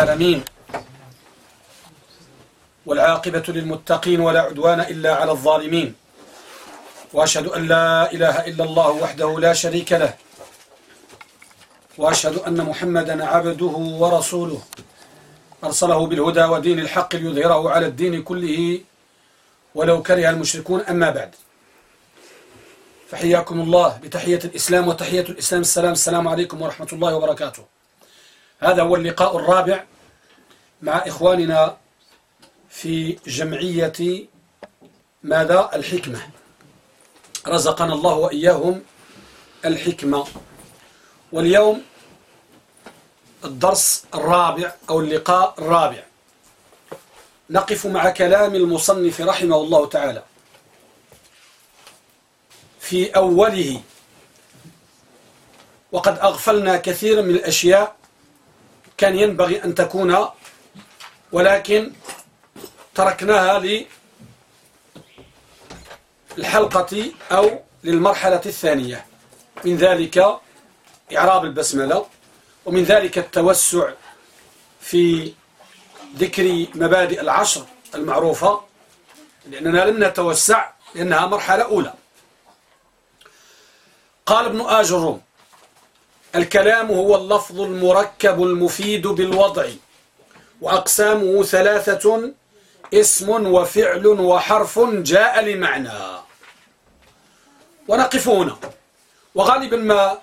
العالمين. والعاقبة للمتقين ولا عدوان إلا على الظالمين. وأشهد أن لا إله إلا الله وحده لا شريك له. وأشهد أن محمدا عبده ورسوله. أرسله بالهدى ودين الحق ليظهره على الدين كله. ولو كره المشركون أما بعد. فحياكم الله بتحية الإسلام وتحية الإسلام. السلام السلام عليكم ورحمة الله وبركاته. هذا هو اللقاء الرابع مع إخواننا في جمعية ماذا؟ الحكمة. رزقنا الله وإياهم الحكمة. واليوم الدرس الرابع أو اللقاء الرابع. نقف مع كلام المصنف رحمه الله تعالى. في أوله وقد أغفلنا كثيرا من الأشياء كان ينبغي أن تكون ولكن تركناها للحلقة أو للمرحلة الثانية. من ذلك إعراب البسملة ومن ذلك التوسع في ذكر مبادئ العشر المعروفة لأننا لم نتوسع لأنها مرحلة أولى. قال ابن آجر الكلام هو اللفظ المركب المفيد بالوضع وأقسامه ثلاثة اسم وفعل وحرف جاء لمعنى. ونقف هنا. وغالبا ما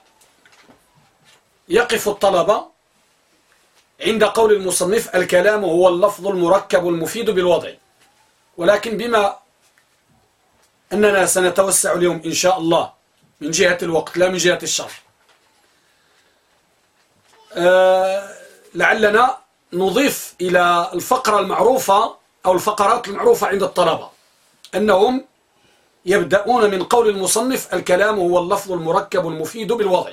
يقف الطلبة عند قول المصنف الكلام هو اللفظ المركب المفيد بالوضع. ولكن بما أننا سنتوسع اليوم إن شاء الله من جهة الوقت لا من جهة الشرح. لعلنا نضيف إلى الفقرة المعروفة أو الفقرات المعروفة عند الطلبة أنهم يبدأون من قول المصنف الكلام هو اللفظ المركب المفيد بالوضع.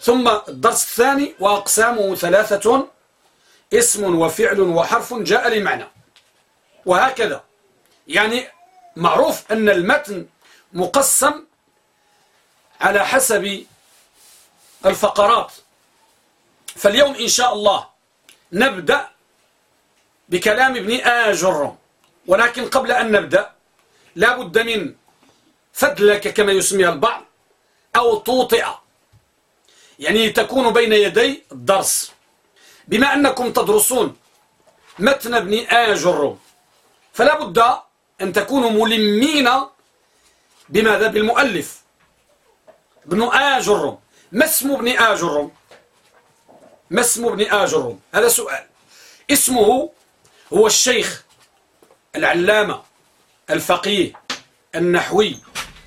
ثم الدرس الثاني وأقسامه ثلاثة اسم وفعل وحرف جاء لمعنى وهكذا. يعني معروف أن المتن مقسم على حسب الفقرات. فاليوم إن شاء الله نبدأ بكلام ابن آجر. ولكن قبل أن نبدأ لا بد من فدلك كما يسميها البعض أو توطئة يعني تكون بين يدي الدرس. بما أنكم تدرسون متن ابن آجر فلا بد أن تكونوا ملمين بماذا بالمؤلف ابن آجر. ما اسم ابن آجر؟ ما اسم ابن آجر هذا سؤال. اسمه هو الشيخ العلامة الفقيه النحوي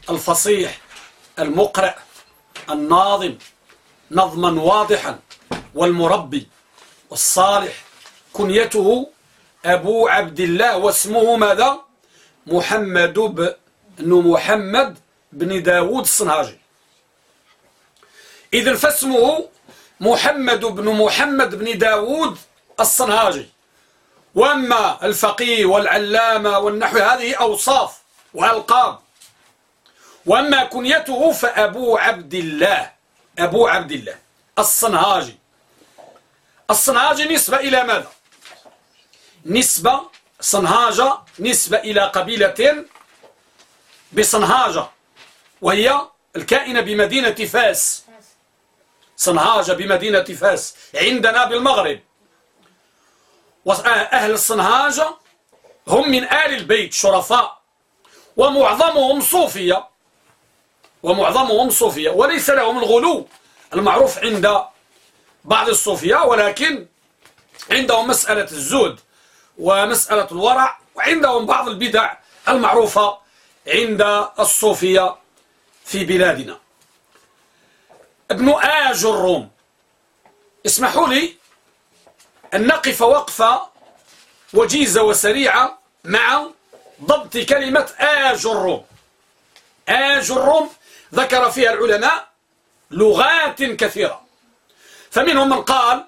الفصيح المقرأ الناظم نظما واضحا والمربي والصالح كنيته أبو عبد الله واسمه ماذا؟ محمد بن محمد بن داود الصنهاجي إذن فاسمه محمد بن محمد بن داود الصنهاجي وأما الفقيه والعلامة والنحو هذه أوصاف وألقاب. وأما كنيته فأبو عبد الله أبو عبد الله الصنهاجي الصنهاجي نسبة إلى ماذا؟ نسبة صنهاجة نسبة إلى قبيلة بصنهاجة وهي الكائنة بمدينة فاس. صنهاجة بمدينة فاس عندنا بالمغرب. وأهل الصنهاجة هم من آل البيت شرفاء. ومعظمهم صوفية. ومعظمهم صوفية. وليس لهم الغلو المعروف عند بعض الصوفية ولكن عندهم مسألة الزود ومسألة الورع وعندهم بعض البدع المعروفة عند الصوفية في بلادنا. ابن آج الروم. اسمحوا لي أن نقف وقفة وجيزة وسريعة مع ضبط كلمة آج الروم. آج الروم ذكر فيها العلماء لغات كثيرة. فمنهم من قال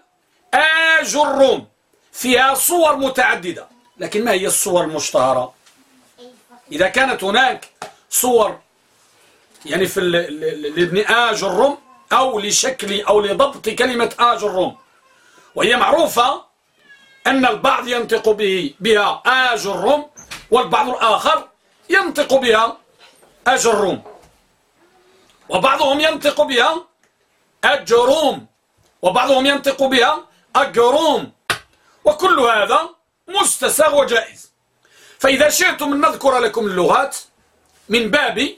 آج الروم فيها صور متعددة لكن ما هي الصور المشتهرة؟ إذا كانت هناك صور يعني في لابن آج الروم أو لشكل أو لضبط كلمة آج الروم. وهي معروفة أن البعض ينطق به بها آجرهم والبعض الآخر ينطق بها أجرهم وبعضهم ينطق بها أجروم وبعضهم ينطق بها أجروم وكل هذا مستساغ وجائز. فإذا شئتم أن نذكر لكم اللغات من باب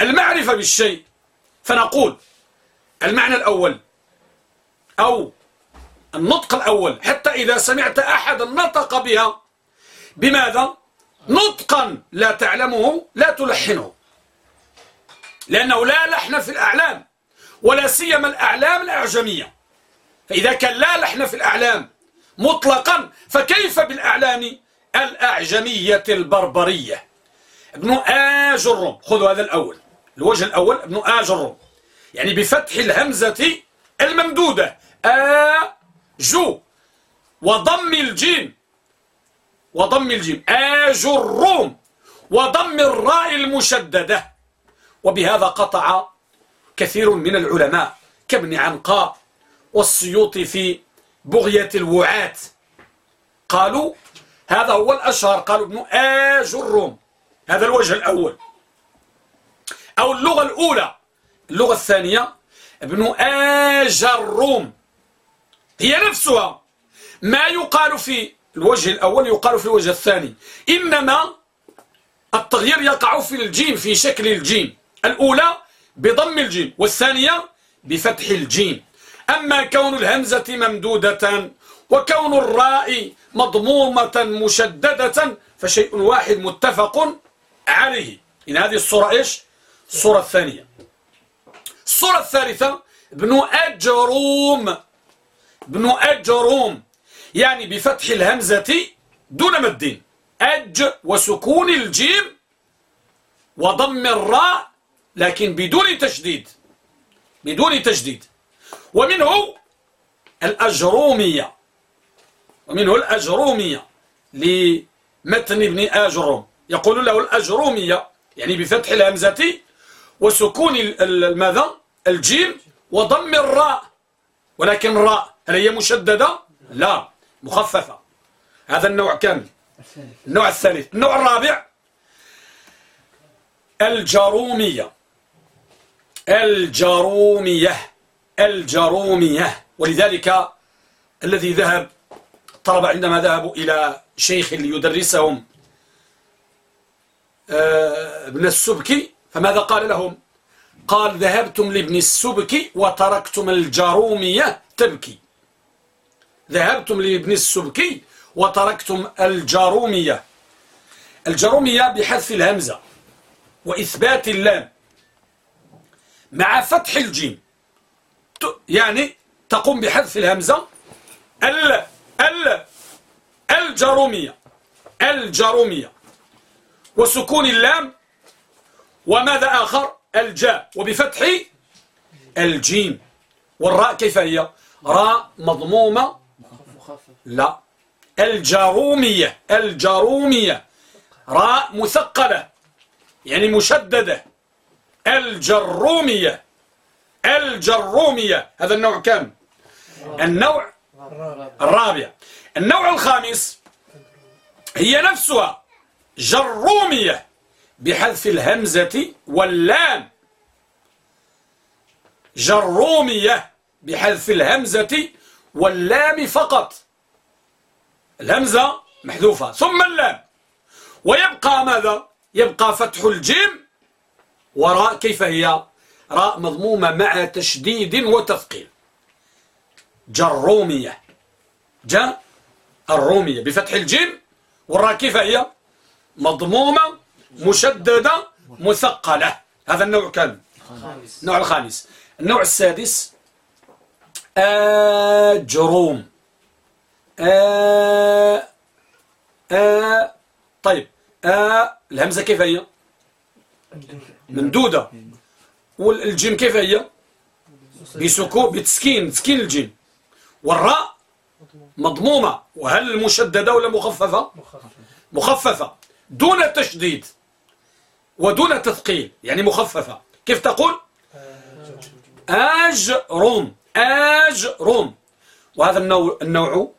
المعرفة بالشيء فنقول المعنى الأول. أو النطق الأول. حتى إذا سمعت أحد نطق بها بماذا؟ نطقا لا تعلمه لا تلحنه. لأنه لا لحن في الأعلام ولا سيما الأعلام الأعجمية. فإذا كان لا لحن في الأعلام مطلقا فكيف بالأعلام الأعجمية البربرية؟ ابن آجر خذوا هذا الأول. الوجه الأول ابن آجر يعني بفتح الهمزة الممدودة. آجو وضم الجيم. وضم الجيم. آجروم وضم الراء المشددة. وبهذا قطع كثير من العلماء كابن عنقاء والسيوطي في بغية الوعاة. قالوا هذا هو الأشهر. قالوا ابن آجروم هذا الوجه الأول. أو اللغة الأولى. اللغة الثانية ابن آجروم. هي نفسها. ما يقال في الوجه الأول يقال في الوجه الثاني. إنما التغيير يقع في الجيم في شكل الجيم. الأولى بضم الجيم والثانية بفتح الجيم. أما كون الهمزة ممدودة وكون الراء مضمومة مشددة فشيء واحد متفق عليه. إن هذه الصورة إيش؟ الصورة الثانية. الصورة الثالثة ابن أجروم. ابن أجروم. يعني بفتح الهمزة دون مد أج وسكون الجيم وضم الراء لكن بدون تشديد. بدون تشديد. ومنه الأجرومية. ومنه الأجرومية لمتن ابن أجروم. يقول له الأجرومية يعني بفتح الهمزة وسكون ماذا؟ الجيم وضم الراء. ولكن الراء هل هي مشددة؟ لا مخففة. هذا النوع كم النوع الثالث. النوع الرابع الجرومية الجرومية الجرومية ولذلك الذي ذهب الطلبة عندما ذهبوا إلى شيخ ليدرسهم آه، ابن السبكي فماذا قال لهم؟ قال ذهبتم لابن السبكي وتركتم الجرومية تبكي. ذهبتم لابن السبكي وتركتم الجرومية الجرومية بحذف الهمزة وإثبات اللام مع فتح الجيم. يعني تقوم بحذف الهمزة ال ال الجرومية الجرومية وسكون اللام وماذا آخر؟ الجاء. وبفتح الجيم. والراء كيف هي؟ راء مضمومة. لا. الجرومية الجرومية راء مثقلة. يعني مشددة. الجرومية. الجرومية. هذا النوع كم؟ النوع الرابع. النوع الخامس هي نفسها. جرومية. بحذف الهمزة واللام. جرومية بحذف الهمزة واللام فقط. الهمزة محذوفة ثم اللام. ويبقى ماذا؟ يبقى فتح الجيم. وراء كيف هي؟ راء مضمومة مع تشديد وتثقيل. جرومية. جاء الرومية بفتح الجيم. والراء كيف هي؟ مضمومة مشددة مثقلة. هذا النوع كان. النوع الخامس. النوع السادس أجروم آ آ طيب. آ الهمزة كيف هي؟ ممدودة. والجيم كيف هي؟ بسكون بتسكين تسكين الجيم. والراء مضمومة. وهل مشددة ولا مخففة؟ مخففة. دون تشديد ودون تثقيل يعني مخففة. كيف تقول؟ أجرم أجرم. وهذا النوع النوع؟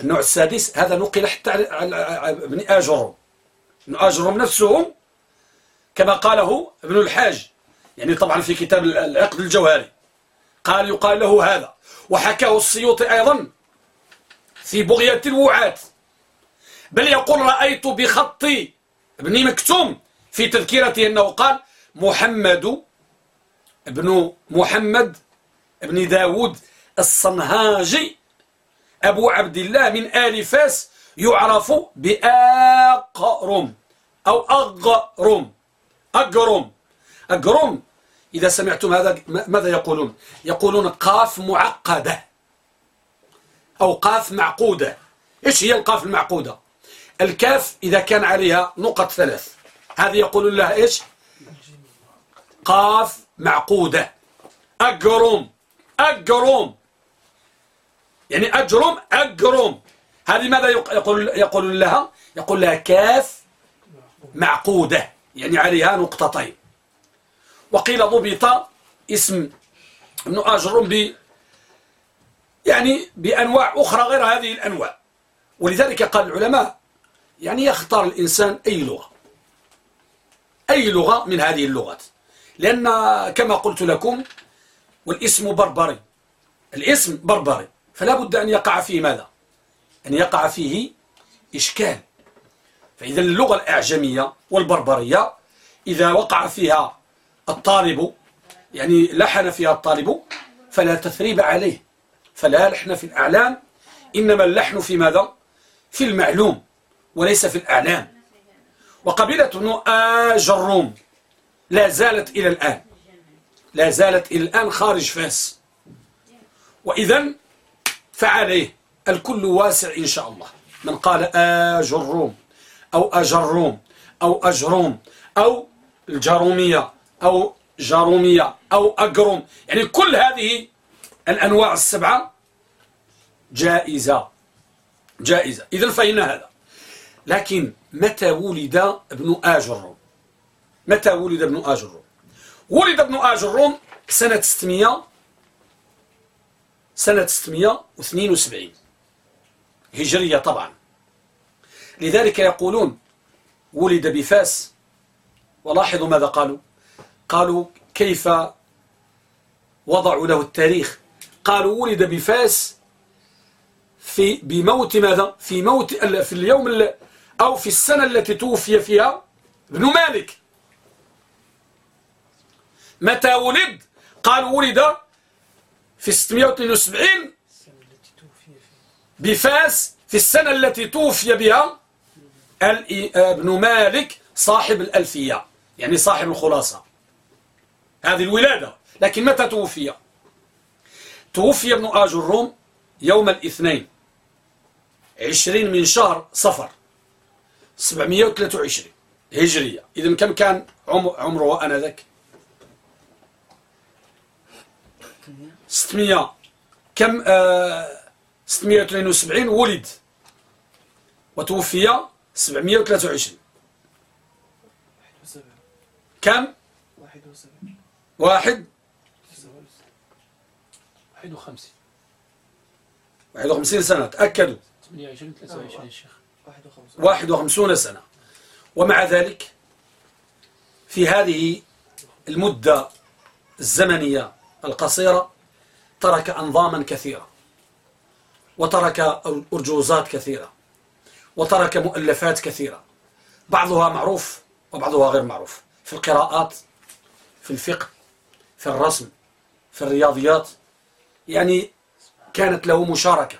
النوع السادس. هذا نقل حتى على ابن آجرم. ابن آجرم نفسه كما قاله ابن الحاج. يعني طبعا في كتاب العقد الجوهري. قال يقال له هذا. وحكاه السيوطي أيضا في بغية الوعاة. بل يقول رأيت بخط ابن مكتوم. في تذكيرته أنه قال محمد ابن محمد ابن داود الصنهاجي أبو عبد الله من آل فاس يعرف بآقرم أو أغرم. أقرم أقرم إذا سمعتم هذا ماذا يقولون؟ يقولون قاف معقدة أو قاف معقودة. إيش هي القاف المعقودة؟ الكاف إذا كان عليها نقط ثلاث. هذه يقولون لها إيش؟ قاف معقودة. أقرم. أقرم. يعني أجرم أقرم. هذه ماذا يقول يقول لها يقول لها كاف معقودة. يعني عليها نقطتين. وقيل ضبط اسم ابن أجرم ب يعني بأنواع أخرى غير هذه الأنواع. ولذلك قال العلماء يعني يختار الإنسان أي لغة. أي لغة من هذه اللغات. لأن كما قلت لكم والاسم بربري. الاسم بربري. فلا بد أن يقع فيه ماذا؟ أن يقع فيه إشكال. فإذا اللغة الأعجمية والبربرية إذا وقع فيها الطالب يعني لحن فيها الطالب فلا تثريب عليه. فلا لحن في الأعلام إنما اللحن في ماذا؟ في المعلوم وليس في الأعلام. وقبيلة آجروم لا زالت إلى الآن. لا زالت إلى الآن خارج فاس. وإذا فعليه الكل واسع إن شاء الله. من قال آجروم أو أجروم أو أجروم أو الجارومية أو جارومية أو أجروم. يعني كل هذه الأنواع السبعة جائزة. جائزة. إذا فإن هذا. لكن متى ولد ابن آجروم متى ولد ابن آجروم ولد ابن آجروم سنة 600 سنة 672 هجرية طبعا. لذلك يقولون ولد بفاس. ولاحظوا ماذا قالوا؟ قالوا كيف وضعوا له التاريخ؟ قالوا ولد بفاس في بموت ماذا؟ في موت في اليوم أو في السنة التي توفي فيها ابن مالك. متى ولد؟ قال ولد في 672 بفاس في السنة التي توفي بها ابن مالك صاحب الألفية يعني صاحب الخلاصة. هذه الولادة. لكن متى توفي؟ توفي ابن آج الروم يوم الاثنين عشرين من شهر صفر. 723 هجرية. إذا كم كان عمره آنذاك 600 كم آه 672 ولد. وتوفي 723 كم؟ 71 واحد 51 51 سنة. تأكدوا. 28 23 الشيخ 51 سنة. ومع ذلك في هذه المدة الزمنية القصيرة ترك أنظاما كثيرة وترك أرجوزات كثيرة وترك مؤلفات كثيرة بعضها معروف وبعضها غير معروف في القراءات في الفقه في الرسم في الرياضيات يعني كانت له مشاركة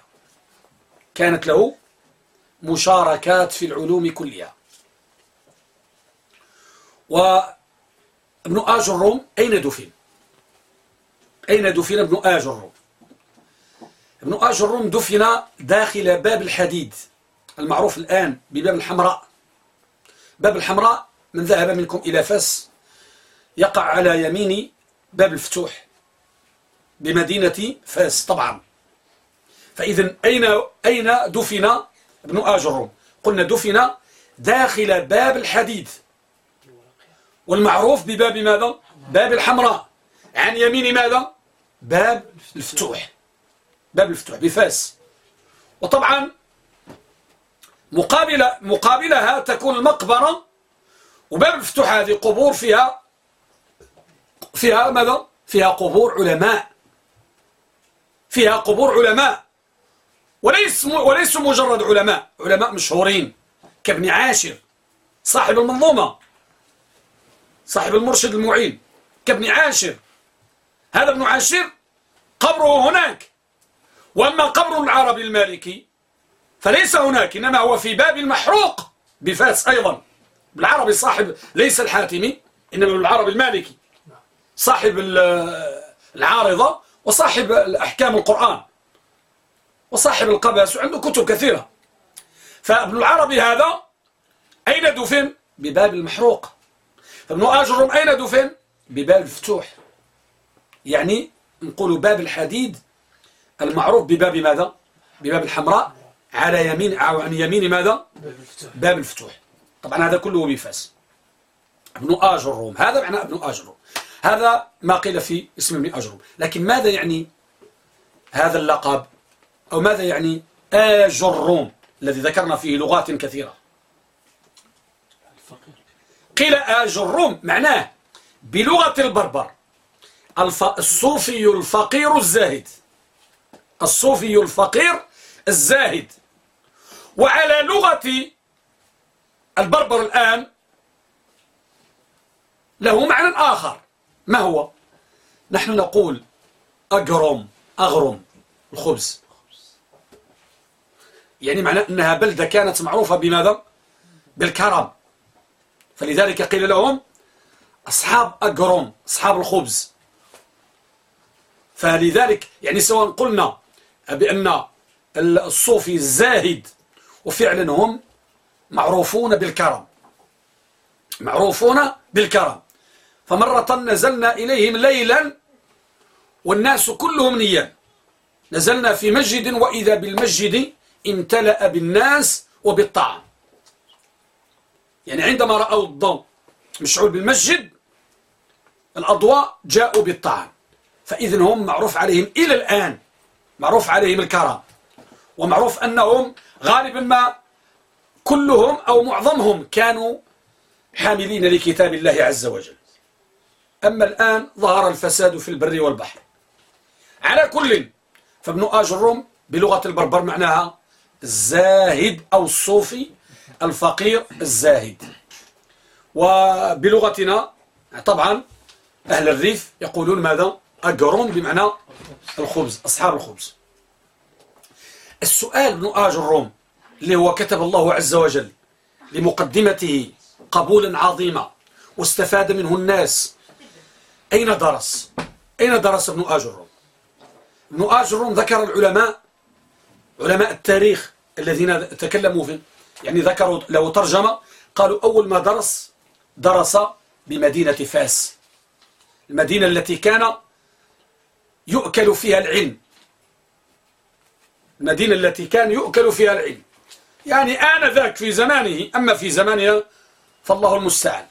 كانت له مشاركات في العلوم كلها. وابن آج الروم أين دفن؟ أين دفن ابن آج الروم ابن آج الروم دفن داخل باب الحديد المعروف الآن بباب الحمراء. باب الحمراء من ذهب منكم إلى فاس يقع على يمين باب الفتوح بمدينة فاس طبعا. فإذا أين أين دفن ابن آجروم قلنا دفن داخل باب الحديد. والمعروف بباب ماذا؟ باب الحمراء. عن يمين ماذا؟ باب الفتوح. باب الفتوح بفاس. وطبعا مقابل مقابلها تكون المقبرة وباب الفتوح هذه قبور فيها فيها ماذا؟ فيها قبور علماء. فيها قبور علماء. وليس وليسوا مجرد علماء علماء مشهورين كابن عاشر صاحب المنظومة صاحب المرشد المعين كابن عاشر. هذا ابن عاشر قبره هناك. وأما قبر العربي المالكي فليس هناك إنما هو في باب المحروق بفاس أيضا. بالعربي صاحب ليس الحاتمي إنما بالعربي المالكي. صاحب العارضة وصاحب الأحكام القرآن. وصاحب القباس وعنده كتب كثيرة فابن العربي هذا أين دفن؟ بباب المحروق فابن أجرم أين دفن؟ بباب الفتوح يعني نقول باب الحديد المعروف بباب ماذا؟ بباب الحمراء على يمين أو عن يمين ماذا؟ باب الفتوح طبعا هذا كله بفاس ابن أجرم هذا معنى ابن أجرم هذا ما قيل في اسم ابن أجرم لكن ماذا يعني هذا اللقب أو ماذا يعني آجروم الذي ذكرنا فيه لغات كثيرة؟ قيل آجروم معناه بلغة البربر الصوفي الفقير الزاهد. الصوفي الفقير الزاهد. وعلى لغة البربر الآن له معنى آخر. ما هو؟ نحن نقول أجرم أغرم الخبز. يعني معنى أنها بلدة كانت معروفة بماذا؟ بالكرم. فلذلك قيل لهم أصحاب أجرم أصحاب الخبز. فلذلك يعني سواء قلنا بأن الصوفي الزاهد وفعلا هم معروفون بالكرم. معروفون بالكرم. فمرة نزلنا إليهم ليلا والناس كلهم نيام نزلنا في مسجد وإذا بالمسجد امتلأ بالناس وبالطعام. يعني عندما رأوا الضوء مشعول بالمسجد الأضواء جاءوا بالطعام. فإذن هم معروف عليهم إلى الآن معروف عليهم الكرم ومعروف أنهم غالبا ما كلهم أو معظمهم كانوا حاملين لكتاب الله عز وجل. أما الآن ظهر الفساد في البر والبحر. على كل فابن آجرم بلغة البربر معناها الزاهد أو الصوفي الفقير الزاهد. وبلغتنا طبعا أهل الريف يقولون ماذا؟ أجرون بمعنى الخبز أصحاب الخبز. السؤال ابن آجرم اللي هو كتب الله عز وجل لمقدمته قبولا عظيما واستفاد منه الناس. أين درس؟ أين درس ابن آجرم ابن آجرم ذكر العلماء علماء التاريخ الذين تكلموا فيه. يعني ذكروا له ترجمة قالوا أول ما درس درس بمدينة فاس. المدينة التي كان يؤكل فيها العلم. المدينة التي كان يؤكل فيها العلم. يعني آنذاك في زمانه أما في زماننا فالله المستعان.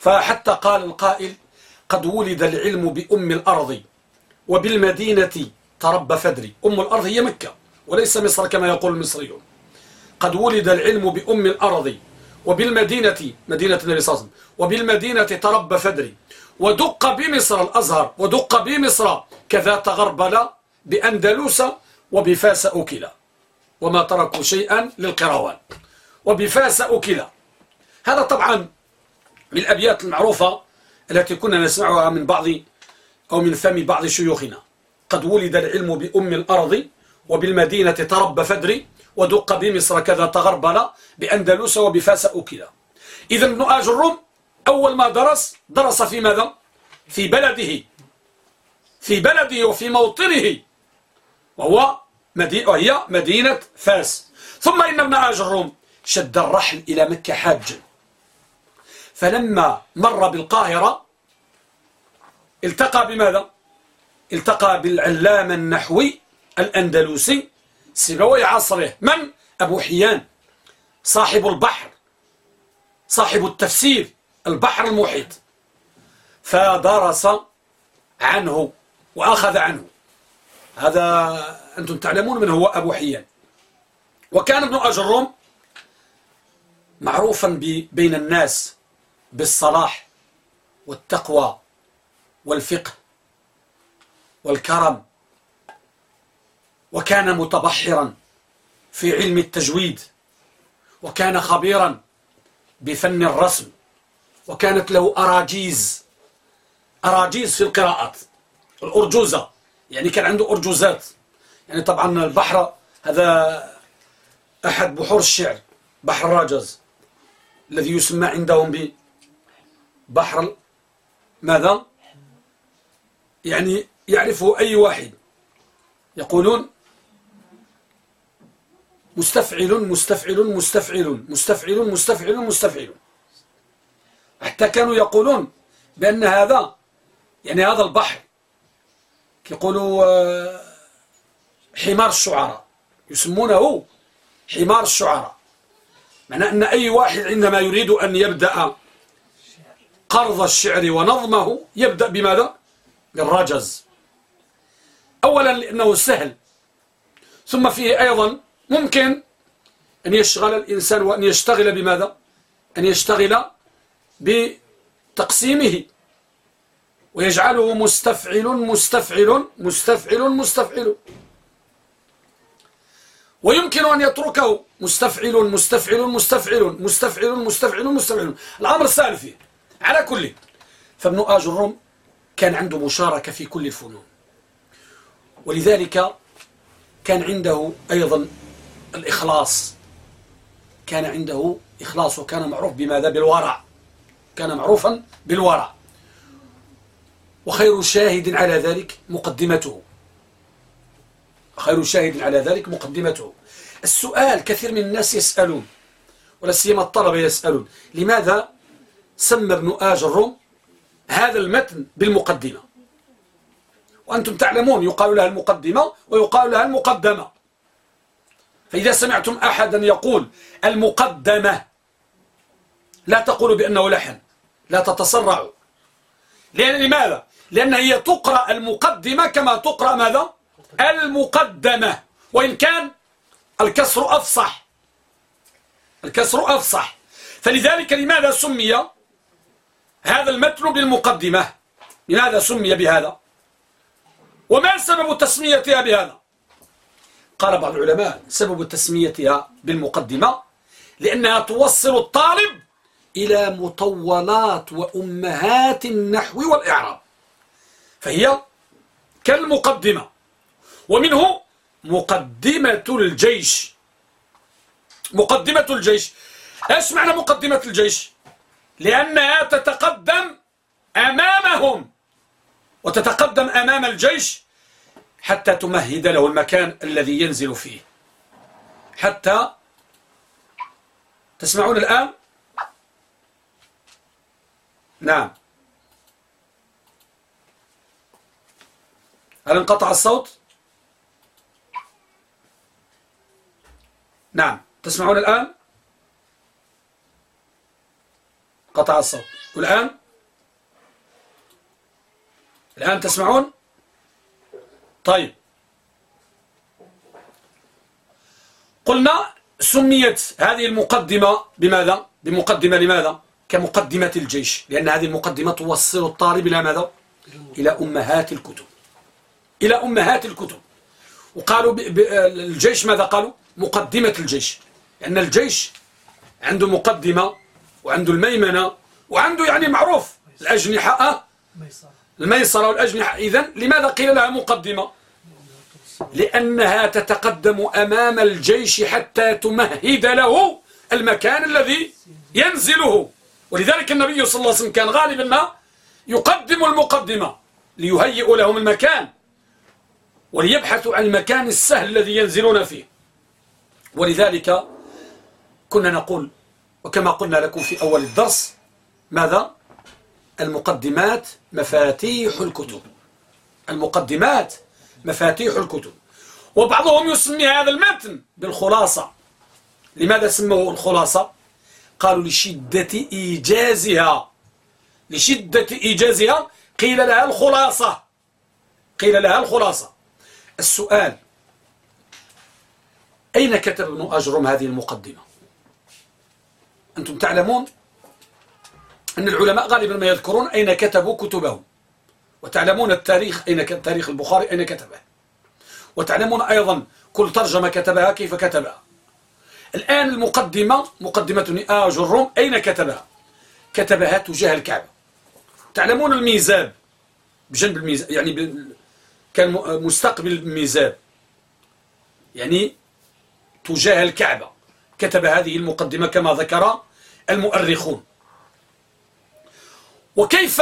فحتى قال القائل قد ولد العلم بأم الأرض وبالمدينة تربى فدري. أم الأرض هي مكة. وليس مصر كما يقول المصريون. قد ولد العلم بأم الأرض وبالمدينة مدينة النبي صلى الله عليه وسلم وبالمدينة تربى فدري ودق بمصر الأزهر ودق بمصر كذا تغربل بأندلس وبفاس أكلا وما تركوا شيئا للقروان. وبفاس أكلا هذا طبعا من الأبيات المعروفة التي كنا نسمعها من بعض أو من فم بعض شيوخنا. قد ولد العلم بأم الأرض وبالمدينة تربى فدري ودق بمصر كذا تغربل بأندلس وبفاس أكلا إذا ابن آجرم أول ما درس درس في ماذا؟ في بلده. في بلده وفي موطنه. وهو مدينة وهي مدينة فاس. ثم إن ابن آجرم شد الرحل إلى مكة حاجا فلما مر بالقاهرة التقى بماذا؟ التقى بالعلام النحوي الأندلسي سيبوي عصره. من؟ أبو حيان صاحب البحر صاحب التفسير البحر المحيط. فدرس عنه وأخذ عنه. هذا أنتم تعلمون من هو أبو حيان. وكان ابن أجرم معروفا بين الناس بالصلاح والتقوى والفقه والكرم. وكان متبحرا في علم التجويد وكان خبيرا بفن الرسم وكانت له أراجيز أراجيز في القراءات الأرجوزة يعني كان عنده أرجوزات. يعني طبعا البحر هذا أحد بحور الشعر بحر الراجز الذي يسمى عندهم ببحر ماذا؟ يعني يعرفه أي واحد. يقولون مستفعل مستفعل مستفعل مستفعل مستفعل مستفعل حتى كانوا يقولون بأن هذا يعني هذا البحر يقولوا آه، حمار الشعراء يسمونه حمار الشعراء. معنى أن أي واحد عندما يريد أن يبدأ قرض الشعر ونظمه يبدأ بماذا؟ بالرجز. أولا لأنه سهل ثم فيه أيضا ممكن أن يشغل الإنسان وأن يشتغل بماذا؟ أن يشتغل بتقسيمه. ويجعله مستفعل مستفعل مستفعل مستفعل. ويمكن أن يتركه مستفعل مستفعل مستفعل مستفعل مستفعل مستفعل. الأمر سهل فيه. على كل. فابن آج الروم كان عنده مشاركة في كل الفنون. ولذلك كان عنده أيضا الإخلاص. كان عنده إخلاص وكان معروف بماذا؟ بالورع. كان معروفا بالورع. وخير شاهد على ذلك مقدمته. خير شاهد على ذلك مقدمته. السؤال كثير من الناس يسألون ولا سيما الطلبة يسألون لماذا سمى ابن آج الروم هذا المتن بالمقدمة؟ وأنتم تعلمون يقال لها المقدمة ويقال لها المقدمة. فإذا سمعتم أحدا يقول المقدمة لا تقولوا بأنه لحن لا تتسرعوا لأن لماذا؟ لأن هي تقرأ المقدمة كما تقرأ ماذا؟ المقدمة. وإن كان الكسر أفصح. الكسر أفصح. فلذلك لماذا سمي هذا المتن بالمقدمة؟ لماذا سمي بهذا؟ وما سبب تسميتها بهذا؟ قال بعض العلماء سبب تسميتها بالمقدمة لأنها توصل الطالب إلى مطولات وأمهات النحو والإعراب. فهي كالمقدمة ومنه مقدمة الجيش. مقدمة الجيش. إيش معنى مقدمة الجيش؟ لأنها تتقدم أمامهم وتتقدم أمام الجيش حتى تمهد له المكان الذي ينزل فيه. حتى تسمعون الآن؟ نعم. هل انقطع الصوت؟ نعم. تسمعون الآن؟ قطع الصوت. والآن الآن تسمعون؟ طيب. قلنا سميت هذه المقدمة بماذا؟ بمقدمة لماذا؟ كمقدمة الجيش لأن هذه المقدمة توصل الطالب إلى ماذا؟ إلى أمهات الكتب. إلى أمهات الكتب. وقالوا الجيش ماذا قالوا؟ مقدمة الجيش. لأن الجيش عنده مقدمة وعنده الميمنة وعنده يعني معروف الأجنحة أه؟ الميسرة والأجنحة إذن لماذا قيل لها مقدمة؟ لأنها تتقدم أمام الجيش حتى تمهد له المكان الذي ينزله. ولذلك النبي صلى الله عليه وسلم كان غالبا ما يقدم المقدمة ليهيئ لهم المكان وليبحثوا عن المكان السهل الذي ينزلون فيه. ولذلك كنا نقول وكما قلنا لكم في أول الدرس ماذا؟ المقدمات مفاتيح الكتب. المقدمات مفاتيح الكتب. وبعضهم يسمي هذا المتن بالخلاصة. لماذا سموه الخلاصة؟ قالوا لشدة إيجازها. لشدة إيجازها قيل لها الخلاصة. قيل لها الخلاصة. السؤال أين كتب ابن أجرم هذه المقدمة؟ أنتم تعلمون؟ أن العلماء غالبا ما يذكرون أين كتبوا كتبهم. وتعلمون التاريخ أين تاريخ البخاري أين كتبه. وتعلمون أيضا كل ترجمة كتبها كيف كتبها. الآن المقدمة مقدمة آج الروم أين كتبها؟ كتبها تجاه الكعبة. تعلمون الميزاب بجنب الميزاب يعني كان مستقبل الميزاب. يعني تجاه الكعبة. كتب هذه المقدمة كما ذكر المؤرخون. وكيف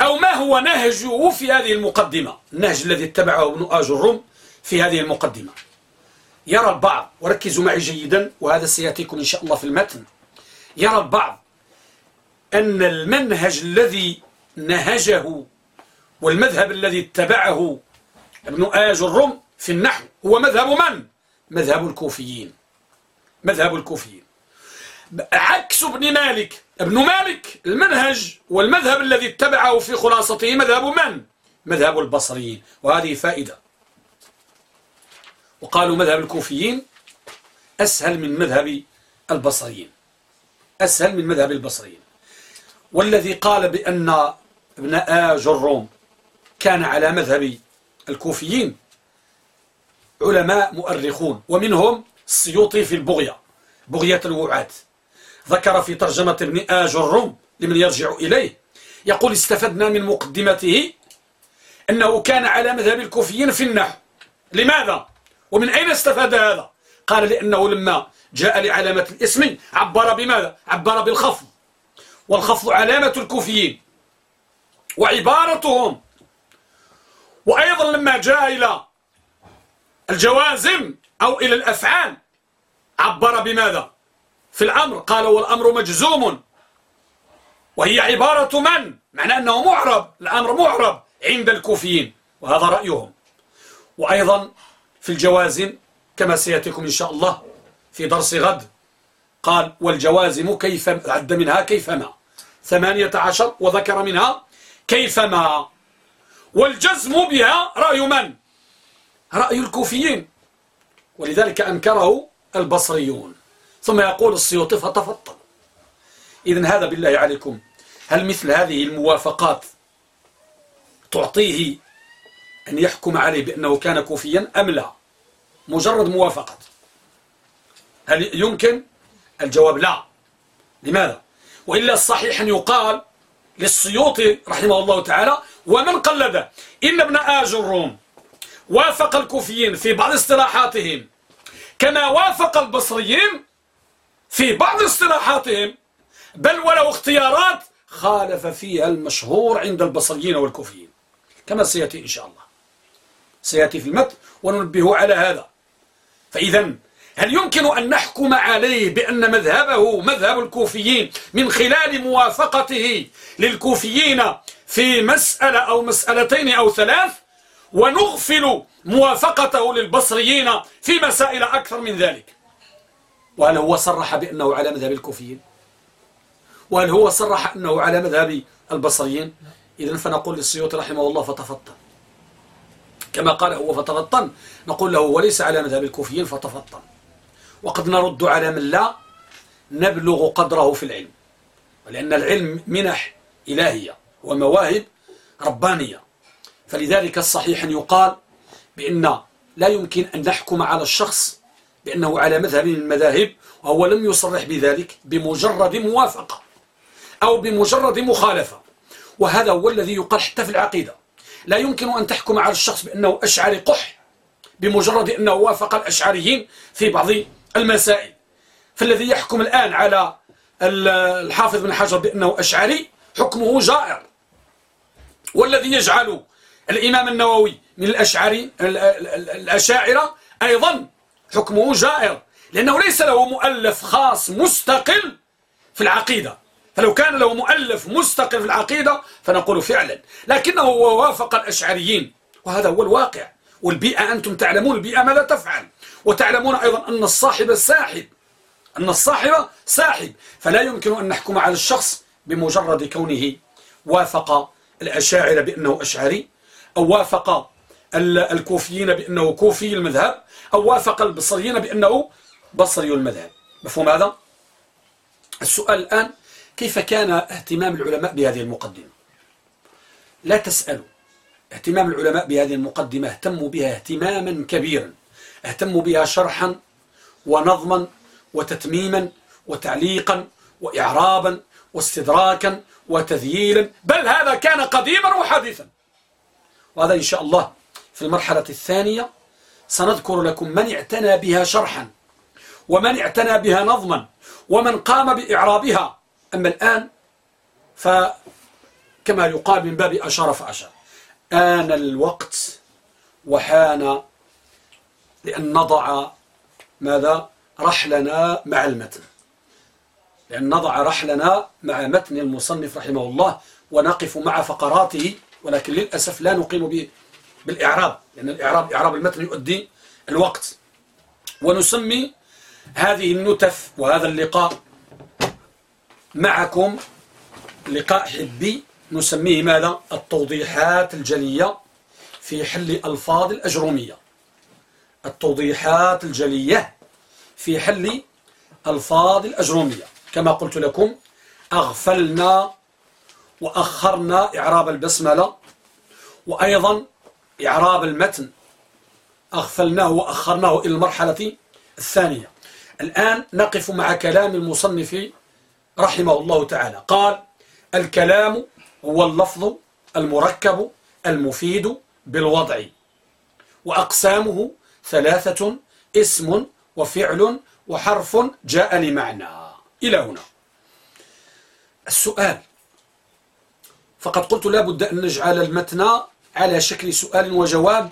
أو ما هو نهجه في هذه المقدمة؟ النهج الذي اتبعه ابن آج الروم في هذه المقدمة. يرى البعض وركزوا معي جيدا وهذا سيأتيكم إن شاء الله في المتن. يرى البعض أن المنهج الذي نهجه والمذهب الذي اتبعه ابن آج الروم في النحو هو مذهب من؟ مذهب الكوفيين. مذهب الكوفيين. عكس ابن مالك. ابن مالك المنهج والمذهب الذي اتبعه في خلاصته مذهب من؟ مذهب البصريين. وهذه فائدة. وقالوا مذهب الكوفيين أسهل من مذهب البصريين. أسهل من مذهب البصريين. والذي قال بأن ابن آج الروم كان على مذهب الكوفيين علماء مؤرخون ومنهم السيوطي في البغية بغية الوعات ذكر في ترجمة ابن آج الروم لمن يرجع إليه يقول استفدنا من مقدمته أنه كان على مذهب الكوفيين في النحو لماذا؟ ومن أين استفاد هذا؟ قال لأنه لما جاء لعلامة الاسم عبر بماذا؟ عبر بالخفض والخفض علامة الكوفيين وعبارتهم وأيضا لما جاء إلى الجوازم أو إلى الأفعال عبر بماذا في الأمر. قال والأمر مجزوم. وهي عبارة من؟ معنى أنه معرب. الأمر معرب عند الكوفيين. وهذا رأيهم. وأيضا في الجوازم كما سيأتيكم إن شاء الله في درس غد قال والجوازم كيف عد منها كيفما. ثمانية عشر وذكر منها كيفما. والجزم بها رأي من؟ رأي الكوفيين. ولذلك أنكره البصريون. ثم يقول السيوطي فتفضل إذن هذا بالله عليكم. هل مثل هذه الموافقات تعطيه أن يحكم عليه بأنه كان كوفيا أم لا؟ مجرد موافقة. هل يمكن؟ الجواب لا. لماذا؟ وإلا الصحيح أن يقال للسيوطي رحمه الله تعالى ومن قلده إن ابن آج الروم وافق الكوفيين في بعض اصطلاحاتهم كما وافق البصريين في بعض اصطلاحاتهم بل ولو اختيارات خالف فيها المشهور عند البصريين والكوفيين. كما سيأتي إن شاء الله. سيأتي في المتن وننبه على هذا. فإذا هل يمكن أن نحكم عليه بأن مذهبه مذهب الكوفيين من خلال موافقته للكوفيين في مسألة أو مسألتين أو ثلاث ونغفل موافقته للبصريين في مسائل أكثر من ذلك؟ وهل هو صرح بأنه على مذهب الكوفيين؟ وهل هو صرح أنه على مذهب البصريين؟ إذن فنقول للسيوطي رحمه الله فتفطن. كما قال هو فتفطن نقول له وليس على مذهب الكوفيين فتفطن. وقد نرد على من لا نبلغ قدره في العلم. ولأن العلم منح إلهية ومواهب ربانية. فلذلك الصحيح أن يقال بأن لا يمكن أن نحكم على الشخص بأنه على مذهب من المذاهب وهو لم يصرح بذلك بمجرد موافقة أو بمجرد مخالفة. وهذا هو الذي يقال حتى في العقيدة. لا يمكن أن تحكم على الشخص بأنه أشعري قح بمجرد أنه وافق الأشعريين في بعض المسائل. فالذي يحكم الآن على الحافظ بن حجر بأنه أشعري حكمه جائر. والذي يجعل الإمام النووي من الأشعري الأشاعرة أيضا حكمه جائر لأنه ليس له مؤلف خاص مستقل في العقيدة. فلو كان له مؤلف مستقل في العقيدة فنقول فعلا. لكنه وافق الأشعريين وهذا هو الواقع. والبيئة أنتم تعلمون البيئة ماذا تفعل. وتعلمون أيضا أن الصاحب ساحب. أن الصاحب ساحب. فلا يمكن أن نحكم على الشخص بمجرد كونه وافق الأشاعرة بأنه أشعري أو وافق الكوفيين بأنه كوفي المذهب أو وافق البصريين بأنه بصري المذهب. مفهوم هذا؟ السؤال الآن كيف كان اهتمام العلماء بهذه المقدمة؟ لا تسألوا. اهتمام العلماء بهذه المقدمة اهتموا بها اهتماما كبيرا. اهتموا بها شرحا ونظما وتتميما وتعليقا وإعرابا واستدراكا وتذييلا. بل هذا كان قديما وحديثا. وهذا إن شاء الله في المرحلة الثانية. سنذكر لكم من اعتنى بها شرحا ومن اعتنى بها نظما ومن قام بإعرابها. أما الآن فكما يقال من باب أشار فأشار آن الوقت وحان لأن نضع ماذا؟ رحلنا مع المتن. لأن نضع رحلنا مع متن المصنف رحمه الله ونقف مع فقراته ولكن للأسف لا نقيم به بالإعراب. لأن الإعراب إعراب المتن يؤدي الوقت. ونسمي هذه النتف وهذا اللقاء معكم لقاء حبي. نسميه ماذا؟ التوضيحات الجلية في حل ألفاظ الأجرومية. التوضيحات الجلية في حل ألفاظ الأجرومية. كما قلت لكم أغفلنا وأخرنا إعراب البسملة. وأيضا إعراب المتن أغفلناه وأخرناه إلى المرحلة الثانية. الآن نقف مع كلام المصنف رحمه الله تعالى. قال الكلام هو اللفظ المركب المفيد بالوضع وأقسامه ثلاثة اسم وفعل وحرف جاء لمعنى. إلى هنا. السؤال فقد قلت لا بد أن نجعل المتن على شكل سؤال وجواب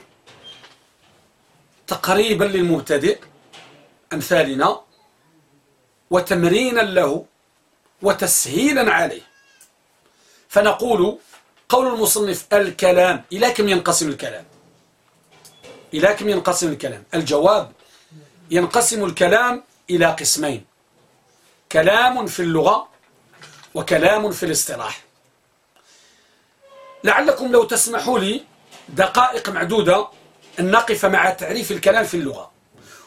تقريبا للمبتدئ أمثالنا وتمرينا له وتسهيلا عليه. فنقول قول المصنف الكلام إلى كم ينقسم الكلام؟ إلى كم ينقسم الكلام؟ الجواب ينقسم الكلام إلى قسمين كلام في اللغة وكلام في الاصطلاح. لعلكم لو تسمحوا لي دقائق معدودة أن نقف مع تعريف الكلام في اللغة.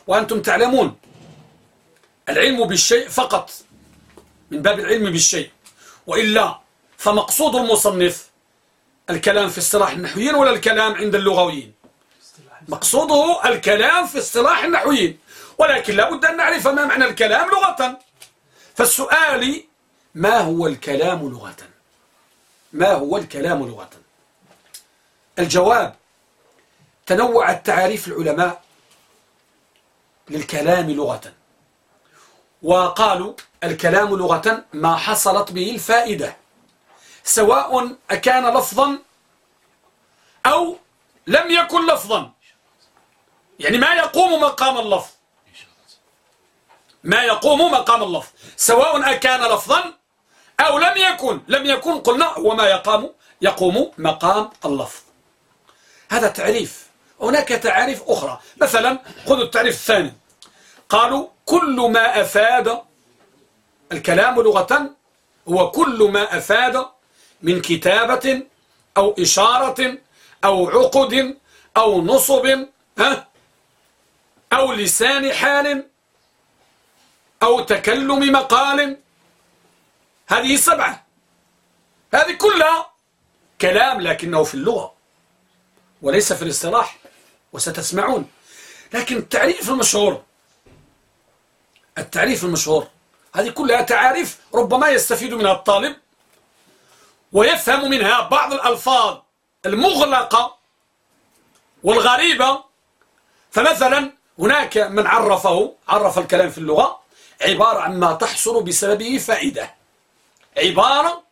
وأنتم تعلمون العلم بالشيء فقط من باب العلم بالشيء. وإلا فمقصود المصنف الكلام في اصطلاح النحويين ولا الكلام عند اللغويين؟ مقصوده الكلام في اصطلاح النحويين. ولكن لابد أن نعرف ما معنى الكلام لغة. فالسؤال ما هو الكلام لغة؟ ما هو الكلام لغة؟ الجواب تنوع التعاريف العلماء للكلام لغة وقالوا الكلام لغة ما حصلت به الفائدة سواء أكان لفظا أو لم يكن لفظا. يعني ما يقوم مقام اللفظ. ما يقوم مقام اللفظ. سواء أكان لفظا أو لم يكن لم يكن قلنا هو ما يقام يقوم مقام اللفظ. هذا تعريف. هناك تعاريف أخرى. مثلا خذوا التعريف الثاني. قالوا كل ما أفاد الكلام لغة هو كل ما أفاد من كتابة أو إشارة أو عقد أو نصب أو لسان حال أو تكلم مقال هذه سبعة. هذه كلها كلام لكنه في اللغة وليس في الاصطلاح وستسمعون. لكن التعريف المشهور التعريف المشهور هذه كلها تعاريف ربما يستفيد منها الطالب ويفهم منها بعض الألفاظ المغلقة والغريبة. فمثلا هناك من عرفه عرف الكلام في اللغة عبارة عما تحصل بسببه فائدة. عبارة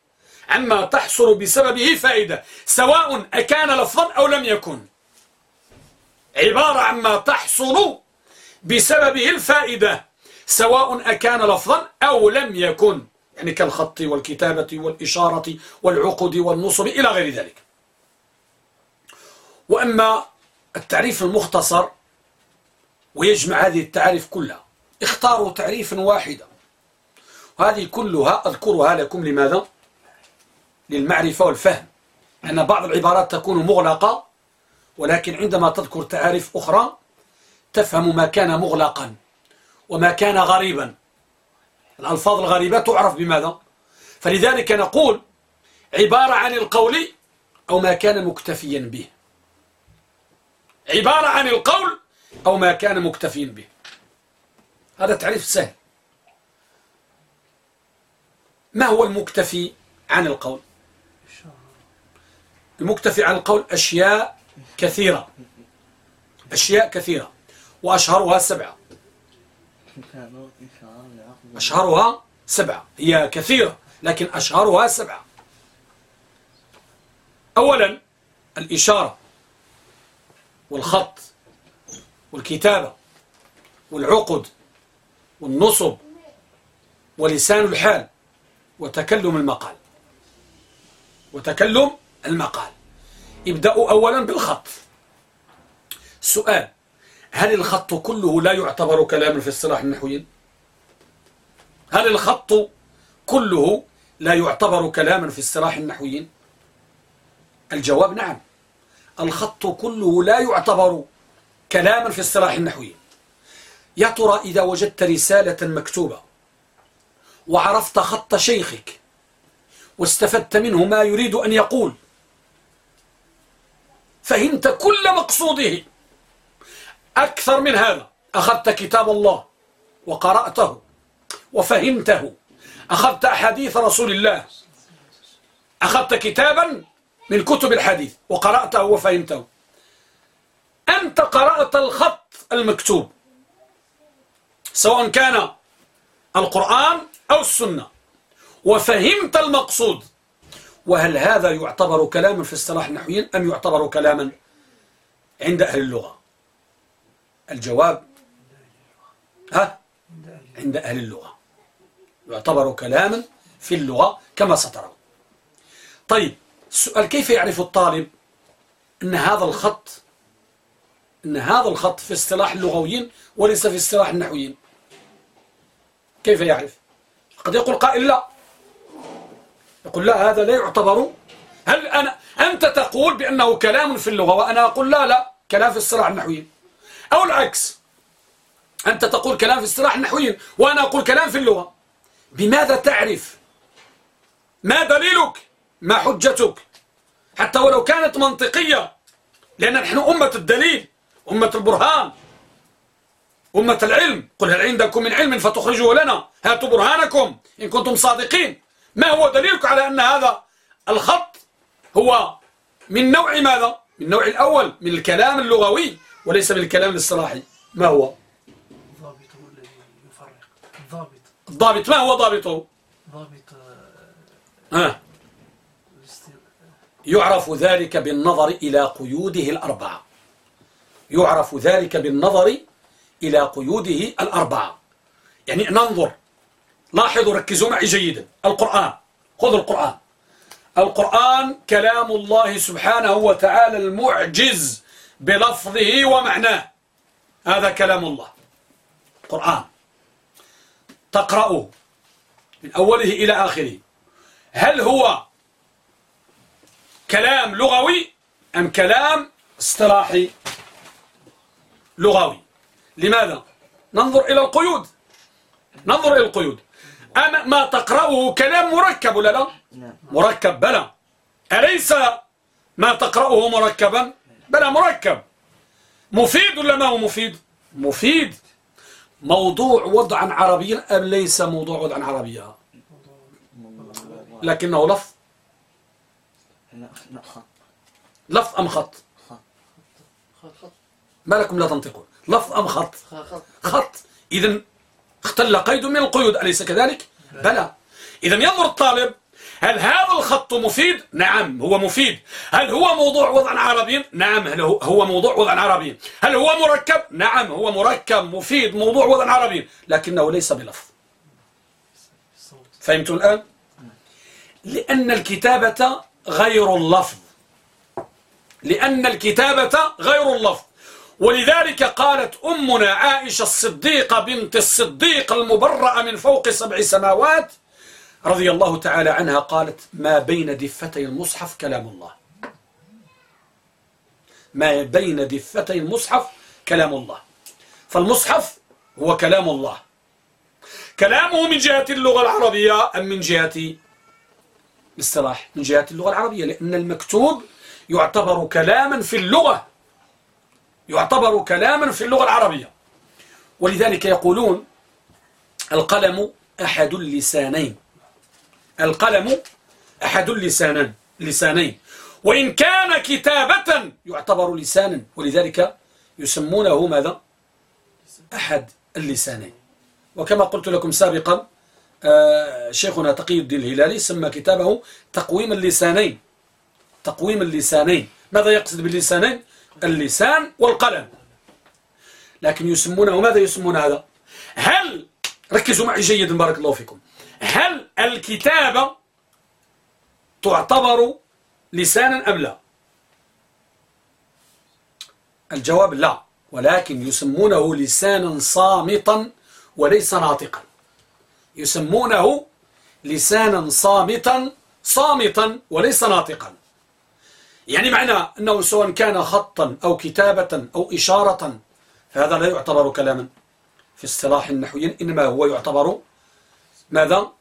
عما تحصل بسببه فائدة سواء أكان لفظا أو لم يكن. عبارة عما تحصل بسببه الفائدة سواء أكان لفظا أو لم يكن. يعني كالخط والكتابة والإشارة والعقد والنصب إلى غير ذلك. وأما التعريف المختصر ويجمع هذه التعاريف كلها اختاروا تعريفا واحدا. وهذه كلها أذكرها لكم لماذا؟ للمعرفة والفهم. أن بعض العبارات تكون مغلقة ولكن عندما تذكر تعاريف أخرى تفهم ما كان مغلقا وما كان غريبا. الألفاظ الغريبة تعرف بماذا؟ فلذلك نقول عبارة عن القول أو ما كان مكتفيا به. عبارة عن القول أو ما كان مكتفيا به. هذا تعريف سهل. ما هو المكتفي عن القول؟ المكتفي عن القول أشياء كثيرة. أشياء كثيرة. وأشهرها سبعة. أشهرها سبعة. هي كثيرة لكن أشهرها سبعة. أولا الإشارة والخط والكتابة والعقد والنصب ولسان الحال. وتكلم المقال. وتكلم المقال. ابدأوا أولا بالخط. سؤال هل الخط كله لا يعتبر كلاما في الصلاح النحوي هل الخط كله لا يعتبر كلاما في الصلاح النحوي الجواب نعم. الخط كله لا يعتبر كلاما في الصلاح النحوي يا ترى إذا وجدت رسالة مكتوبة وعرفت خط شيخك. واستفدت منه ما يريد أن يقول. فهمت كل مقصوده. أكثر من هذا أخذت كتاب الله وقرأته وفهمته. أخذت أحاديث رسول الله. أخذت كتابا من كتب الحديث وقرأته وفهمته. أنت قرأت الخط المكتوب. سواء كان القرآن أو السنة. وفهمت المقصود. وهل هذا يعتبر كلاما في اصطلاح النحويين أم يعتبر كلاما عند أهل اللغة؟ الجواب ها؟ عند أهل اللغة. يعتبر كلاما في اللغة كما سترون. طيب السؤال كيف يعرف الطالب أن هذا الخط أن هذا الخط في اصطلاح اللغويين وليس في اصطلاح النحويين؟ كيف يعرف؟ قد يقول قائل لا. يقول لا هذا لا يعتبر. هل أنا أنت تقول بأنه كلام في اللغة وأنا أقول لا لا كلام في الصراع النحوي أو العكس أنت تقول كلام في الصراع النحوي وأنا أقول كلام في اللغة. بماذا تعرف؟ ما دليلك؟ ما حجتك؟ حتى ولو كانت منطقية لأن نحن أمة الدليل أمة البرهان. أمة العلم قل هل عندكم من علم فتخرجوا لنا هاتوا برهانكم إن كنتم صادقين ما هو دليلك على أن هذا الخط هو من نوع ماذا؟ من نوع الأول من الكلام اللغوي وليس من الكلام الاصطلاحي ما هو؟ الضابط هو الذي يفرق الضابط الضابط ما هو ضابطه؟ ضابط آه. يعرف ذلك بالنظر إلى قيوده الأربعة يعرف ذلك بالنظر إلى قيوده الأربعة. يعني ننظر. لاحظوا ركزوا معي جيدا. القرآن. خذوا القرآن. القرآن كلام الله سبحانه وتعالى المعجز بلفظه ومعناه. هذا كلام الله. قرآن. تقرأه من أوله إلى آخره. هل هو كلام لغوي أم كلام اصطلاحي لغوي؟ لماذا؟ ننظر إلى القيود. ننظر إلى القيود. أما ما تقرأه كلام مركب ولا لا؟ نعم. مركب بلى. أليس ما تقرأه مركبا؟ بلى مركب. مفيد ولا ما هو مفيد؟ مفيد. موضوع وضعا عربيا أم ليس موضوع وضعا عربيا؟ لكنه لفظ. لفظ أم خط؟ خط. ما لكم لا تنطقون. لفظ أم خط؟ خط. إذا اختل قيد من القيود أليس كذلك؟ بلى. إذا ينظر الطالب هل هذا الخط مفيد؟ نعم هو مفيد. هل هو موضوع وضع عربي؟ نعم. هل هو- موضوع وضع عربي. هل هو مركب؟ نعم هو مركب مفيد موضوع وضع عربي. لكنه ليس بلفظ. فهمتم الآن؟ لأن الكتابة غير اللفظ. لأن الكتابة غير اللفظ. ولذلك قالت أمنا عائشة الصديقة بنت الصديق المبرأة من فوق سبع سماوات رضي الله تعالى عنها قالت ما بين دفتي المصحف كلام الله. ما بين دفتي المصحف كلام الله. فالمصحف هو كلام الله. كلامه من جهة اللغة العربية أم من جهة الاصطلاح؟ من جهة اللغة العربية لأن المكتوب يعتبر كلاما في اللغة. يعتبر كلاما في اللغة العربية. ولذلك يقولون القلم أحد اللسانين. القلم أحد اللسانين لسانين. وإن كان كتابة يعتبر لسانا. ولذلك يسمونه ماذا؟ أحد اللسانين. وكما قلت لكم سابقا آه، شيخنا تقي الدين الهلالي سمى كتابه تقويم اللسانين. تقويم اللسانين. ماذا يقصد باللسانين؟ اللسان والقلم. لكن يسمونه ماذا يسمون هذا؟ هل ركزوا معي جيدا بارك الله فيكم. هل الكتابة تعتبر لسانا أم لا؟ الجواب لا ولكن يسمونه لسانا صامتا وليس ناطقا. يسمونه لسانا صامتا صامتا وليس ناطقا. يعني معنى أنه سواء كان خطا أو كتابة أو إشارة فهذا لا يعتبر كلاما في اصطلاح النحويين إنما هو يعتبر ماذا؟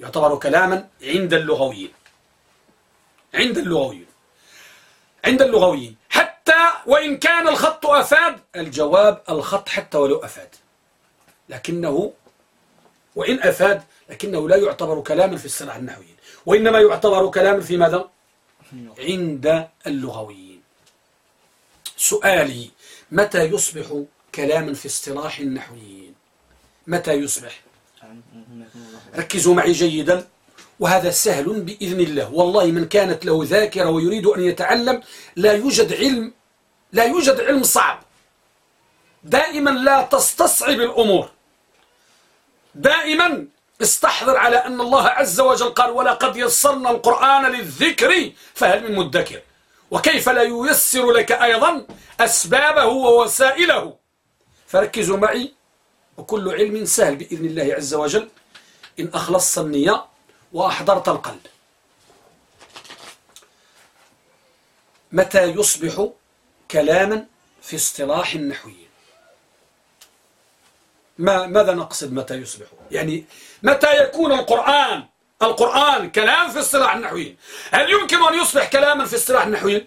يعتبر كلاما عند اللغويين. عند اللغويين. عند اللغويين. حتى وإن كان الخط أفاد الجواب الخط حتى ولو أفاد. لكنه وإن أفاد لكنه لا يعتبر كلاما في اصطلاح النحويين. وإنما يعتبر كلاما في ماذا؟ عند اللغويين. سؤالي متى يصبح كلاما في اصطلاح النحويين؟ متى يصبح؟ ركزوا معي جيدا. وهذا سهل بإذن الله. والله من كانت له ذاكرة ويريد أن يتعلم لا يوجد علم لا يوجد علم صعب. دائما لا تستصعب الأمور. دائما استحضر على أن الله عز وجل قال ولقد يسرنا القرآن للذكر فهل من مدكر؟ وكيف لا ييسر لك أيضا أسبابه ووسائله؟ فركزوا معي وكل علم سهل بإذن الله عز وجل. إن أخلصت النية وأحضرت القلب. متى يصبح كلاما في اصطلاح النحويين؟ ما ماذا نقصد متى يصبح؟ يعني متى يكون القرآن؟ القرآن كلام في اصطلاح النحويين. هل يمكن أن يصبح كلاما في اصطلاح النحويين؟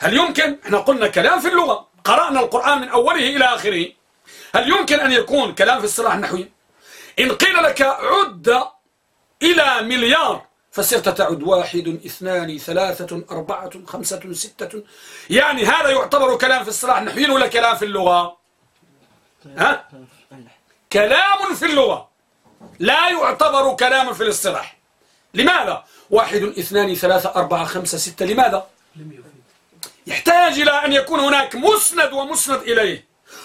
هل يمكن؟ إحنا قلنا كلام في اللغة. قرأنا القرآن من أوله إلى آخره. هل يمكن أن يكون كلام في اصطلاح النحويين؟ إن قيل لك عد إلى مليار فصرت تعد واحد اثنان ثلاثة أربعة خمسة ستة. يعني هذا يعتبر كلام في الصلاح النحويين ولا كلام في اللغة؟ ها؟ كلام في اللغة. لا يعتبر كلام في الاصطلاح. لماذا؟ واحد اثنان ثلاثة أربعة خمسة ستة لماذا؟ يحتاج إلى أن يكون هناك مسند ومسند إليه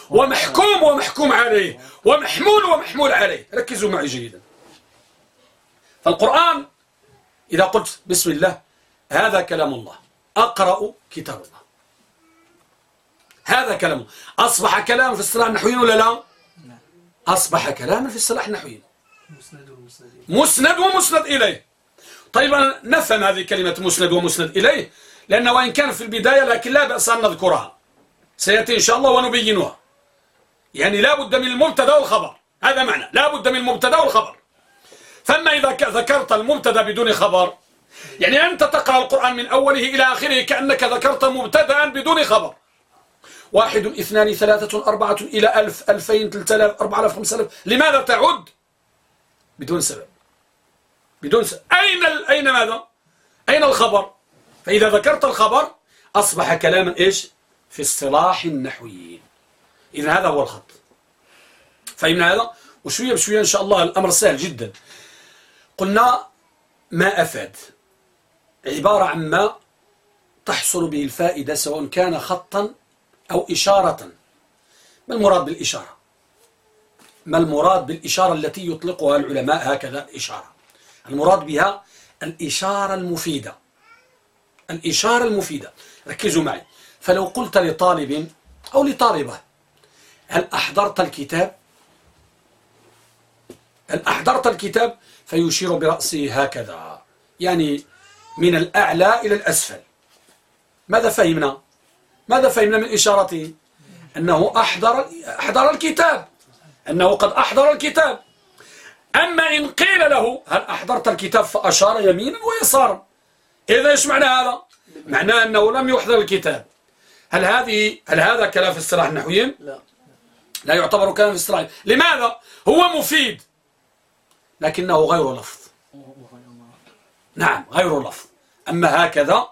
ومحكوم ومحكوم عليه ومحمول ومحمول عليه. ركزوا معي جيدا. فالقرآن إذا قلت بسم الله هذا كلام الله. أقرأ كتاب الله. هذا كلام أصبح كلام في الصلاح النحويين ولا لا؟ أصبح كلاما في الصلاح النحويين مسند ومسند إليه. طيب نفهم هذه كلمة مسند ومسند إليه لأن وإن كان في البداية لكن لا بأس أن نذكرها. سيأتي إن شاء الله ونبينها. يعني لا بد من المبتدا والخبر. هذا معنى. لا بد من المبتدا والخبر. فما إذا ذكرت المبتدا بدون خبر يعني أنت تقرأ القرآن من أوله إلى آخره كأنك ذكرت مبتدا بدون خبر. واحد اثنان ثلاثة أربعة إلى ألف ألفين ثلاثة أربعة آلاف خمسة آلاف. لماذا تعد؟ بدون سبب. بدون سبب. أين أين ماذا؟ أين الخبر؟ فإذا ذكرت الخبر أصبح كلاما إيش؟ في اصطلاح النحويين. إذا هذا هو الخط. فهمنا هذا وشوية بشوية إن شاء الله الأمر سهل جدا. قلنا ما أفاد. عبارة عن ما تحصل به الفائدة سواء كان خطا أو إشارة. ما المراد بالإشارة؟ ما المراد بالإشارة التي يطلقها العلماء؟ هكذا إشارة المراد بها الإشارة المفيدة. الإشارة المفيدة. ركزوا معي. فلو قلت لطالب أو لطالبة هل أحضرت الكتاب؟ هل أحضرت الكتاب؟ فيشير برأسه هكذا. يعني من الأعلى إلى الأسفل. ماذا فهمنا؟ ماذا فهمنا من إشارته؟ أنه أحضر, أحضر الكتاب. أنه قد أحضر الكتاب. أما إن قيل له هل أحضرت الكتاب فأشار يمينا ويسارا. إذا إيش معنى هذا؟ معناه أنه لم يحضر الكتاب. هل هذه هل هذا كلام في اصطلاح النحويين؟ لا. لا يعتبر كلام في اصطلاح لماذا؟ هو مفيد لكنه غير لفظ. نعم غير لفظ. أما هكذا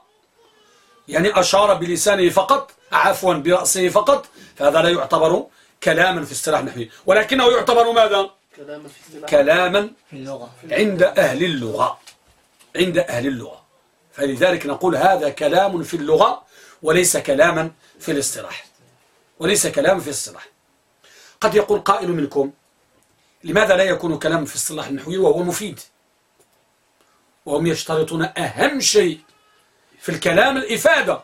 يعني أشار بلسانه فقط عفوا برأسه فقط فهذا لا يعتبر كلاما في اصطلاح النحوي ولكنه يعتبر ماذا؟ كلاما في كلاما في اللغة. عند أهل اللغة. عند أهل اللغة. فلذلك نقول هذا كلام في اللغة وليس كلاما في الاصطلاح. وليس كلاما في الاصطلاح. قد يقول قائل منكم لماذا لا يكون كلام في اصطلاح النحوي وهو مفيد؟ وهم يشترطون أهم شيء في الكلام الإفادة.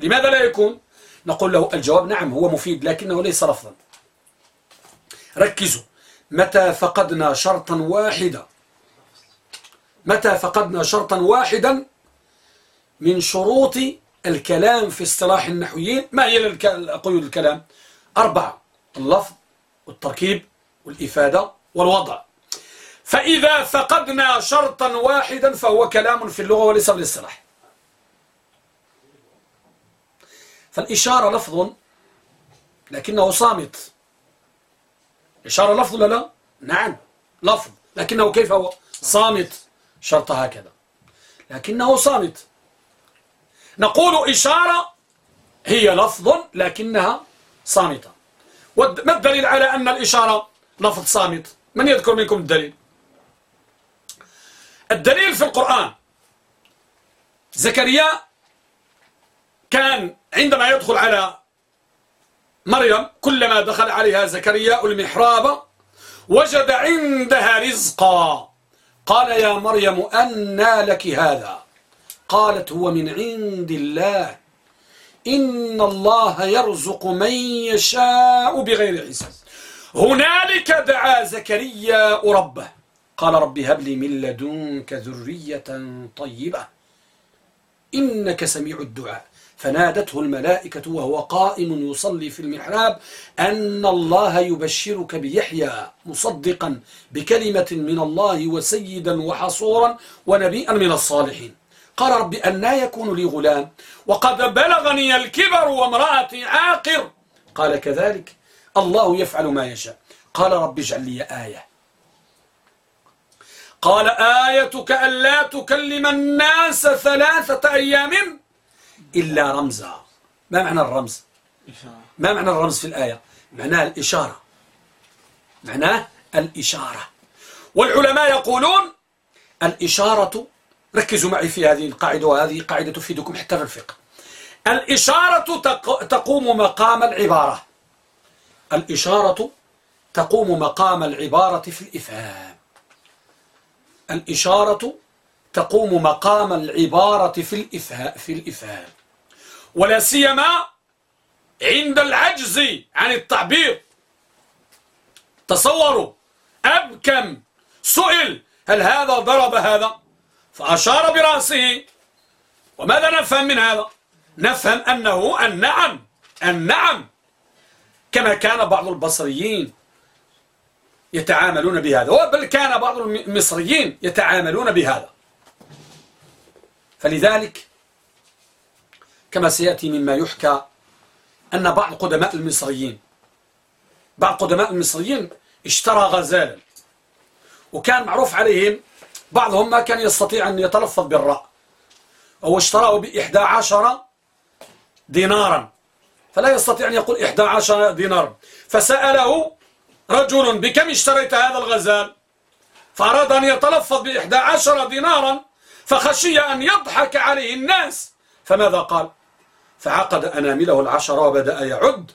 لماذا لا يكون؟ نقول له الجواب نعم هو مفيد لكنه ليس لفظا ركزوا. متى فقدنا شرطا واحدا؟ متى فقدنا شرطا واحدا من شروط الكلام في اصطلاح النحويين؟ ما هي قيود الكلام؟ أربعة. اللفظ والتركيب والإفادة والوضع. فإذا فقدنا شرطا واحدا فهو كلام في اللغة وليس بالاصطلاح فالإشارة لفظ لكنه صامت. إشارة لفظ ولا لا؟ نعم لفظ. لكنه كيف هو؟ صامت. شرط هكذا. لكنه صامت. نقول إشارة هي لفظ لكنها صامتة. ما الدليل على أن الإشارة لفظ صامت؟ من يذكر منكم الدليل؟ الدليل في القرآن. زكريا كان عندما يدخل على مريم كلما دخل عليها زكريا المحراب وجد عندها رزقا. قال يا مريم أنى لك هذا؟ قالت هو من عند الله. إن الله يرزق من يشاء بغير حساب. هنالك دعا زكريا ربه. قال رب هب لي من لدنك ذرية طيبة. إنك سميع الدعاء. فنادته الملائكة وهو قائم يصلي في المحراب أن الله يبشرك بيحيى مصدقا بكلمة من الله وسيدا وحصورا ونبيا من الصالحين. قال رب أنا يكون لي غلام وقد بلغني الكبر وامرأتي عاقر. قال كذلك الله يفعل ما يشاء. قال رب اجعل لي آية. قال آيتك ألا تكلم الناس ثلاثة أيام؟ إلا رمزا. ما معنى الرمز؟ ما معنى الرمز في الآية؟ معناه الإشارة. معناه الإشارة. والعلماء يقولون الإشارة ركزوا معي في هذه القاعدة وهذه قاعدة تفيدكم حتى في الفقه. الإشارة تقوم مقام العبارة. الإشارة تقوم مقام العبارة في الإفهام. الإشارة تقوم مقام العبارة في الإفهام, في الإفهام. ولا سيما عند العجز عن التعبير. تصوروا أب كم سئل هل هذا ضرب هذا؟ فأشار برأسه. وماذا نفهم من هذا؟ نفهم أنه النعم النعم. كما كان بعض البصريين يتعاملون بهذا بل كان بعض المصريين يتعاملون بهذا. فلذلك كما سيأتي مما يحكى أن بعض قدماء المصريين بعض قدماء المصريين اشترى غزالا وكان معروف عليهم بعضهم ما كان يستطيع أن يتلفظ بالراء هو اشتراه بإحدى عشر دينارا فلا يستطيع أن يقول إحدى عشر دينارا. فسأله رجل بكم اشتريت هذا الغزال؟ فأراد أن يتلفظ بإحدى عشر دينارا فخشي أن يضحك عليه الناس فماذا قال؟ فعقد أنامله العشر وبدأ يعد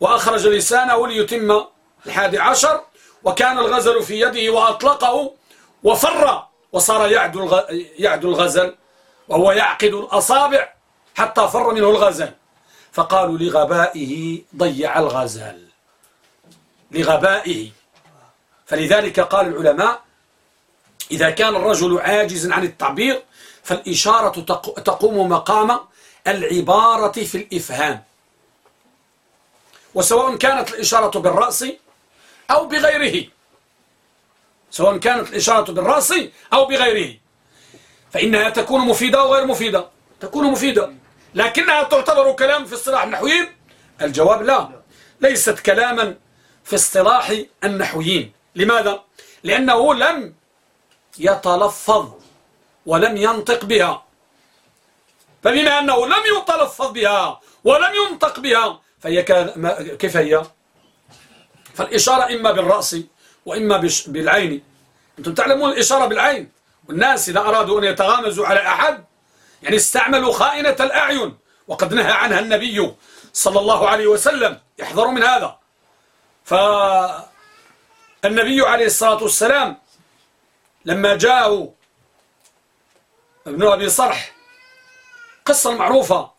وأخرج لسانه ليتم الحادي عشر وكان الغزل في يده وأطلقه وفر وصار يعدو يعدو الغزل وهو يعقد الأصابع حتى فر منه الغزل. فقالوا لغبائه ضيع الغزال لغبائه. فلذلك قال العلماء إذا كان الرجل عاجزا عن التعبير فالإشارة تقوم مقام العبارة في الإفهام. وسواء كانت الإشارة بالرأس أو بغيره. سواء كانت الإشارة بالرأس أو بغيره. فإنها تكون مفيدة وغير مفيدة. تكون مفيدة. لكنها تعتبر كلام في اصطلاح النحويين. الجواب لا. ليست كلاما في اصطلاح النحويين. لماذا؟ لأنه لم يتلفظ ولم ينطق بها. فبما أنه لم يتلفظ بها ولم ينطق بها فهي كيف هي؟ فالإشارة إما بالرأس وإما بالعين. أنتم تعلمون الإشارة بالعين؟ والناس إذا أرادوا أن يتغامزوا على أحد يعني استعملوا خائنة الأعين. وقد نهى عنها النبي صلى الله عليه وسلم. يحذروا من هذا. فالنبي عليه الصلاة والسلام لما جاءوا ابن أبي صرح قصة معروفة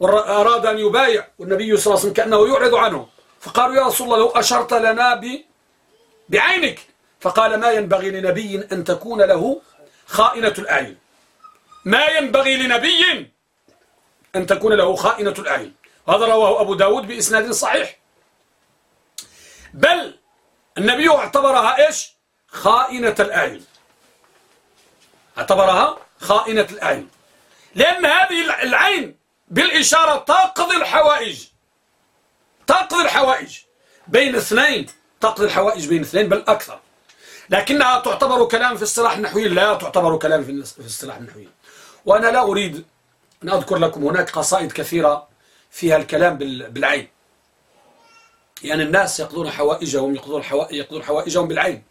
وأراد أن يبايع والنبي صلى الله عليه وسلم كأنه يعرض عنه. فقالوا يا رسول الله لو أشرت لنا ب... بعينك. فقال ما ينبغي لنبي أن تكون له خائنة الأعين. ما ينبغي لنبي أن تكون له خائنة الأعين. هذا رواه أبو داود بإسناد صحيح. بل النبي اعتبرها إيش؟ خائنة الأعين. اعتبرها خائنة الأعين. لأن هذه العين بالإشارة تقضي الحوائج. تقضي الحوائج. بين اثنين تقضي الحوائج بين اثنين بل أكثر. لكنها تعتبر كلام في الصلاح النحوي لا تعتبر كلام في الصلاح النحوي وأنا لا أريد أن أذكر لكم هناك قصائد كثيرة فيها الكلام بالعين. يعني الناس يقضون حوائجهم يقضون, يقضون حوائجهم بالعين.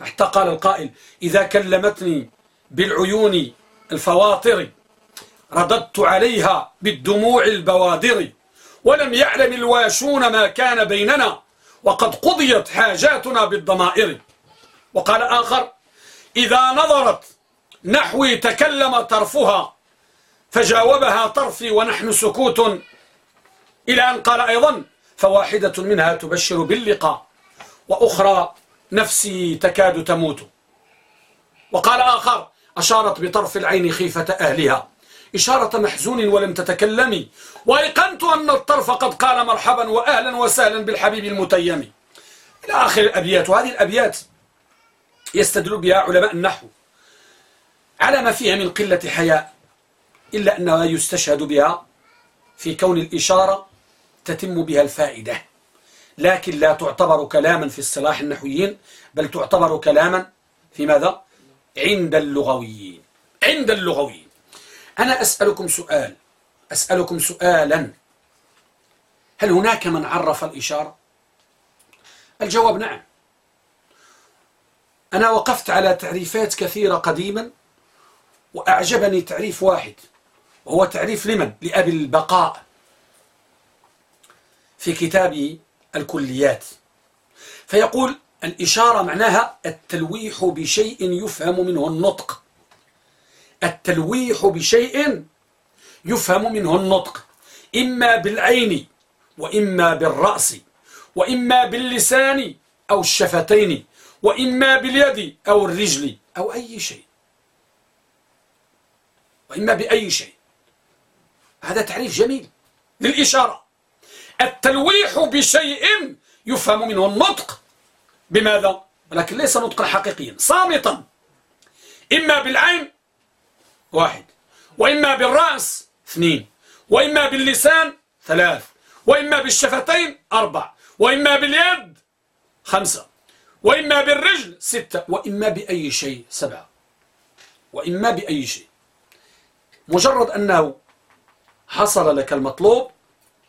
حتى قال القائل إذا كلمتني بالعيون الفواطر رددت عليها بالدموع البوادر ولم يعلم الواشون ما كان بيننا وقد قضيت حاجاتنا بالضمائر. وقال آخر إذا نظرت نحوي تكلم طرفها فجاوبها طرفي ونحن سكوت إلى أن قال أيضا فواحدة منها تبشر باللقاء وأخرى نفسي تكاد تموت. وقال آخر أشارت بطرف العين خيفة أهلها. إشارة محزون ولم تتكلمي وأيقنت أن الطرف قد قال مرحبا وأهلا وسهلا بالحبيب المتيم. إلى آخر الأبيات وهذه الأبيات يستدل بها علماء النحو على ما فيها من قلة حياء إلا أنها يستشهد بها في كون الإشارة تتم بها الفائدة. لكن لا تعتبر كلاما في الصلاح النحويين بل تعتبر كلاما في ماذا؟ عند اللغويين. عند اللغويين. أنا أسألكم سؤال. أسألكم سؤالا. هل هناك من عرف الإشارة؟ الجواب نعم. أنا وقفت على تعريفات كثيرة قديما وأعجبني تعريف واحد وهو تعريف لمن؟ لأبي البقاء. في كتابه الكليات. فيقول الإشارة معناها التلويح بشيء يفهم منه النطق. التلويح بشيء يفهم منه النطق إما بالعين وإما بالرأس وإما باللسان أو الشفتين وإما باليد أو الرجل أو أي شيء. وإما بأي شيء. هذا تعريف جميل للإشارة. التلويح بشيء يفهم منه النطق بماذا؟ ولكن ليس نطقا حقيقيا صامتا. إما بالعين واحد. وإما بالرأس اثنين. وإما باللسان ثلاث. وإما بالشفتين أربع. وإما باليد خمسة. وإما بالرجل ستة. وإما بأي شيء سبعة. وإما بأي شيء. مجرد أنه حصل لك المطلوب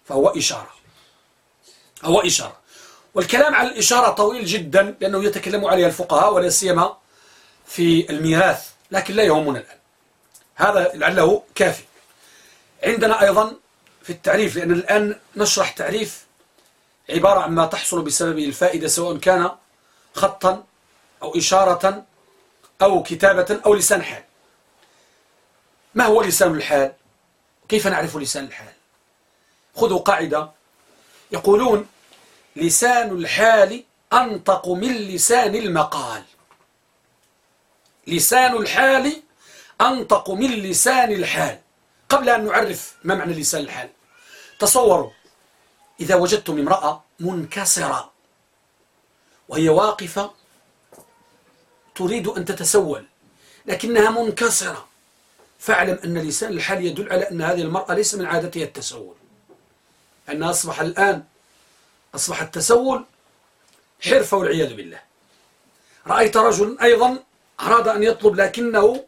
فهو إشارة. هو إشارة. والكلام على الإشارة طويل جدا لأنه يتكلم عليها الفقهاء ولا سيما في الميراث لكن لا يهمنا الآن. هذا لعله كافي. عندنا أيضا في التعريف لأن الآن نشرح تعريف عبارة عن ما تحصل بسبب الفائدة سواء كان خطا أو إشارة أو كتابة أو لسان حال. ما هو لسان الحال؟ كيف نعرف لسان الحال؟ خذوا قاعدة. يقولون لسان الحال أنطق من لسان المقال. لسان الحال أنطق من لسان الحال. قبل أن نعرف ما معنى لسان الحال. تصوروا إذا وجدتم امرأة منكسرة وهي واقفة تريد أن تتسول لكنها منكسرة فاعلم أن لسان الحال يدل على أن هذه المرأة ليس من عادتها التسول. أنها أصبح الآن أصبح التسول حرفة والعياذ بالله. رأيت رجل أيضا أراد أن يطلب لكنه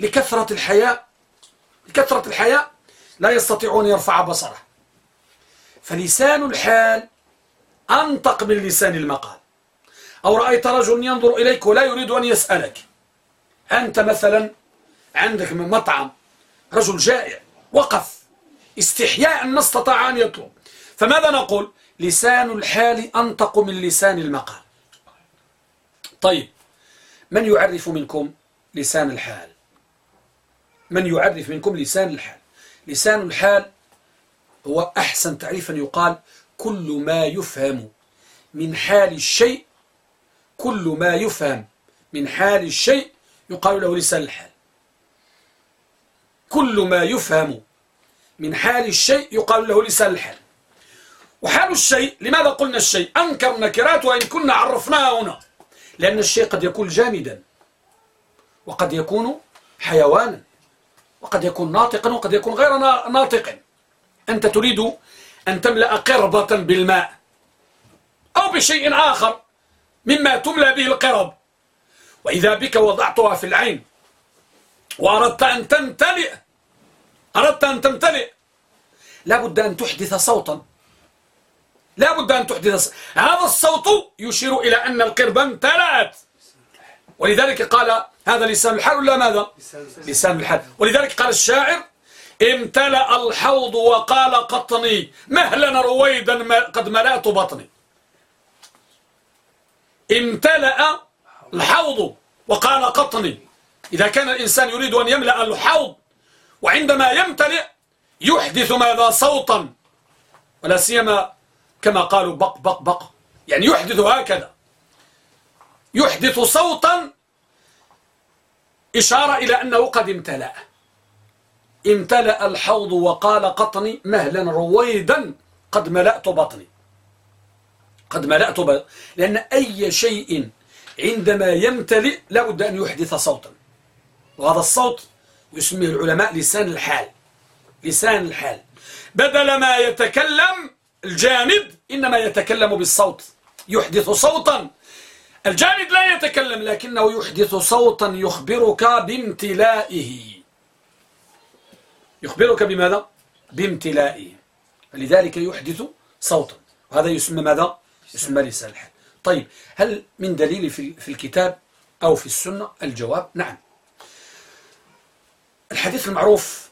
لكثرة الحياء لكثرة الحياء لا يستطيع أن يرفع بصره. فلسان الحال أنطق من لسان المقال. أو رأيت رجل ينظر إليك ولا يريد أن يسألك. أنت مثلا عندك من مطعم رجل جائع وقف استحياء ما استطاع أن يطلب. فماذا نقول؟ لسان الحال أنطق من لسان المقال. طيب من يعرف منكم لسان الحال؟ من يعرف منكم لسان الحال. لسان الحال هو أحسن تعريفا يقال كل ما يفهم. من حال الشيء كل ما يفهم. من حال الشيء يقال له لسان الحال. كل ما يفهم. من حال الشيء يقال له لسان الحال. وحال الشيء لماذا قلنا الشيء؟ أنكر نكرات وإن كنا عرفناها هنا. لأن الشيء قد يكون جامدا. وقد يكون حيوانا. وقد يكون ناطقا وقد يكون غير ناطق. أنت تريد أن تملأ قربة بالماء أو بشيء آخر مما تملأ به القرب. وإذا بك وضعتها في العين وأردت أن تمتلئ أردت أن تمتلئ لابد أن تحدث صوتا. لابد أن تحدث هذا الصوت يشير إلى أن القربة امتلأت. ولذلك قال هذا لسان الحال ولا ماذا؟ لسان الحال ولذلك قال الشاعر امتلأ الحوض وقال قطني مهلا رويدا قد ملأت بطني. امتلأ الحوض وقال قطني. إذا كان الإنسان يريد أن يملأ الحوض وعندما يمتلئ يحدث ماذا؟ صوتا. ولا سيما كما قالوا بق بق بق. يعني يحدث هكذا. يحدث صوتا إشارة إلى أنه قد امتلأ. امتلأ الحوض وقال قطني مهلا رويدا قد ملأت بطني. قد ملأت بطني لأن أي شيء عندما يمتلئ لابد أن يحدث صوتا. وهذا الصوت يسميه العلماء لسان الحال. لسان الحال. بدل ما يتكلم الجامد إنما يتكلم بالصوت. يحدث صوتا. الجامد لا يتكلم لكنه يحدث صوتا يخبرك بامتلائه. يخبرك بماذا؟ بامتلائه. فلذلك يحدث صوتا. وهذا يسمى ماذا؟ يسمى لسان الحال طيب هل من دليل في الكتاب أو في السنة؟ الجواب نعم. الحديث المعروف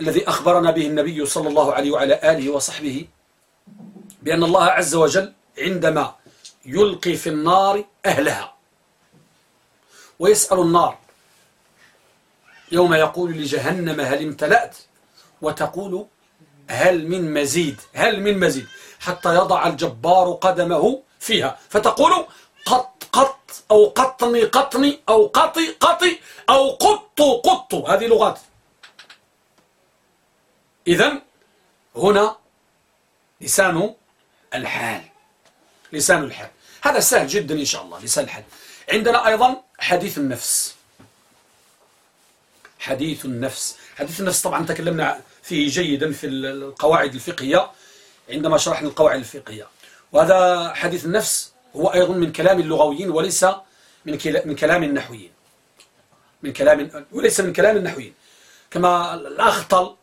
الذي أخبرنا به النبي صلى الله عليه وعلى آله وصحبه بأن الله عز وجل عندما يلقي في النار أهلها ويسأل النار. يوم يقول لجهنم هل امتلأت؟ وتقول هل من مزيد هل من مزيد حتى يضع الجبار قدمه فيها. فتقول قط قط أو قطني قطني أو قطي قطي أو قط قط هذه لغات. إذا هنا لسان الحال. لسان الحال هذا سهل جدا إن شاء الله لسان الحال عندنا أيضا حديث النفس. حديث النفس. حديث النفس طبعا تكلمنا فيه جيدا في القواعد الفقهية. عندما شرحنا القواعد الفقهية. وهذا حديث النفس هو أيضا من كلام اللغويين وليس من من كلام النحويين. من كلام وليس من كلام النحويين. كما الأخطل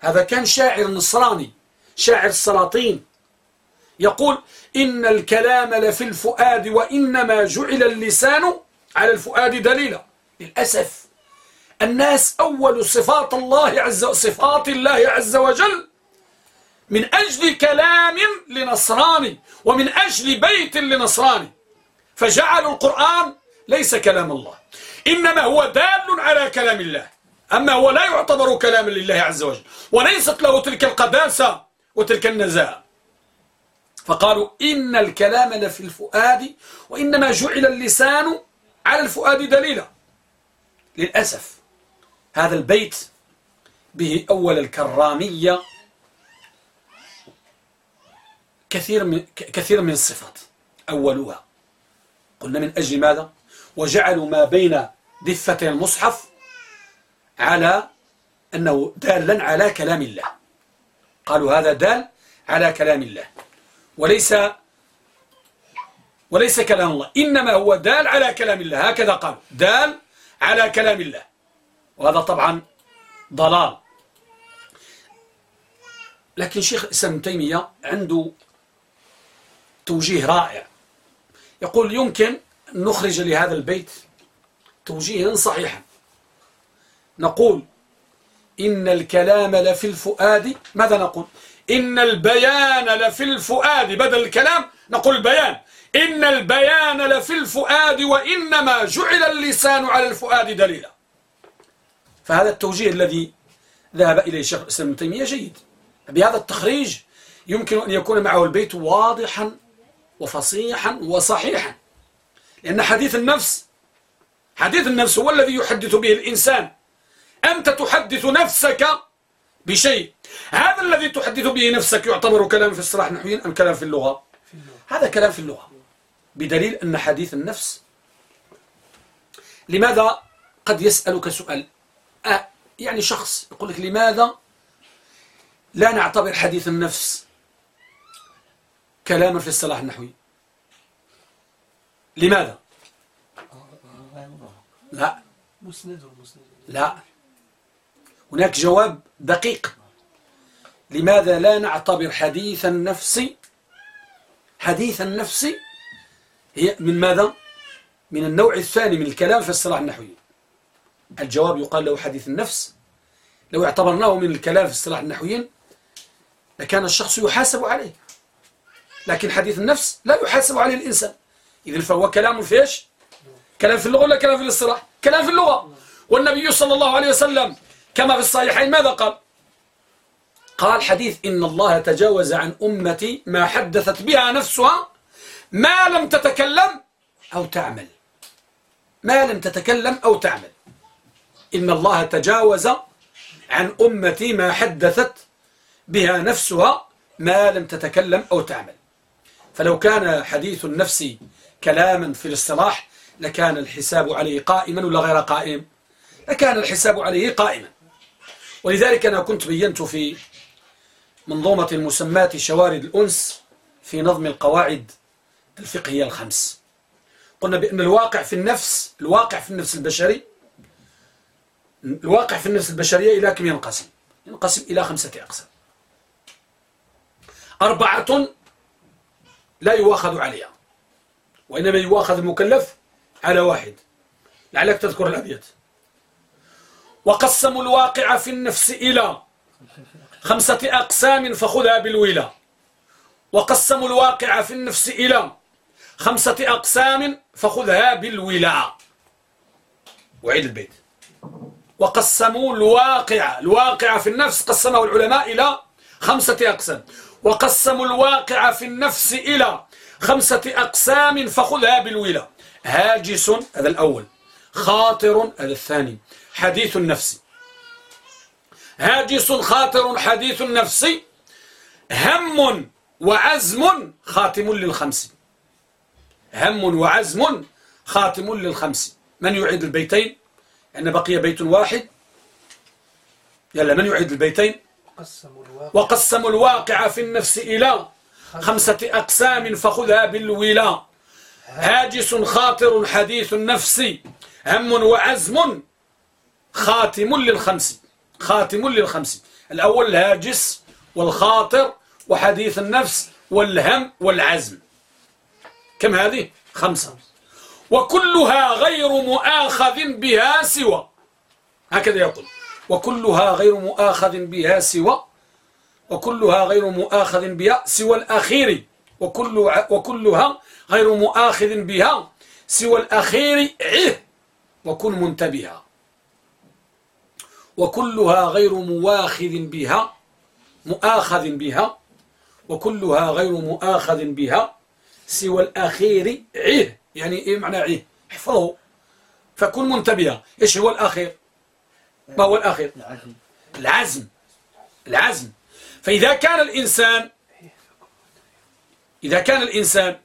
هذا كان شاعر نصراني شاعر السلاطين يقول إن الكلام لفي الفؤاد وإنما جعل اللسان على الفؤاد دليلا. للأسف الناس أول صفات الله عز صفات الله عز وجل من أجل كلام لنصراني ومن أجل بيت لنصراني فجعلوا القرآن ليس كلام الله إنما هو دال على كلام الله. أما هو لا يعتبر كلاما لله عز وجل وليست له تلك القداسة وتلك النزاهة فقالوا إن الكلام لفي الفؤاد وإنما جعل اللسان على الفؤاد دليلا. للأسف هذا البيت به أول الكرامية كثير من كثير من الصفات أولها. قلنا من أجل ماذا؟ وجعلوا ما بين دفتي المصحف على أنه دالا على كلام الله. قالوا هذا دال على كلام الله. وليس وليس كلام الله. إنما هو دال على كلام الله. هكذا قال. دال على كلام الله. وهذا طبعا ضلال. لكن شيخ الإسلام تيمية عنده توجيه رائع. يقول يمكن نخرج لهذا البيت توجيها صحيحا. نقول إن الكلام لفي الفؤاد. ماذا نقول؟ إن البيان لفي الفؤاد بدل الكلام نقول البيان إن البيان لفي الفؤاد وإنما جعل اللسان على الفؤاد دليلا. فهذا التوجيه الذي ذهب إليه الشيخ الإسلام ابن تيمية جيد. بهذا التخريج يمكن أن يكون معه البيت واضحا وفصيحا وصحيحا. لأن حديث النفس حديث النفس هو الذي يحدث به الإنسان. أنت تحدث نفسك بشيء. هذا الذي تحدث به نفسك يعتبر كلام في الصلاح النحويين أم كلام في اللغة؟ هذا كلام في اللغة. بدليل أن حديث النفس. لماذا قد يسألك سؤال؟ أه يعني شخص يقول لك لماذا لا نعتبر حديث النفس كلاما في الصلاح النحوي؟ لماذا؟ لا. مسند ومسند. لا. هناك جواب دقيق. لماذا لا نعتبر حديث النفس حديث النفس هي من ماذا؟ من النوع الثاني من الكلام في الصلاح النحوي الجواب يقال له حديث النفس. لو اعتبرناه من الكلام في الصلاح النحويين لكان الشخص يحاسب عليه. لكن حديث النفس لا يحاسب عليه الإنسان. إذن فهو كلام في إيش؟ كلام في اللغة ولا كلام في الاصطلاح؟ كلام في اللغة. والنبي صلى الله عليه وسلم كما في الصحيحين ماذا قال؟ قال حديث إن الله تجاوز عن أمتي ما حدثت بها نفسها ما لم تتكلم أو تعمل. ما لم تتكلم أو تعمل. إن الله تجاوز عن أمتي ما حدثت بها نفسها ما لم تتكلم أو تعمل. فلو كان حديث النفس كلاما في الاصطلاح لكان الحساب عليه قائما ولا غير قائم؟ لكان الحساب عليه قائما. ولذلك أنا كنت بينت في منظومة المسمات شوارد الأنس في نظم القواعد الفقهية الخمس. قلنا بأن الواقع في النفس الواقع في النفس البشري الواقع في النفس البشرية إلى كم ينقسم؟ ينقسم إلى خمسة أقسام. أربعة لا يواخذ عليها وإنما يواخذ المكلف على واحد. لعلك تذكر الأبيات وقسموا الواقع في النفس إلى خمسة أقسام فخذها بالولا وقسموا الواقع في النفس إلى خمسة أقسام فخذها بالولا وعيد البيت. وقسموا الواقع الواقع في النفس قسمه العلماء إلى خمسة أقسام. وقسموا الواقع في النفس إلى خمسة أقسام فخذها بالولا هاجس هذا الأول. خاطر هذا الثاني. حديث النفس. هاجس خاطر حديث النفس. هم وعزم خاتم للخمس. هم وعزم خاتم للخمس. من يعيد البيتين؟ أن بقي بيت واحد. يلا من يعيد البيتين؟ وقسموا الواقع. في النفس إلى خمسة أقسام فخذها بالولا هاجس خاطر حديث النفس. هم وعزم خاتم للخمس خاتم للخمس. الأول الهاجس والخاطر وحديث النفس والهم والعزم. كم هذه؟ خمسة. وكلها غير مؤاخذ بها سوى. هكذا يقول وكلها غير مؤاخذ بها سوى. وكلها غير مؤاخذ بها سوى الأخير. وكل وكلها غير مؤاخذ بها سوى الأخير. عه وكن منتبها. وكلها غير مواخذ بها مؤاخذ بها وكلها غير مؤاخذ بها سوى الأخير عه يعني إيه معنى عه احفظه. فكن منتبها. إيش هو الأخير؟ ما هو الأخير؟ العزم. العزم. فإذا كان الإنسان إذا كان الإنسان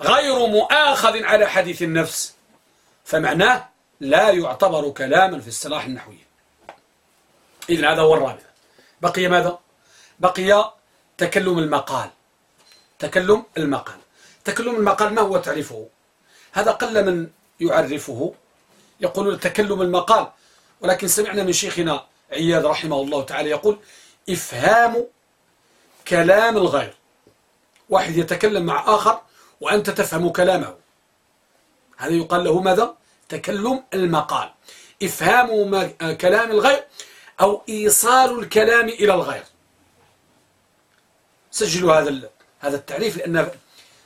غير مؤاخذ على حديث النفس فمعناه لا يعتبر كلاما في الصلاح النحوي. إذن هذا هو الرابع. بقي ماذا؟ بقي تكلم المقال. تكلم المقال. تكلم المقال ما هو تعريفه هذا قل من يعرفه. يقول تكلم المقال ولكن سمعنا من شيخنا عياد رحمه الله تعالى يقول إفهام كلام الغير. واحد يتكلم مع آخر وأنت تفهم كلامه. هذا يقال له ماذا؟ تكلم المقال. إفهام كلام الغير أو إيصال الكلام إلى الغير. سجلوا هذا هذا التعريف لأن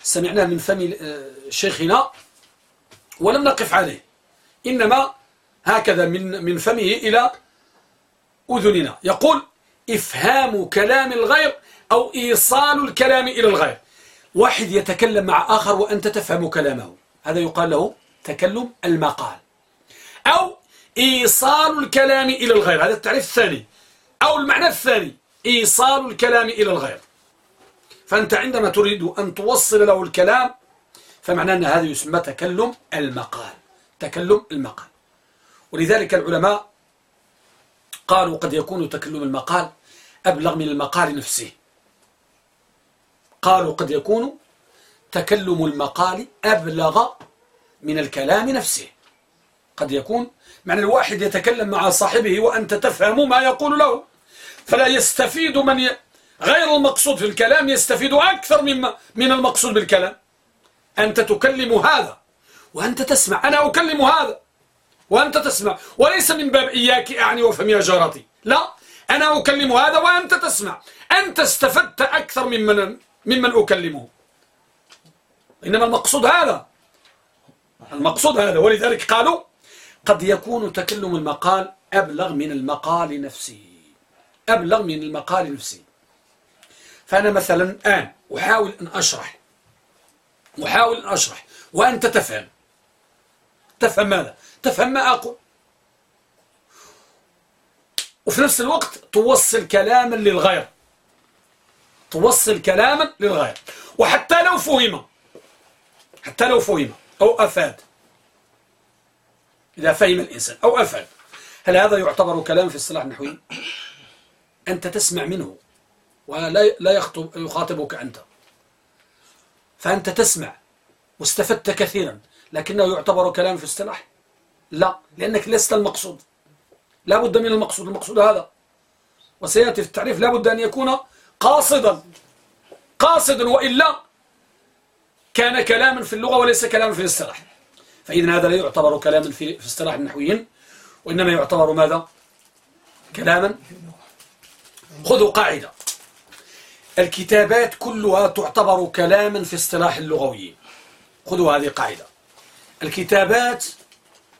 سمعناه من فم شيخنا ولم نقف عليه. إنما هكذا من من فمه إلى أذننا. يقول إفهام كلام الغير أو إيصال الكلام إلى الغير. واحد يتكلم مع آخر وأنت تفهم كلامه. هذا يقال له تكلم المقال. أو إيصال الكلام إلى الغير. هذا التعريف الثاني. أو المعنى الثاني. إيصال الكلام إلى الغير. فأنت عندما تريد أن توصل له الكلام فمعنى أن هذا يسمى تكلم المقال. تكلم المقال. ولذلك العلماء قالوا قد يكون تكلم المقال أبلغ من المقال نفسه. قالوا قد يكون تكلم المقال أبلغ من الكلام نفسه. قد يكون معنى الواحد يتكلم مع صاحبه وأنت تفهم ما يقول له. فلا يستفيد من ي... غير المقصود في الكلام يستفيد أكثر مما من المقصود بالكلام. أنت تكلم هذا وأنت تسمع. أنا أكلم هذا وأنت تسمع. وليس من باب إياك أعني وفمي جارتي. لا أنا أكلم هذا وأنت تسمع. أنت استفدت أكثر ممن, ممن أكلمه. إنما المقصود هذا. المقصود هذا. ولذلك قالوا قد يكون تكلم المقال أبلغ من المقال نفسه. أبلغ من المقال نفسه. فأنا مثلا الآن أحاول أن أشرح. أحاول أن أشرح. وأنت تفهم. تفهم ماذا؟ تفهم ما أقول. وفي نفس الوقت توصل كلاما للغير. توصل كلاما للغير. وحتى لو فهم. حتى لو فهم. أو أفاد. إذا فهم الإنسان أو أفاد هل هذا يعتبر كلام في الصلاح النحوي أنت تسمع منه ولا لا يخطب يخاطبك أنت. فأنت تسمع. واستفدت كثيرا. لكنه يعتبر كلام في الصلاح لا. لأنك لست المقصود. لا بد من المقصود. المقصود هذا. وسيأتي في التعريف. لا بد أن يكون قاصدا. قاصدا. وإلا كان كلاما في اللغة وليس كلاما في الاصطلاح فإذا هذا لا يعتبر كلاما في اصطلاح النحويين وإنما يعتبر ماذا؟ كلاما. خذوا قاعدة. الكتابات كلها تعتبر كلاما في اصطلاح اللغويين. خذوا هذه قاعدة. الكتابات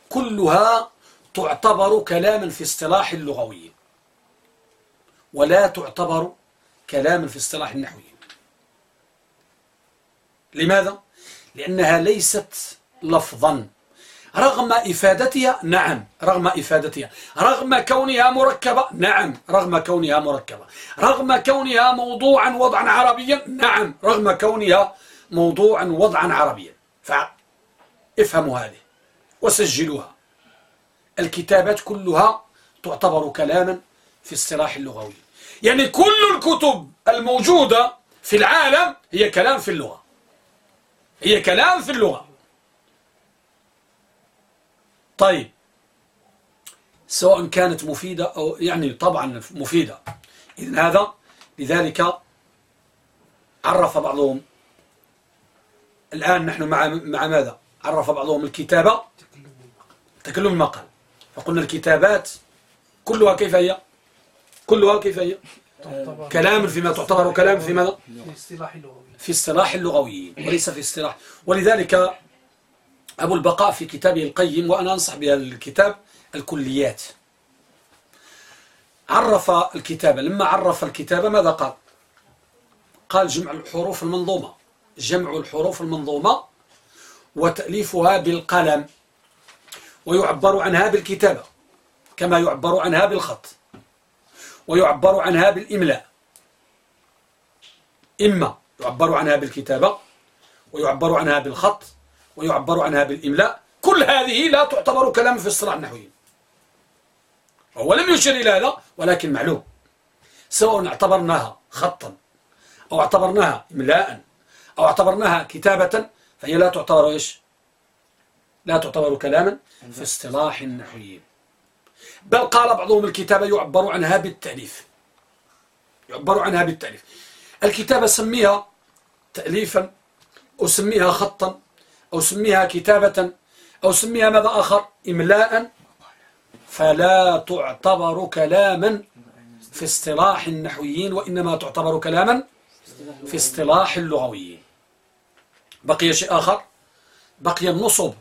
كلها تعتبر كلاما في اصطلاح اللغويين. ولا تعتبر كلاما في اصطلاح النحويين. لماذا؟ لأنها ليست لفظا. رغم إفادتها نعم. رغم إفادتها. رغم كونها مركبة نعم. رغم كونها مركبة. رغم كونها موضوعا وضعا عربيا نعم. رغم كونها موضوعا وضعا عربيا. فافهموا هذه. وسجلوها. الكتابات كلها تعتبر كلاما في الصلاح اللغوي. يعني كل الكتب الموجودة في العالم هي كلام في اللغة. هي كلام في اللغة. طيب. سواء كانت مفيدة أو يعني طبعا مفيدة. إذن هذا لذلك عرف بعضهم. الآن نحن مع مع ماذا؟ عرف بعضهم الكتابة. تكلم المقال. فقلنا الكتابات كلها كيف هي؟ كلها كيف هي؟ كلام فيما تعتبر كلام في ماذا؟ في اصطلاح اللغوي في اصطلاح اللغوي وليس في اصطلاح. ولذلك أبو البقاء في كتابه القيم وأنا أنصح بهذا الكتاب الكليات. عرف الكتابة لما عرف الكتابة ماذا قال؟ قال جمع الحروف المنظومة. جمع الحروف المنظومة وتأليفها بالقلم. ويعبر عنها بالكتابة كما يعبر عنها بالخط. ويعبر عنها بالإملاء. إما يعبر عنها بالكتابة ويعبر عنها بالخط. ويعبر عنها بالإملاء. كل هذه لا تعتبر كلام في الصلاح النحوي وهو لم يشير إلى هذا ولكن معلوم. سواء اعتبرناها خطا أو اعتبرناها إملاء أو اعتبرناها كتابة فهي لا تعتبر إيش؟ لا تعتبر كلاما في اصطلاح النحويين. بل قال بعضهم الكتابة يعبر عنها بالتأليف. يعبر عنها بالتأليف. الكتابة سميها تأليفا أو سميها خطا. أو سميها كتابة أو سميها ماذا آخر؟ إملاء. فلا تعتبر كلاما في اصطلاح النحويين وإنما تعتبر كلاما في اصطلاح اللغويين. بقي شيء آخر؟ بقي النصب.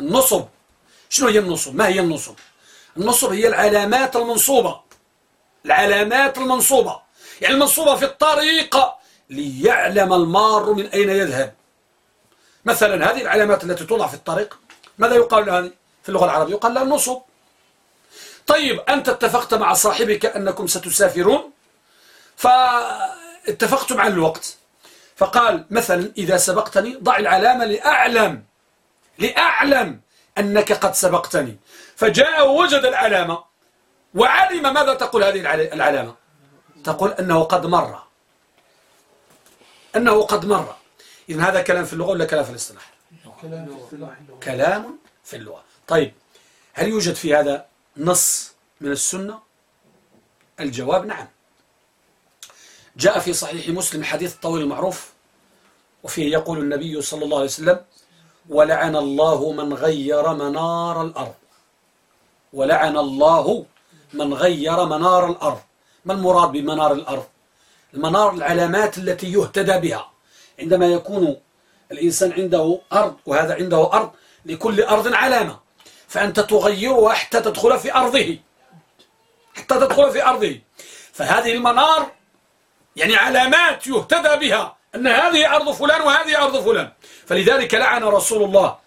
النصب. شنو هي النصب؟ ما هي النصب؟ النصب هي العلامات المنصوبة. العلامات المنصوبة. يعني المنصوبة في الطريق ليعلم المار من أين يذهب. مثلا هذه العلامات التي توضع في الطريق ماذا يقال لهذه؟ في اللغة العربية يقال لها النصب. طيب أنت اتفقت مع صاحبك أنكم ستسافرون فاتفقتم عن الوقت. فقال مثلا إذا سبقتني ضع العلامة لأعلم لأعلم أنك قد سبقتني. فجاء ووجد العلامة وعلم ماذا تقول هذه العلامة؟ تقول أنه قد مر. أنه قد مر. إذن هذا كلام في اللغة ولا كلام في الاصطلاح؟ كلام في اصطلاح اللغة. كلام في اللغة. طيب هل يوجد في هذا نص من السنة؟ الجواب نعم. جاء في صحيح مسلم حديث الطويل المعروف وفيه يقول النبي صلى الله عليه وسلم ولعن الله من غير منار الأرض. ولعن الله من غير منار الأرض. ما المراد بمنار الأرض؟ المنار العلامات التي يهتدى بها. عندما يكون الإنسان عنده أرض وهذا عنده أرض لكل أرض علامة. فأنت تغيرها حتى تدخل في أرضه. حتى تدخل في أرضه. فهذه المنار يعني علامات يهتدى بها أن هذه أرض فلان وهذه أرض فلان. فلذلك لعن رسول الله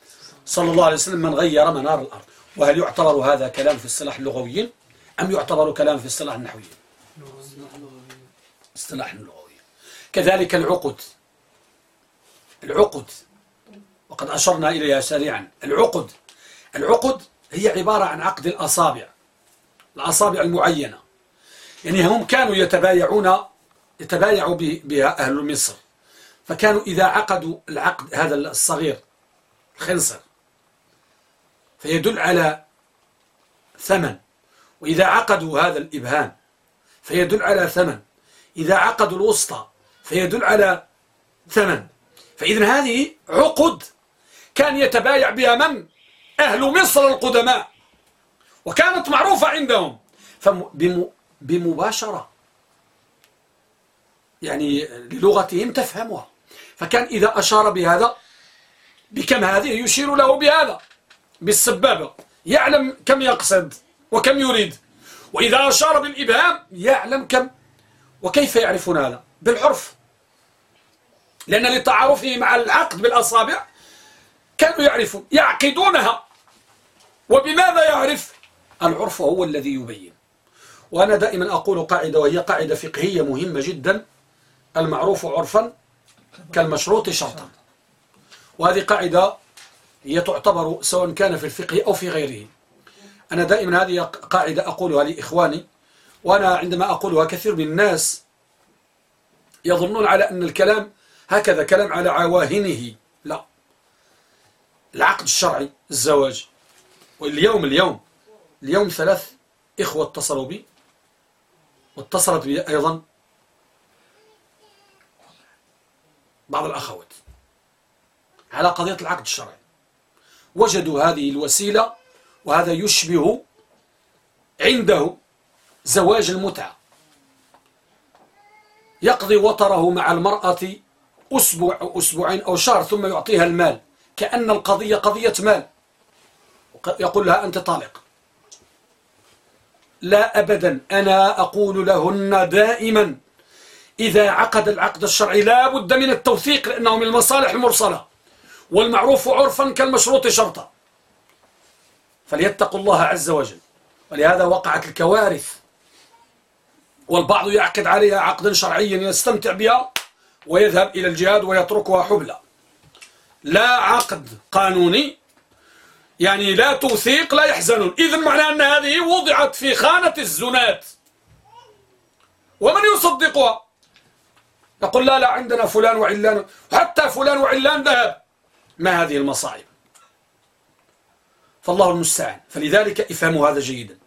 صلى الله عليه وسلم من غير منار الأرض. وهل يعتبر هذا كلام في الصلاح اللغويين أم يعتبر كلام في الصلاح النحويين اصطلاح اللغوي. كذلك العقد. العقد. وقد أشرنا إليها سريعا. العقد. العقد هي عبارة عن عقد الأصابع. الأصابع المعينة. يعني هم كانوا يتبايعون يتبايع بها أهل مصر. فكانوا إذا عقدوا العقد هذا الصغير الخنصر فيدل على ثمن. وإذا عقدوا هذا الإبهام فيدل على ثمن. إذا عقدوا الوسطى فيدل على ثمن. فإذا هذه عقد كان يتبايع بها من؟ أهل مصر القدماء. وكانت معروفة عندهم. بمباشرة. يعني للغتهم تفهمها. فكان إذا أشار بهذا بكم هذه؟ يشير له بهذا. بالسبابة. يعلم كم يقصد وكم يريد. وإذا أشار بالإبهام يعلم كم وكيف يعرفون هذا؟ بالعرف. لأن لتعارفه مع العقد بالأصابع كانوا يعرفون يعقدونها. وبماذا يعرف؟ العرف هو الذي يبين. وأنا دائما أقول قاعدة وهي قاعدة فقهية مهمة جدا المعروف عرفا كالمشروط شرطا. وهذه قاعدة هي تعتبر سواء كان في الفقه أو في غيره. أنا دائما هذه قاعدة أقولها لإخواني وأنا عندما أقولها كثير من الناس يظنون على أن الكلام هكذا كلام على عواهنه. لا. العقد الشرعي الزواج. واليوم اليوم. اليوم ثلاث إخوة اتصلوا بي. واتصلت بي أيضا بعض الأخوات على قضية العقد الشرعي. وجدوا هذه الوسيلة وهذا يشبه عنده زواج المتعة. يقضي وطره مع المرأة أسبوع أو أسبوعين أو شهر ثم يعطيها المال. كأن القضية قضية مال. يقول لها أنت طالق. لا أبدا. أنا أقول لهن دائما إذا عقد العقد الشرعي لا بد من التوثيق لأنه من المصالح المرسلة والمعروف عرفا كالمشروط شرطا. فليتقوا الله عز وجل. ولهذا وقعت الكوارث. والبعض يعقد عليها عقدا شرعيا يستمتع بها. ويذهب إلى الجهاد ويتركها حبلى. لا عقد قانوني يعني لا توثيق لا يحزنون إذن معنى أن هذه وضعت في خانة الزنات. ومن يصدقها؟ يقول لا لا عندنا فلان وعلان حتى فلان وعلان ذهب. ما هذه المصائب فالله المستعان. فلذلك افهموا هذا جيدا.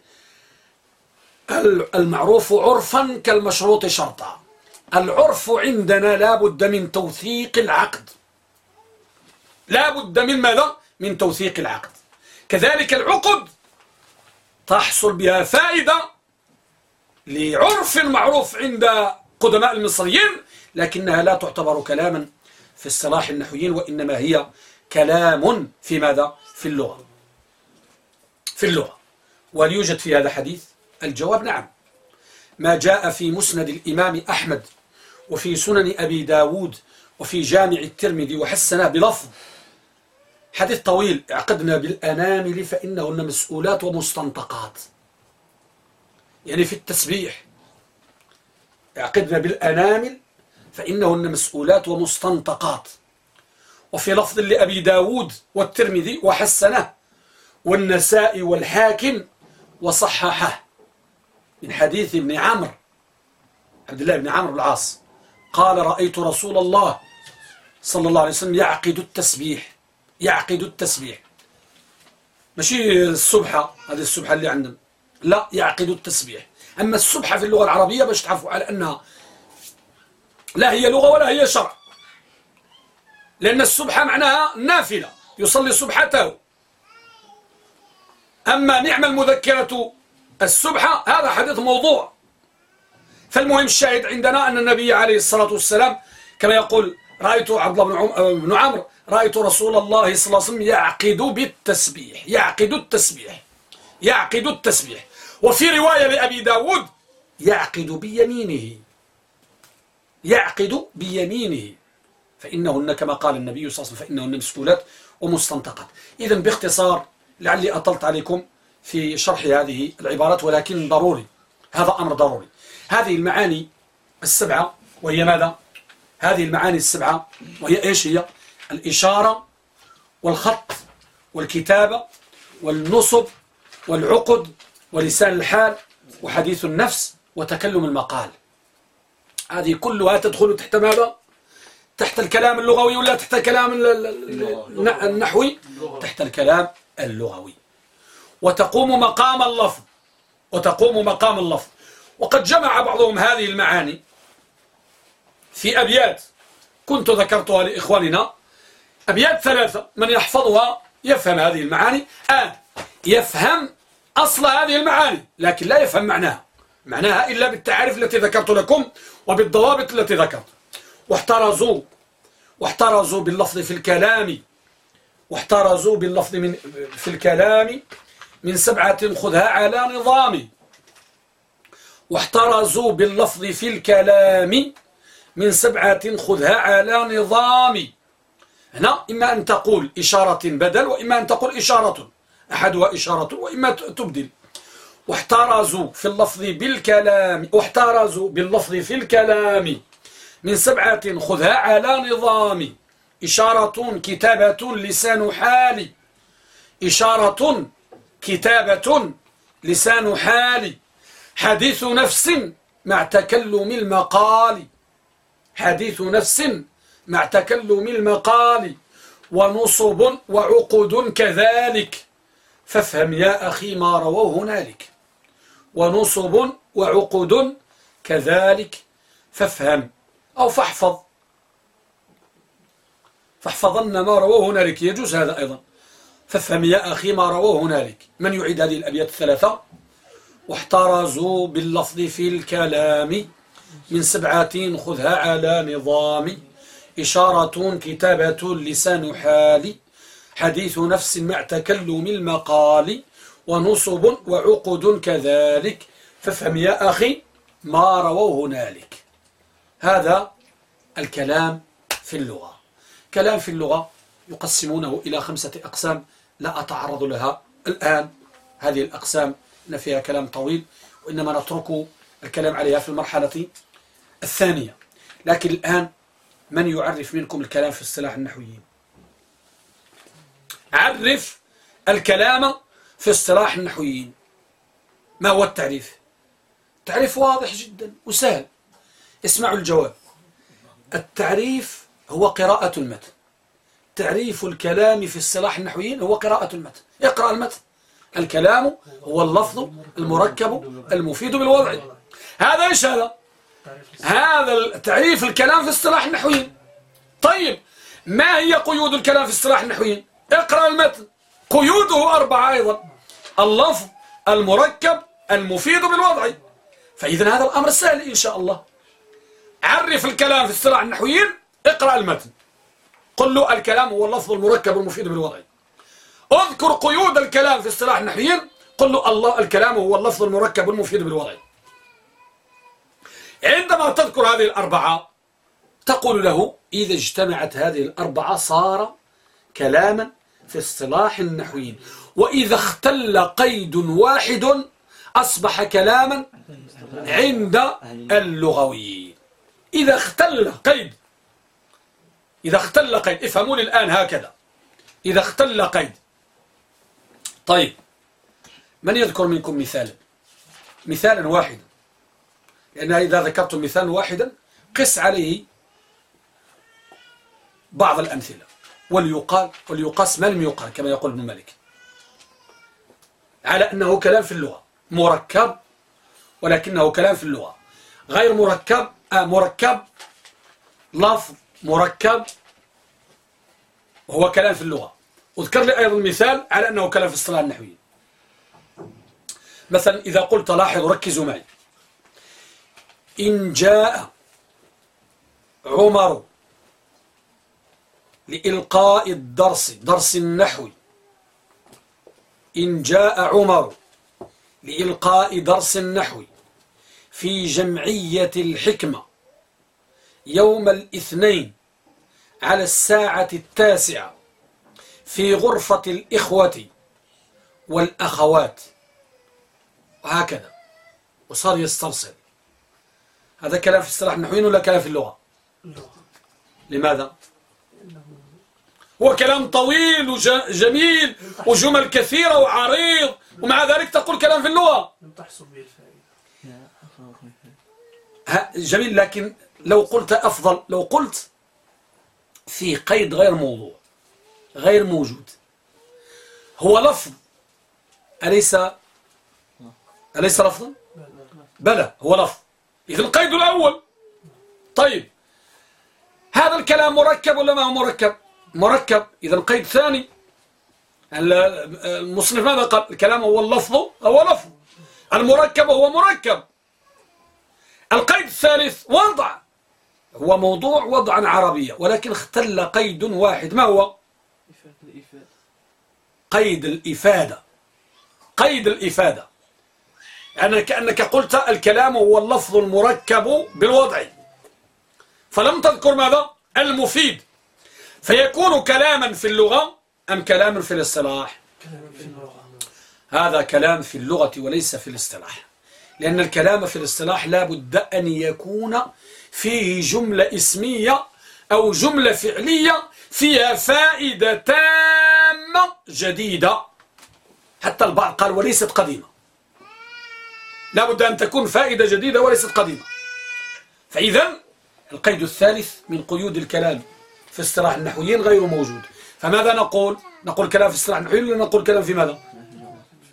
المعروف عرفا كالمشروط شرطا. العرف عندنا لا بد من توثيق العقد لا بد من ماذا؟ من توثيق العقد كذلك العقد تحصل بها فائدة لعرف معروف عند قدماء المصريين لكنها لا تعتبر كلاما في الصلاح النحويين وإنما هي كلام في ماذا؟ في اللغة في اللغة وهل يوجد في هذا حديث؟ الجواب نعم ما جاء في مسند الإمام أحمد وفي سنن أبي داود وفي جامع الترمذي وحسنه بلفظ. حديث طويل اعقدنا بالأنامل فإنهن مسؤولات ومستنطقات. يعني في التسبيح اعقدنا بالأنامل فإنهن مسؤولات ومستنطقات. وفي لفظ لأبي داود والترمذي وحسنه والنساء والحاكم وصححه. من حديث ابن عمرو عبد الله بن عمرو العاص. قال رأيت رسول الله صلى الله عليه وسلم يعقد التسبيح يعقد التسبيح. ماشي السبحة هذه السبحة اللي عندنا. لا يعقد التسبيح. أما السبحة في اللغة العربية باش تعرفوا على أنها لا هي لغة ولا هي شرع. لأن السبحة معناها نافلة يصلي سبحته أما نعم المذكرة السبحة هذا حديث موضوع. فالمهم الشاهد عندنا أن النبي عليه الصلاة والسلام كما يقول رأيت عبد الله بن عمرو رأيت رسول الله صلى الله عليه وسلم يعقد بالتسبيح يعقد التسبيح يعقد التسبيح. وفي رواية لأبي داود يعقد بيمينه يعقد بيمينه. فإنهن كما قال النبي صلى الله عليه وسلم فإنهن مسؤولات ومستنطقات. إذا باختصار لعلي أطلت عليكم في شرح هذه العبارات ولكن ضروري هذا أمر ضروري. هذه المعاني السبعة وهي ماذا؟ هذه المعاني السبعة وهي إيش هي؟ الإشارة والخط والكتابة والنصب والعقد ولسان الحال وحديث النفس وتكلم المقال هذه كلها تدخل تحت ماذا؟ تحت الكلام اللغوي ولا تحت الكلام النحوي؟ تحت الكلام اللغوي وتقوم مقام اللفظ وتقوم مقام اللفظ وقد جمع بعضهم هذه المعاني. في أبيات كنت ذكرتها لإخواننا. أبيات ثلاثة من يحفظها يفهم هذه المعاني. آن يفهم أصل هذه المعاني لكن لا يفهم معناها. معناها إلا بالتعارف التي ذكرت لكم وبالضوابط التي ذكرت. واحترزوا واحترزوا باللفظ في الكلام. واحترزوا باللفظ من في الكلام من سبعة خذها على نظام. واحترزوا باللفظ في الكلام من سبعة خذها على نظام. هنا إما أن تقول إشارة بدل وإما أن تقول إشارة أحدها إشارة وإما تبدل. واحترزوا في اللفظ بالكلام واحترزوا باللفظ في الكلام من سبعة خذها على نظام. إشارة كتابة لسان حال إشارة كتابة لسان حال حديث نفس مع تكلم المقال. حديث نفس مع تكلم المقال. ونصب وعقد كذلك. فافهم يا أخي ما رواه هنالك. ونصب وعقد كذلك. فافهم أو فاحفظ. فاحفظن ما رواه هنالك. يجوز هذا أيضا. فافهم يا أخي ما رواه هنالك. من يعيد هذه الأبيات الثلاثة؟ واحترزوا باللفظ في الكلام. من سبعة خذها على نظام. إشارة كتابة لسان حال. حديث نفس مع تكلم المقال. ونصب وعقد كذلك. فافهم يا أخي ما رووا هنالك. هذا الكلام في اللغة. كلام في اللغة يقسمونه إلى خمسة أقسام. لا أتعرض لها الآن. هذه الأقسام إن فيها كلام طويل وإنما نترك الكلام عليها في المرحلة الثانية. لكن الآن من يعرف منكم الكلام في اصطلاح النحويين؟ عرف الكلام في اصطلاح النحويين. ما هو التعريف؟ تعريف واضح جدا وسهل. اسمعوا الجواب. التعريف هو قراءة المتن. تعريف الكلام في اصطلاح النحويين هو قراءة المتن. اقرأ المتن. الكلام هو اللفظ المركب المفيد بالوضع. هذا إيش هذا هذا تعريف الكلام في اصطلاح النحويين. طيب ما هي قيود الكلام في اصطلاح النحويين؟ اقرأ المتن. قيوده أربعة أيضا. اللفظ المركب المفيد بالوضع. فإذا هذا الأمر سهل إن شاء الله. عرف الكلام في اصطلاح النحويين اقرأ المتن. قل له الكلام هو اللفظ المركب المفيد بالوضع. اذكر قيود الكلام في اصطلاح النحويين قل له الله الكلام هو اللفظ المركب المفيد بالوضع. عندما تذكر هذه الأربعة تقول له إذا اجتمعت هذه الأربعة صار كلاما في اصطلاح النحويين. وإذا اختل قيد واحد أصبح كلاما عند اللغويين. إذا اختل قيد إذا اختل قيد افهموني الآن هكذا. إذا اختل قيد طيب من يذكر منكم مثالا؟ مثالا واحدا. لأن إذا ذكرت مثالا واحدا قس عليه بعض الأمثلة. وليقال وليقاس ما لم يقال كما يقول ابن مالك. على أنه كلام في اللغة. مركب ولكنه كلام في اللغة. غير مركب آه مركب لفظ مركب وهو كلام في اللغة. اذكر لي أيضا مثال على أنه كلام في الصلاة النحوية. مثلا إذا قلت لاحظوا ركزوا معي. إن جاء عمر لإلقاء الدرس درس النحو إن جاء عمر لإلقاء درس النحو في جمعية الحكمة يوم الاثنين على الساعة التاسعة. في غرفة الإخوة والأخوات. وهكذا. وصار يسترسل. هذا كلام في اصطلاح النحويين ولا كلام في اللغة؟ لماذا؟ هو كلام طويل وجميل وجمل كثيرة وعريض. ومع ذلك تقول كلام في اللغة. جميل. لكن لو قلت أفضل لو قلت في قيد غير موضوع. غير موجود. هو لفظ. أليس أليس لفظا بل- بل- بلى هو لفظ. إذا القيد الأول. طيب. هذا الكلام مركب ولا ما هو مركب؟ مركب. إذا القيد الثاني. ال- المصنف ماذا قال؟ الكلام هو اللفظ هو لفظ. المركب هو مركب. القيد الثالث وضع. هو موضوع وضعا عربيا ولكن اختل قيد واحد. ما هو؟ قيد الإفادة. قيد الإفادة. يعني كأنك قلت الكلام هو اللفظ المركب بالوضع. فلم تذكر ماذا؟ المفيد. فيكون كلاما في اللغة أم كلاما في الاصطلاح؟ كلام في اللغة. هذا كلام في اللغة وليس في الاصطلاح. لأن الكلام في الاصطلاح لا بد أن يكون فيه جملة اسمية أو جملة فعلية فيها فائدة تامة جديدة. حتى البعض قال وليست قديمة. لا بد أن تكون فائدة جديدة وليست قديمة. فإذا القيد الثالث من قيود الكلام في اصطلاح النحويين غير موجود. فماذا نقول؟ نقول كلام في اصطلاح النحويين ولا نقول كلام في ماذا؟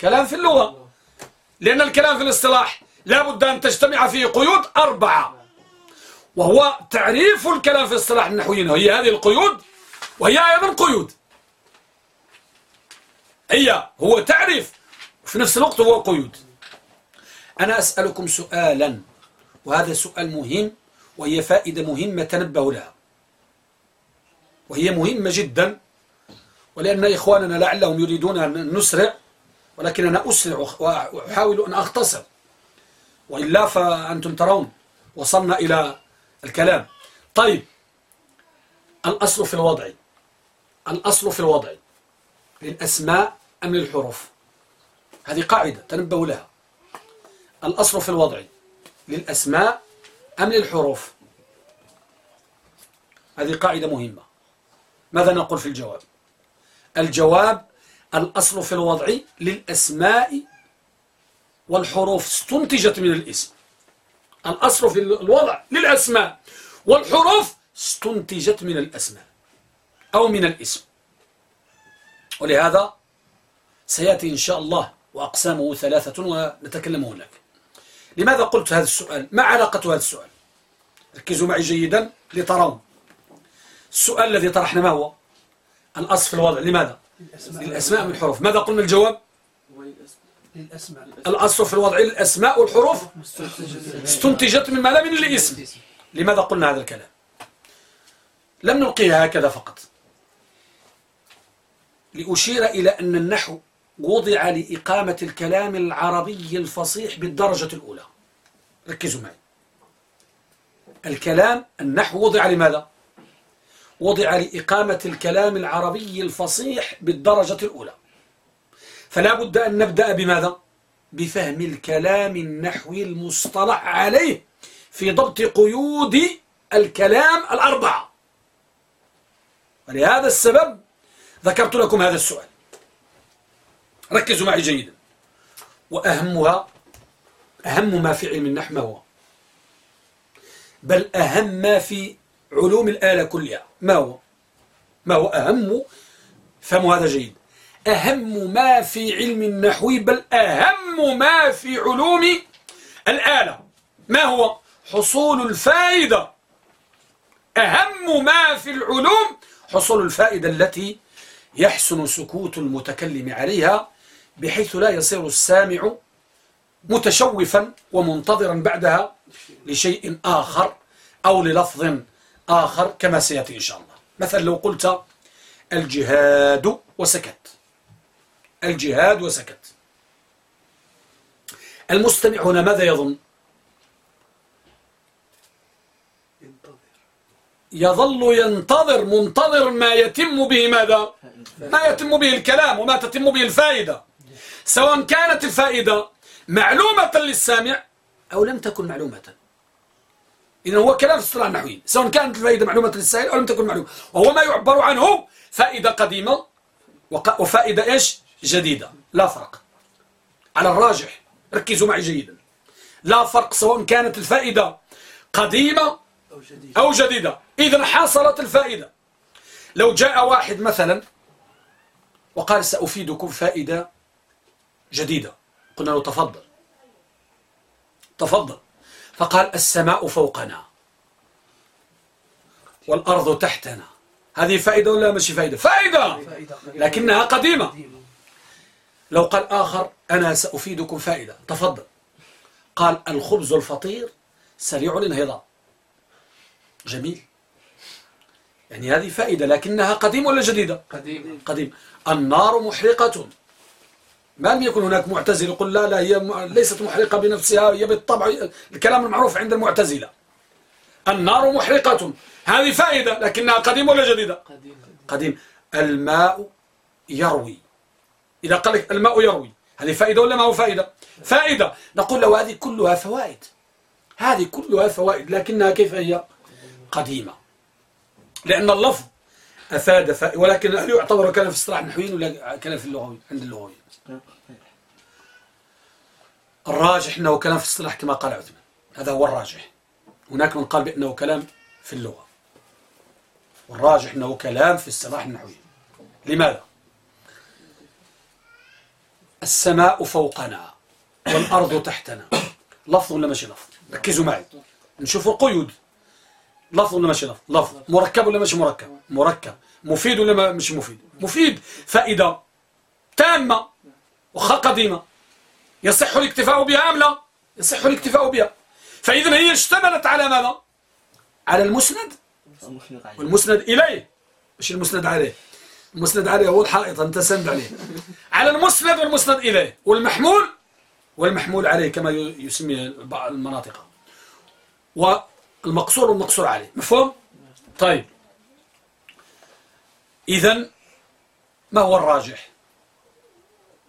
كلام في اللغة. لأن الكلام في الاصطلاح لا بد أن تجتمع فيه قيود أربعة. وهو تعريف الكلام في اصطلاح النحويين. وهي هذه القيود وهي أيضا قيود. هي هو تعريف وفي نفس الوقت هو قيود. أنا أسألكم سؤالا وهذا سؤال مهم وهي فائدة مهمة تنبهوا لها. وهي مهمة جدا ولأن إخواننا لعلهم يريدون أن نسرع ولكن أنا أسرع وأحاول أن أختصر. وإلا فأنتم ترون وصلنا إلى الكلام. طيب الأصل في الوضع. الأصل في الوضع للأسماء أم للحروف؟ هذه قاعدة تنبهوا لها. الأصل في الوضع للأسماء أم للحروف؟ هذه قاعدة مهمة. ماذا نقول في الجواب؟ الجواب الأصل في الوضع للأسماء والحروف استنتجت من الاسم. الأصل في الوضع للأسماء والحروف استنتجت من الأسماء. أو من الإسم. ولهذا سيأتي إن شاء الله وأقسامه ثلاثة ونتكلم هناك. لماذا قلت هذا السؤال؟ ما علاقة هذا السؤال؟ ركزوا معي جيدا لترون السؤال الذي طرحنا ما هو؟ الأصل في الوضع. لماذا؟ للأسماء من الحروف. ماذا قلنا الجواب؟ للأسماء. الأصل في الوضع. للأسماء والحروف استنتجت من ماذا من الاسم. لماذا قلنا هذا الكلام؟ لم نلقيها هكذا فقط. لأشير إلى أن النحو وضع لإقامة الكلام العربي الفصيح بالدرجة الأولى ركزوا معي الكلام النحو وضع لماذا؟ وضع لإقامة الكلام العربي الفصيح بالدرجة الأولى فلا بد أن نبدأ بماذا؟ بفهم الكلام النحوي المصطلح عليه في ضبط قيود الكلام الأربعة ولهذا السبب ذكرت لكم هذا السؤال. ركزوا معي جيدا. وأهمها أهم ما في علم النحو ما هو. بل أهم ما في علوم الآلة كلها. ما هو؟ ما هو أهم؟ فهموا هذا جيد. أهم ما في علم النحو بل أهم ما في علوم الآلة. ما هو؟ حصول الفائدة. أهم ما في العلوم حصول الفائدة التي يحسن سكوت المتكلم عليها بحيث لا يصير السامع متشوفا ومنتظرا بعدها لشيء آخر أو للفظ آخر كما سيأتي إن شاء الله. مثلا لو قلت الجهاد وسكت. الجهاد وسكت. المستمع هنا ماذا يظن؟ يظل ينتظر منتظر ما يتم به ماذا؟ ما يتم به الكلام وما تتم به الفائدة. سواء كانت الفائدة معلومة للسامع أو لم تكن معلومة. إذا هو كلام في الصلاح النحوي سواء كانت الفائدة معلومة للسائل أو لم تكن معلومة. وهو ما يعبر عنه فائدة قديمة وفائدة إيش؟ جديدة. لا فرق. على الراجح. ركزوا معي جيدا. لا فرق سواء كانت الفائدة قديمة أو جديد أو جديدة. إذا حصلت الفائدة. لو جاء واحد مثلا وقال سأفيدكم فائدة جديدة. قلنا له تفضل. تفضل. فقال السماء فوقنا والأرض تحتنا. هذه فائدة ولا مش فائدة؟ فائدة! لكنها قديمة. قديمة. لو قال آخر أنا سأفيدكم فائدة. تفضل. قال الخبز الفطير سريع الانهضام جميل. يعني هذه فائدة لكنها قديمة ولا جديدة؟ قديم قديم النار محرقة. ما لم يكن هناك معتزل يقول لا لا هي ليست محرقة بنفسها هي بالطبع الكلام المعروف عند المعتزلة. النار محرقة. هذه فائدة لكنها قديمة ولا جديدة؟ قديم قديم الماء يروي. إذا قال لك الماء يروي هذه فائدة ولا ما هو فائدة؟ فائدة. نقول له هذه كلها فوائد. هذه كلها فوائد لكنها كيف هي؟ قديمة. لأن اللفظ أفاد فائدة ولكن هل يعتبر كلام في اصطلاح النحويين ولا كلام في اللغوي عند اللغويين. الراجح أنه كلام في الاصطلاح كما قال عثمان. هذا هو الراجح. هناك من قال بأنه كلام في اللغة. والراجح أنه كلام في الاصطلاح النحوي لماذا؟ السماء فوقنا والأرض تحتنا. لفظ ولا ماشي لفظ؟ ركزوا معي. نشوفوا القيود. لفظ ولا ماشي لفظ؟ لفظ. مركب ولا ماشي مركب؟ مركب. مفيد ولا مش مفيد؟ مفيد. فائدة تامة وخا قديمة يصح الاكتفاء بها أم لا؟ يصح الاكتفاء بها. فإذا هي اشتملت على ماذا؟ على المسند. والمسند إليه. مش المسند عليه؟ المسند عليه هو الحائط أنت سند عليه. على المسند والمسند إليه. والمحمول؟ والمحمول عليه كما ي- يسمي بعض المناطق. والمقصور والمقصور عليه. مفهوم؟ طيب. إذا ما هو الراجح؟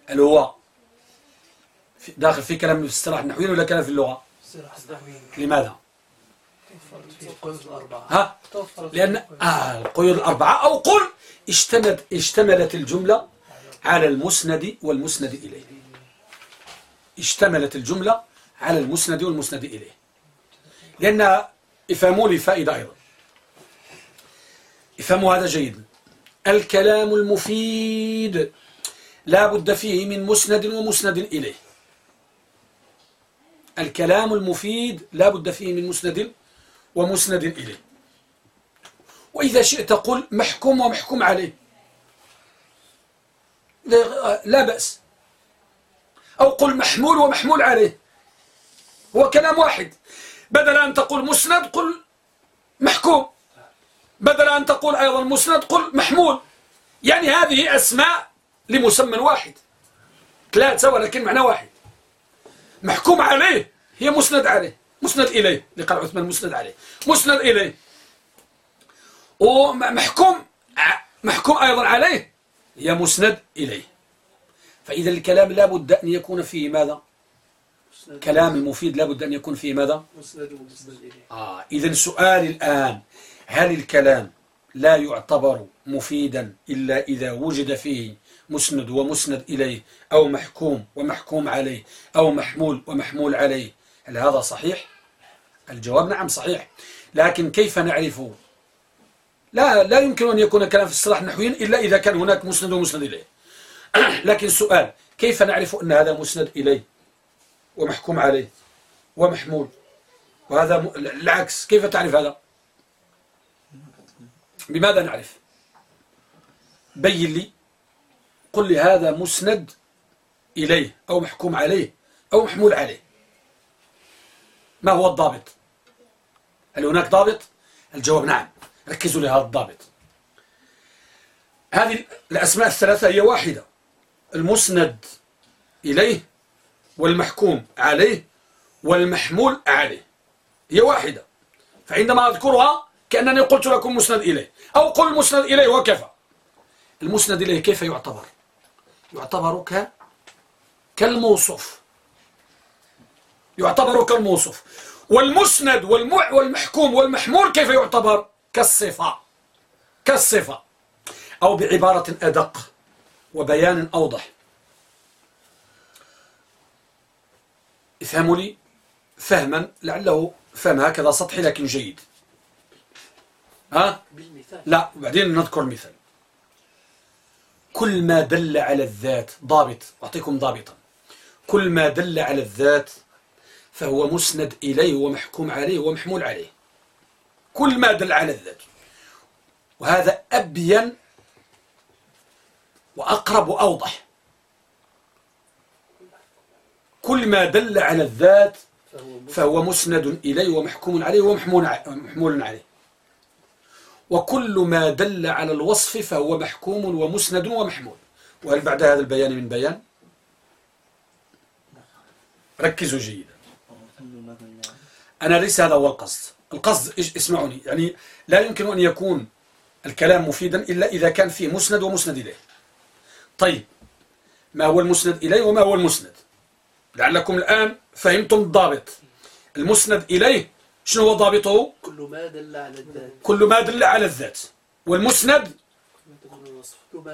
هل هو داخل في كلام في الصلاح النحوي ولا كلام في اللغة؟ لماذا؟ ها؟ لأن. آه القيود الأربعة أو قل اشتملت اشتملت الجملة على المسند والمسند إليه. اشتملت الجملة على المسند والمسند إليه. لأن افهموا لي فائدة أيضا. افهموا هذا جيدا. الكلام المفيد لا بد فيه من مسند ومسند إليه. الكلام المفيد لا بد فيه من مسند ومسند إليه. وإذا شئت قل محكوم ومحكوم عليه. لا بأس. أو قل محمول ومحمول عليه. هو كلام واحد. بدل أن تقول مسند قل محكوم. بدل أن تقول أيضا مسند قل محمول. يعني هذه أسماء لمسمى واحد. ثلاثة ولكن معنى واحد. محكوم عليه هي مسند عليه. مسند إليه لقال عثمان مسند عليه. مسند إليه. ومحكوم محكوم أيضا عليه هي مسند إليه. فإذا الكلام لا بد أن يكون فيه ماذا؟ كلام المفيد لا بد أن يكون فيه ماذا؟ آه إذا سؤالي الآن هل الكلام لا يعتبر مفيدا إلا إذا وجد فيه مسند ومسند إليه أو محكوم ومحكوم عليه أو محمول ومحمول عليه؟ هل هذا صحيح؟ الجواب نعم صحيح لكن كيف نعرف؟ لا لا يمكن أن يكون كلام في الصلاح نحويا إلا إذا كان هناك مسند ومسند إليه. لكن سؤال كيف نعرف أن هذا مسند إليه؟ ومحكوم عليه ومحمول. وهذا. العكس. كيف تعرف هذا؟ بماذا نعرف؟ بين لي قل لي هذا مسند إليه أو محكوم عليه أو محمول عليه. ما هو الضابط؟ هل هناك ضابط؟ الجواب نعم. ركزوا لهذا الضابط. هذه الأسماء الثلاثة هي واحدة. المسند إليه والمحكوم عليه والمحمول عليه. هي واحدة. فعندما أذكرها كأنني قلت لكم مسند إليه. أو قل مسند إليه وكفى. المسند إليه كيف يعتبر؟ يعتبر ك كالموصوف. يعتبر كالموصوف. والمسند والمع والمحكوم والمحمول كيف يعتبر؟ كالصفة. كالصفة. أو بعبارة أدق وبيان أوضح. افهموا لي فهما لعله فهم هكذا سطحي لكن جيد. ها؟ بالمثال. لا وبعدين نذكر مثال. كل ما دل على الذات ضابط أعطيكم ضابطا. كل ما دل على الذات فهو مسند إليه ومحكوم عليه ومحمول عليه. كل ما دل على الذات. وهذا أبين وأقرب وأوضح. كل ما دل على الذات فهو مسند. إليه ومحكوم عليه ومحمول عليه. وكل ما دل على الوصف فهو محكوم ومسند ومحمول. وهل بعد هذا البيان من بيان؟ ركزوا جيدا. أنا ليس هذا هو القصد. القصد اسمعوني. يعني لا يمكن أن يكون الكلام مفيدا إلا إذا كان فيه مسند ومسند إليه. طيب ما هو المسند إليه وما هو المسند؟ لعلكم الآن فهمتم الضابط. المسند إليه شنو هو ضابطه؟ كل ما دل على الذات. كل ما دل على الذات. والمسند؟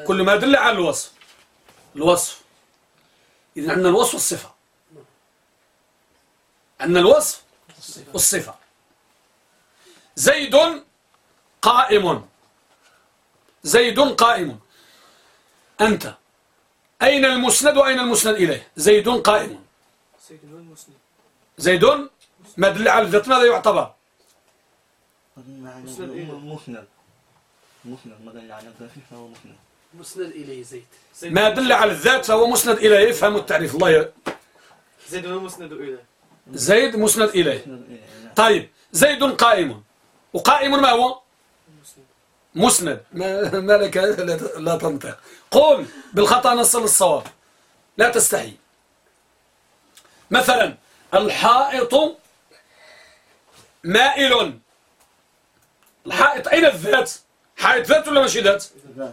كل ما دل على الوصف. الوصف. إذا عندنا الوصف والصفة. عندنا الوصف والصفة. زيد قائم. زيد قائم. أنت. أين المسند وأين المسند إليه؟ زيد قائم. زيد ما دل على الذات ماذا يعتبر. مسند؟ مسند مسند ما دل على الذات فهو مسند مسند إليه زيد. ما دل على الذات فهو مسند إليه. افهموا التعريف. الله. زيد المسند إليه؟ زيد مسند إليه. مسند. طيب. زيد قائم. وقائم ما هو؟ مسند. مسند. ما, ما لك لا, لا تنطق. قل بالخطأ نصل الصواب. لا تستحي. مثلا الحائط مائل. الحائط أين الذات. حائط ذات ولا ماشي ذات؟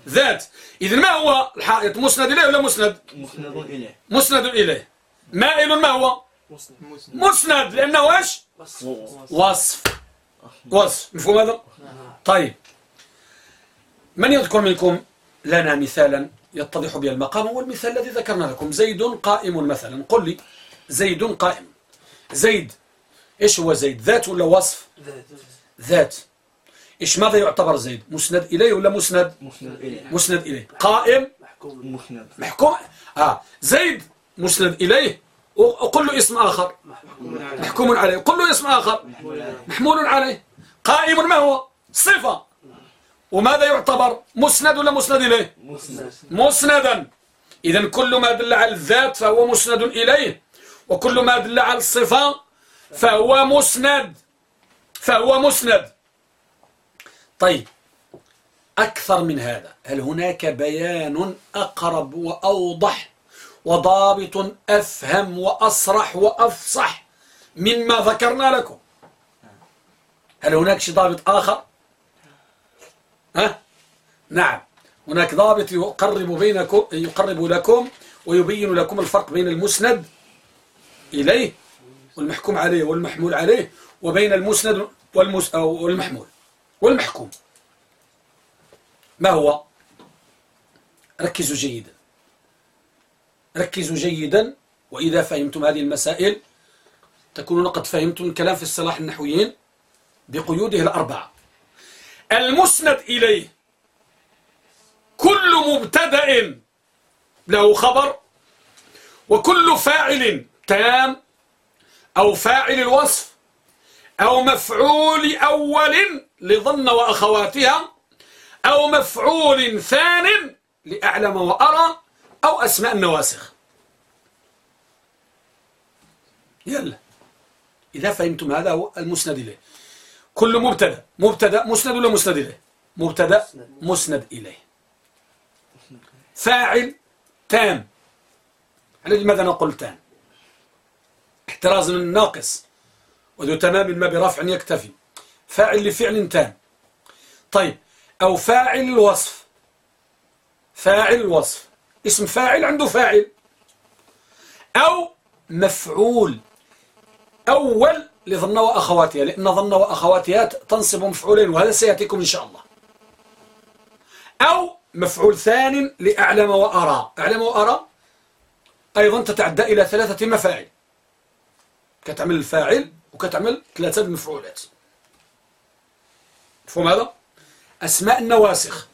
ذات. إذن ما هو الحائط؟ مسند إليه ولا مسند؟ مسند إليه. مسند إليه. مائل ما هو؟ مسند. لأنه إيش؟ وصف. وصف. مفهوم هذا؟ طيب. من يذكر منكم لنا مثالا يتضح به المقام؟ والمثال الذي ذكرنا لكم. زيد قائم مثلا. قل لي. زيد قائم. زيد إيش هو زيد؟ ذات ولا وصف؟ ذات. ذات. إيش ماذا يعتبر زيد؟ مسند إليه ولا مسند؟ مسند إليه. مسند إليه. قائم؟ محكوم. مسند. محكوم. آه. زيد مسند إليه. وقل له اسم آخر. محكوم عليه. محكوم عليه. قل له اسم آخر. محمول عليه. قائم ما هو؟ صفة. وماذا يعتبر؟ مسند ولا مسند إليه؟ مسند. مسندا. إذا كل ما دل على الذات فهو مسند إليه. وكل ما دل على الصفة فهو مسند. فهو مسند. طيب أكثر من هذا هل هناك بيان أقرب وأوضح وضابط أفهم وأصرح وأفصح مما ذكرنا لكم؟ هل هناك شي ضابط آخر؟ ها؟ نعم هناك ضابط يقرب بينكم يقرب لكم ويبين لكم الفرق بين المسند إليه والمحكوم عليه والمحمول عليه وبين المسند والمس والمحمول والمحكوم. ما هو؟ ركزوا جيدا. ركزوا جيدا وإذا فهمتم هذه المسائل تكونون قد فهمتم الكلام في الصلاح النحويين بقيوده الأربعة. المسند إليه كل مبتدأ له خبر وكل فاعل تام أو فاعل الوصف أو مفعول أول لظن وأخواتها أو مفعول ثان لأعلم وأرى أو أسماء النواسخ. يلا. إذا فهمتم هذا هو المسند إليه. كل مبتدا مبتدا مسند ولا مسند إليه؟ مبتدا مسند إليه. فاعل تام. على لماذا نقول تام؟ احتراز من الناقص وذو تمام ما برفع يكتفي. فاعل لفعل تام. طيب أو فاعل الوصف. فاعل الوصف. اسم فاعل عنده فاعل. أو مفعول. أول لظن وأخواتها لأن ظن وأخواتها تنصب مفعولين وهذا سيأتيكم إن شاء الله. أو مفعول ثان لأعلم وأرى. أعلم وأرى أيضا تتعدى إلى ثلاثة مفاعل. كتعمل الفاعل وكتعمل ثلاثة مفعولات مفهوم هذا؟ أسماء النواسخ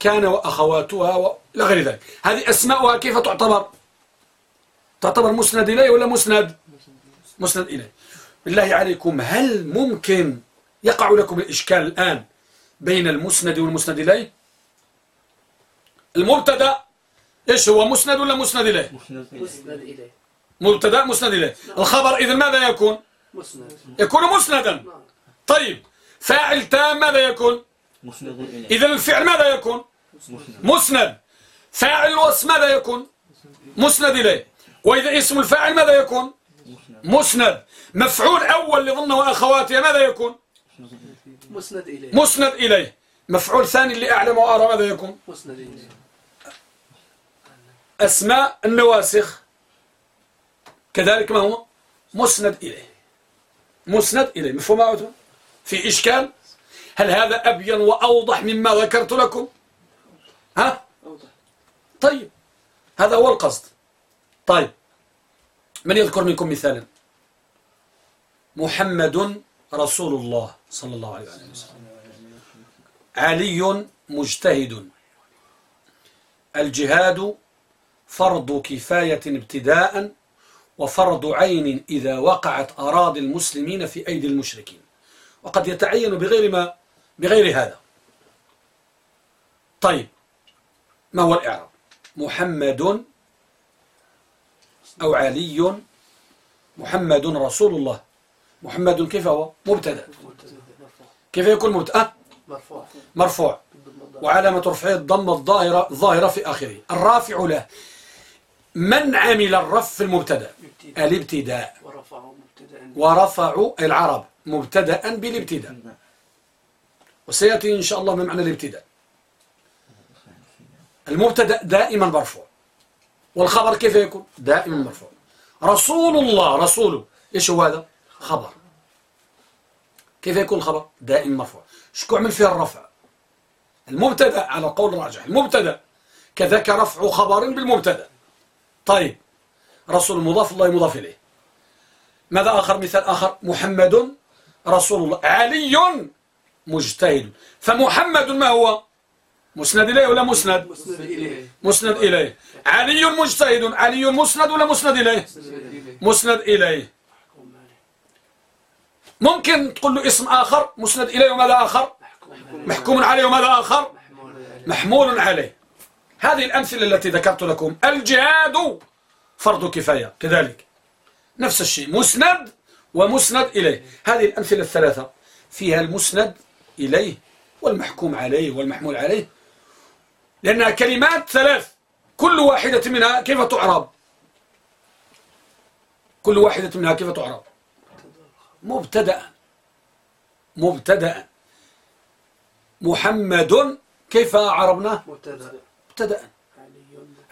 كان وأخواتها ولا غير ذلك. هذه أسماءها كيف تعتبر؟ تعتبر مسند إليه ولا مسند؟ مسند إليه. بالله عليكم هل ممكن يقع لكم الإشكال الآن بين المسند والمسند إليه؟ المبتدا إيش هو مسند ولا مسند إليه. مسند إليه. مبتدا مسند إليه. الخبر إذا ماذا يكون؟ مسند. يكون مسندا. طيب. فاعل تام ماذا يكون؟ مسند إليه. إذا الفعل ماذا يكون؟ مسند. مسند. فاعل الوصف ماذا يكون؟ مسند إليه. وإذا اسم الفاعل ماذا يكون؟ مسند. مفعول أول لظن وأخواتها ماذا يكون؟ مسند إليه. مسند إليه. مفعول ثاني لأعلم وأرى ماذا يكون؟ مسند إليه. أسماء النواسخ. كذلك ما هو؟ مسند إليه. مسند إليه. مفهوم أعوذ في إشكال؟ هل هذا أبين وأوضح مما ذكرت لكم؟ ها؟ طيب. هذا هو القصد. طيب. من يذكر منكم مثالا؟ محمد رسول الله صلى الله عليه وسلم. علي مجتهد. الجهاد فرض كفاية ابتداء وفرض عين إذا وقعت أراضي المسلمين في أيدي المشركين. وقد يتعين بغير ما بغير هذا. طيب ما هو الإعراب؟ محمد أو علي محمد رسول الله. محمد كيف هو؟ مبتدأ. كيف يكون مبتدأ؟ آه؟ مرفوع. مرفوع. وعلامة رفعه الضمة الظاهرة الظاهرة في آخره. الرافع له. من عمل الرف في المبتدا الابتداء. ورفعه مبتدا ورفعوا العرب مبتدا بالابتداء. وسيأتي إن شاء الله ما معنى الابتداء. المبتدأ دائما مرفوع. والخبر كيف يكون؟ دائما مرفوع. رسول الله رسوله إيش هو هذا؟ خبر. كيف يكون الخبر؟ دائم مرفوع. شكو عمل فيها الرفع؟ المبتدأ على قول الراجح المبتدأ كذاك رفع خبر بالمبتدأ. طيب. رسول مضاف الله مضاف إليه. ماذا آخر مثال آخر؟ محمد رسول الله. علي مجتهد. فمحمد ما هو؟ مسند إليه ولا مسند؟ مسند إليه. مسند إليه. علي مجتهد. علي مسند ولا مسند إليه؟ مسند إليه. ممكن تقول له اسم آخر؟ مسند إليه وماذا آخر؟ محكوم عليه. وماذا آخر؟ محمول عليه. هذه الأمثلة التي ذكرت لكم. الجهاد فرض كفاية. كذلك. نفس الشيء. مسند ومسند إليه. هذه الأمثلة الثلاثة. فيها المسند إليه والمحكوم عليه والمحمول عليه. لأنها كلمات ثلاث. كل واحدة منها كيف تعرب؟ كل واحدة منها كيف تعرب؟ مبتدأ. مبتدأ. محمد كيف عربناه مبتدأ. علي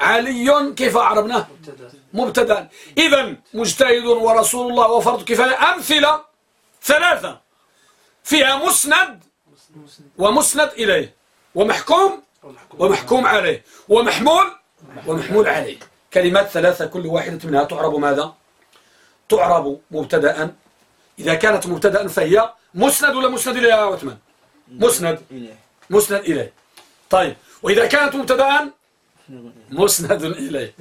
علي كيف عربناه مبتدأ. مبتدا إذا مجتهد ورسول الله وفرض كفاية أمثلة ثلاثة. فيها مسند مسند ومسند إليه. ومحكوم ومحكوم عليه. ومحمول ومحمول عليه. كلمات ثلاثة كل واحدة منها تعرب ماذا؟ تعرب مبتدا. إذا كانت مبتدا فهي مسند ولا مسند إليه يا عثمان؟ مسند. إليه. مسند إليه. طيب. وإذا كانت مبتدا مسند إليه.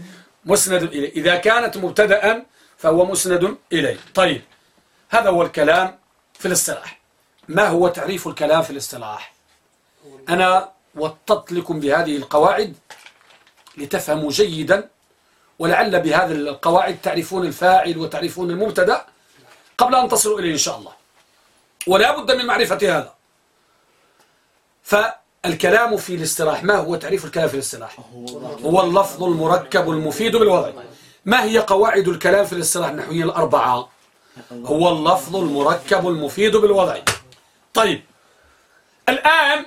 مسند إليه. إذا كانت مبتدا فهو مسند إليه. طيب هذا هو الكلام في الاصطلاح. ما هو تعريف الكلام في الاصطلاح؟ أنا وطدت لكم بهذه القواعد لتفهموا جيدا ولعل بهذه القواعد تعرفون الفاعل وتعرفون المبتدأ قبل أن تصلوا إليه إن شاء الله. ولا بد من معرفة هذا. فالكلام في الاصطلاح ما هو تعريف الكلام في الاصطلاح هو اللفظ المركب المفيد بالوضع. ما هي قواعد الكلام في الاصطلاح النحوية الأربعة. هو اللفظ المركب المفيد بالوضع. طيب الآن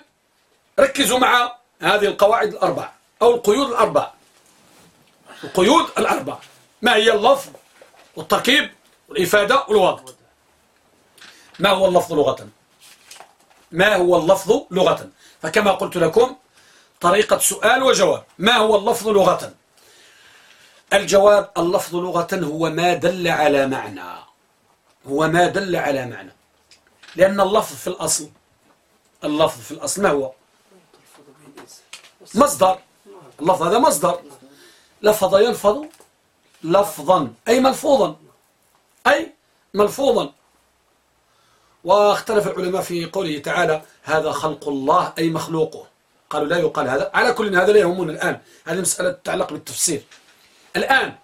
ركزوا مع هذه القواعد الأربع أو القيود الأربع القيود الأربع ما هي اللفظ والتركيب والإفادة والوضع ما هو اللفظ لغة؟ ما هو اللفظ لغة؟ فكما قلت لكم طريقة سؤال وجواب. ما هو اللفظ لغة؟ الجواب اللفظ لغة هو ما دل على معنى. هو ما دل على معنى. لأن اللفظ في الأصل اللفظ في الأصل ما هو؟ مصدر. اللفظ هذا مصدر. لفظ يلفظ لفظا أي ملفوظا. أي ملفوظا. واختلف العلماء في قوله تعالى هذا خلق الله أي مخلوقه. قالوا لا يقال هذا. على كل هذا لا يهمنا الآن. هذه مسألة تتعلق بالتفسير. الآن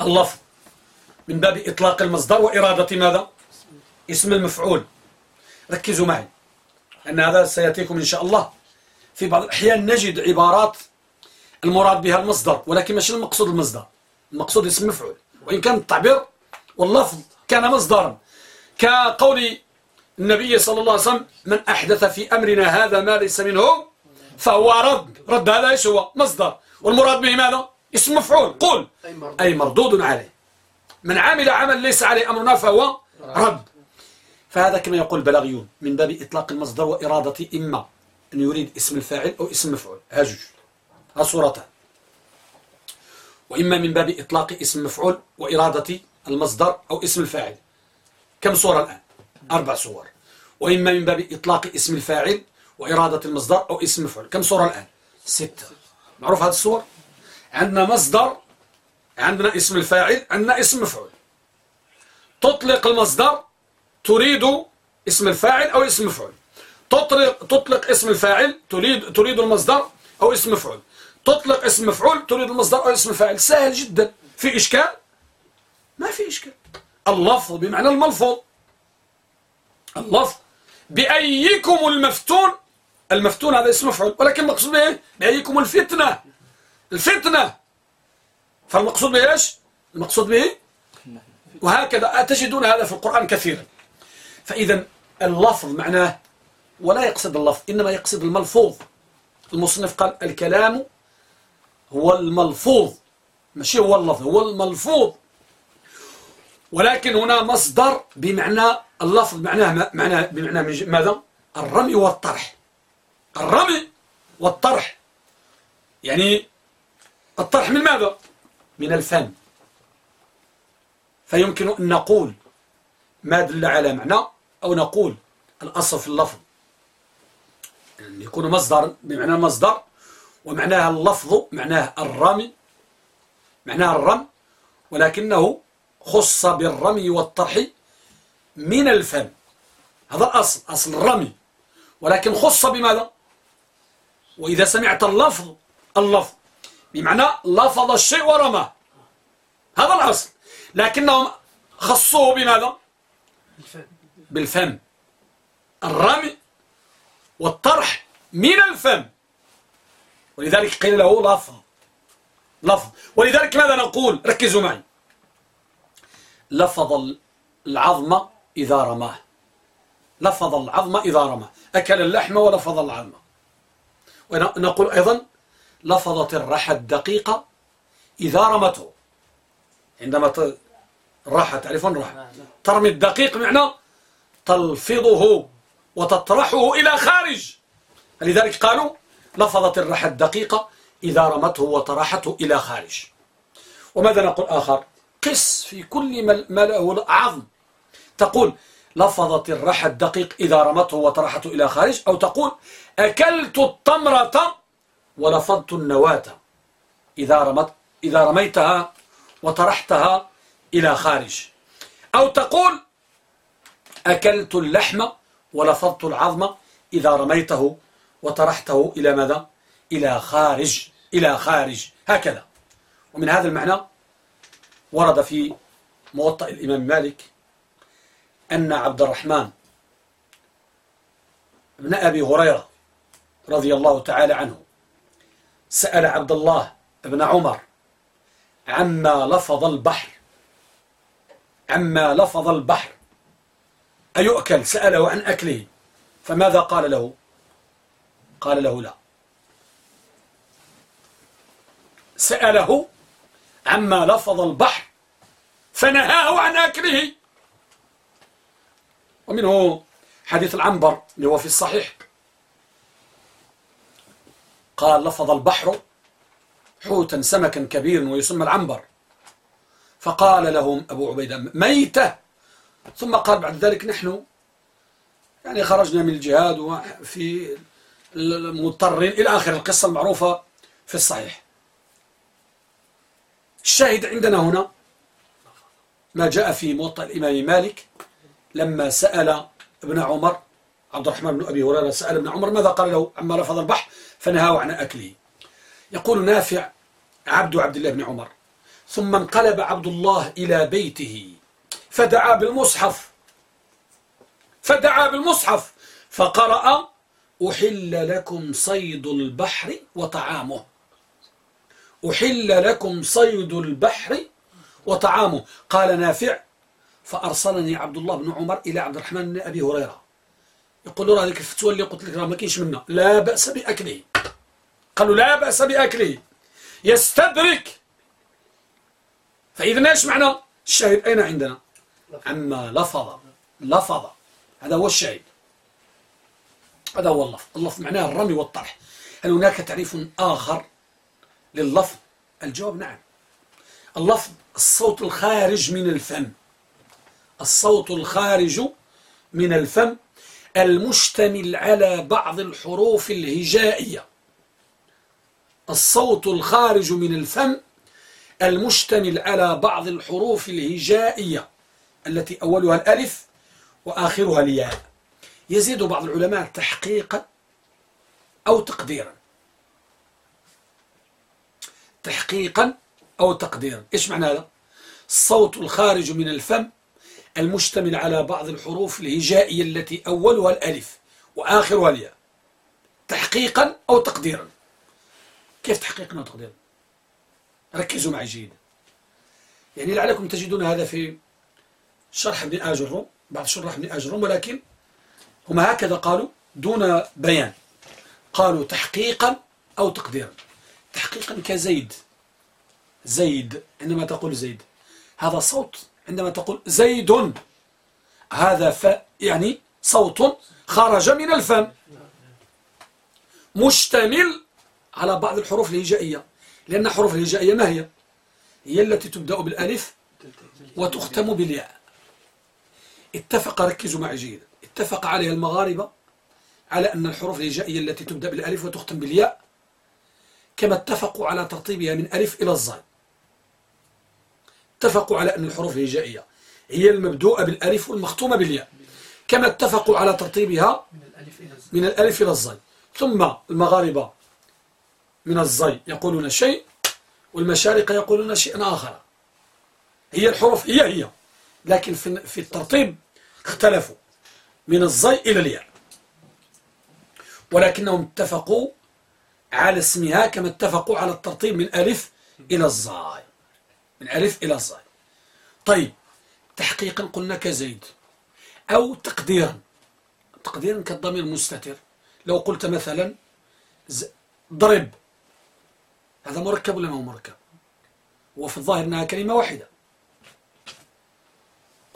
اللفظ من باب إطلاق المصدر وإرادة ماذا؟ اسم المفعول. ركزوا معي. أن هذا سيأتيكم إن شاء الله. في بعض الأحيان نجد عبارات المراد بها المصدر ولكن مش المقصود المصدر. المقصود اسم مفعول. وإن كان التعبير واللفظ كان مصدرا. كقول النبي صلى الله عليه وسلم من أحدث في أمرنا هذا ما ليس منه فهو رد. رد هذا إيش هو؟ مصدر. والمراد به ماذا؟ اسم مفعول. قل. أي مردود. عليه. من عمل عمل ليس عليه أمرنا فهو رد. فهذا كما يقول البلاغيون من باب إطلاق المصدر وإرادة إما أن يريد اسم الفاعل أو اسم مفعول. هاجج ها صورتان. وإما من باب إطلاق اسم مفعول وإرادة المصدر أو اسم الفاعل. كم صورة الآن؟ أربع صور. وإما من باب إطلاق اسم الفاعل وإرادة المصدر أو اسم المفعول كم صورة الآن؟ ستة. معروف هذه الصور؟ عندنا مصدر عندنا اسم الفاعل عندنا اسم مفعول. تطلق المصدر تريد اسم الفاعل أو اسم مفعول. تطلق, تطلق اسم الفاعل تريد, تريد المصدر أو اسم مفعول. تطلق اسم مفعول تريد المصدر أو اسم الفاعل سهل جدا. في إشكال؟ ما في إشكال. اللفظ بمعنى الملفوظ اللفظ بأيكم المفتون المفتون هذا اسم مفعول ولكن المقصود به؟ بأيكم الفتنة. الفتنة. فالمقصود به إيش المقصود به وهكذا تجدون هذا في القرآن كثيرا. فإذا اللفظ معناه ولا يقصد اللفظ إنما يقصد الملفوظ. المصنف قال الكلام هو الملفوظ ماشي؟ هو اللفظ هو الملفوظ. ولكن هنا مصدر بمعنى اللفظ معناه معناه بمعنى ماذا؟ الرمي والطرح. الرمي والطرح. يعني الطرح من ماذا؟ من الفم. فيمكن أن نقول ما دل على معنى أو نقول الأصل في اللفظ. يعني يكون مصدر بمعنى المصدر ومعناها اللفظ معناه الرمي معناها الرم ولكنه خص بالرمي والطرح من الفم. هذا الأصل أصل الرمي. ولكن خص بماذا؟ وإذا سمعت اللفظ اللفظ. بمعنى لفظ الشيء ورماه هذا الأصل. لكنهم خصوه بماذا؟ بالفم. الرمي والطرح من الفم. ولذلك قيل له لفظ. لفظ. ولذلك ماذا نقول؟ ركزوا معي. لفظ العظم إذا رماه. لفظ العظم إذا رماه. أكل اللحم ولفظ العظم. ونقول أيضا لفظت الرحى الدقيقة إذا رمته. عندما الراحة تعرفون الراحة. ترمي الدقيق معنى تلفظه وتطرحه إلى خارج. لذلك قالوا لفظت الرحى الدقيقة إذا رمته وطرحته إلى خارج. وماذا نقول آخر؟ قس في كل ما له عظم تقول لفظت الرحى الدقيق إذا رمته وطرحته إلى خارج أو تقول أكلت التمرة ولفظت النواة إذا, رمت إذا رميتها وطرحتها إلى خارج. أو تقول أكلت اللحم ولفظت العظم إذا رميته وطرحته إلى ماذا؟ إلى خارج إلى خارج. هكذا. ومن هذا المعنى ورد في موطأ الإمام مالك أن عبد الرحمن ابن أبي هريرة رضي الله تعالى عنه سأل عبد الله بن عمر عما لفظ البحر عما لفظ البحر أيؤكل؟ سأله عن أكله فماذا قال له؟ قال له لا. سأله عما لفظ البحر فنهاه عن أكله. ومنه حديث العنبر اللي هو في الصحيح. قال لفظ البحر حوتا سمكا كبيرا ويسمى العنبر. فقال لهم أبو عبيدة ميتة. ثم قال بعد ذلك نحن يعني خرجنا من الجهاد وفي المضطرين إلى آخر القصة المعروفة في الصحيح. الشاهد عندنا هنا ما جاء في موطأ الإمام مالك لما سأل ابن عمر عبد الرحمن بن أبي هريرة سأل ابن عمر ماذا قال له؟ عما رفض البحر فنهاه عن أكله. يقول نافع عبد عبد الله بن عمر ثم انقلب عبد الله إلى بيته فدعا بالمصحف. فدعا بالمصحف فقرأ أحل لكم صيد البحر وطعامه. أحل لكم صيد البحر وطعامه. قال نافع فأرسلني عبد الله بن عمر إلى عبد الرحمن بن أبي هريرة. يقول له هذيك الفتوى اللي قلت لك راه ما كاينش منها. لا بأس بأكله. قالوا لا بأس بأكله. يستدرك. فإذا إيش معنى؟ الشاهد أين عندنا؟ عما لفظ لفظ. هذا هو الشاهد. هذا هو اللفظ. اللفظ معناه الرمي والطرح. هل هناك تعريف آخر؟ لللفظ. الجواب نعم. اللفظ الصوت الخارج من الفم. الصوت الخارج من الفم المشتمل على بعض الحروف الهجائية. الصوت الخارج من الفم المشتمل على بعض الحروف الهجائية التي أولها الألف وآخرها الياء. يزيد بعض العلماء تحقيقا أو تقديرا. تحقيقا أو تقديرا. إيش معنى هذا؟ الصوت الخارج من الفم المشتمل على بعض الحروف الهجائية التي أولها الألف وآخرها الياء. تحقيقا أو تقديرا. كيف تحقيقا أو تقديرا؟ ركزوا معي جيدا يعني لعلكم تجدون هذا في شرح ابن آجرهم بعض شرح ابن آجرهم ولكن هم هكذا قالوا دون بيان. قالوا تحقيقا أو تقديرا. تحقيقا كزيد. زيد عندما تقول زيد. هذا صوت عندما تقول زيد. هذا ف يعني صوت خرج من الفم. مشتمل على بعض الحروف الهجائية. لأن حروف الهجائية ما هي؟ هي التي تبدأ بالألف وتختم بالياء. اتفق ركزوا معي جيدا اتفق عليها المغاربة على أن الحروف الهجائية التي تبدأ بالألف وتختم بالياء. كما اتفقوا على ترتيبها من ألف إلى الزاي اتفقوا على أن الحروف الهجائية هي المبدوءة بالألف والمختومة بالياء. كما اتفقوا على ترتيبها من الألف إلى الزاي ثم المغاربة من الزاي يقولون شيء والمشارقة يقولون شيئا آخر. هي الحروف هي هي لكن في الترتيب اختلفوا من الزاي إلى الياء. ولكنهم اتفقوا على اسمها كما اتفقوا على الترتيب من ألف إلى الزاي من ألف إلى الزاي طيب تحقيقا قلنا كزيد أو تقديرا. تقديرا كالضمير المستتر. لو قلت مثلا ضرب. هذا مركب ولا ما هو مركب؟ وفي الظاهر أنها كلمة واحدة.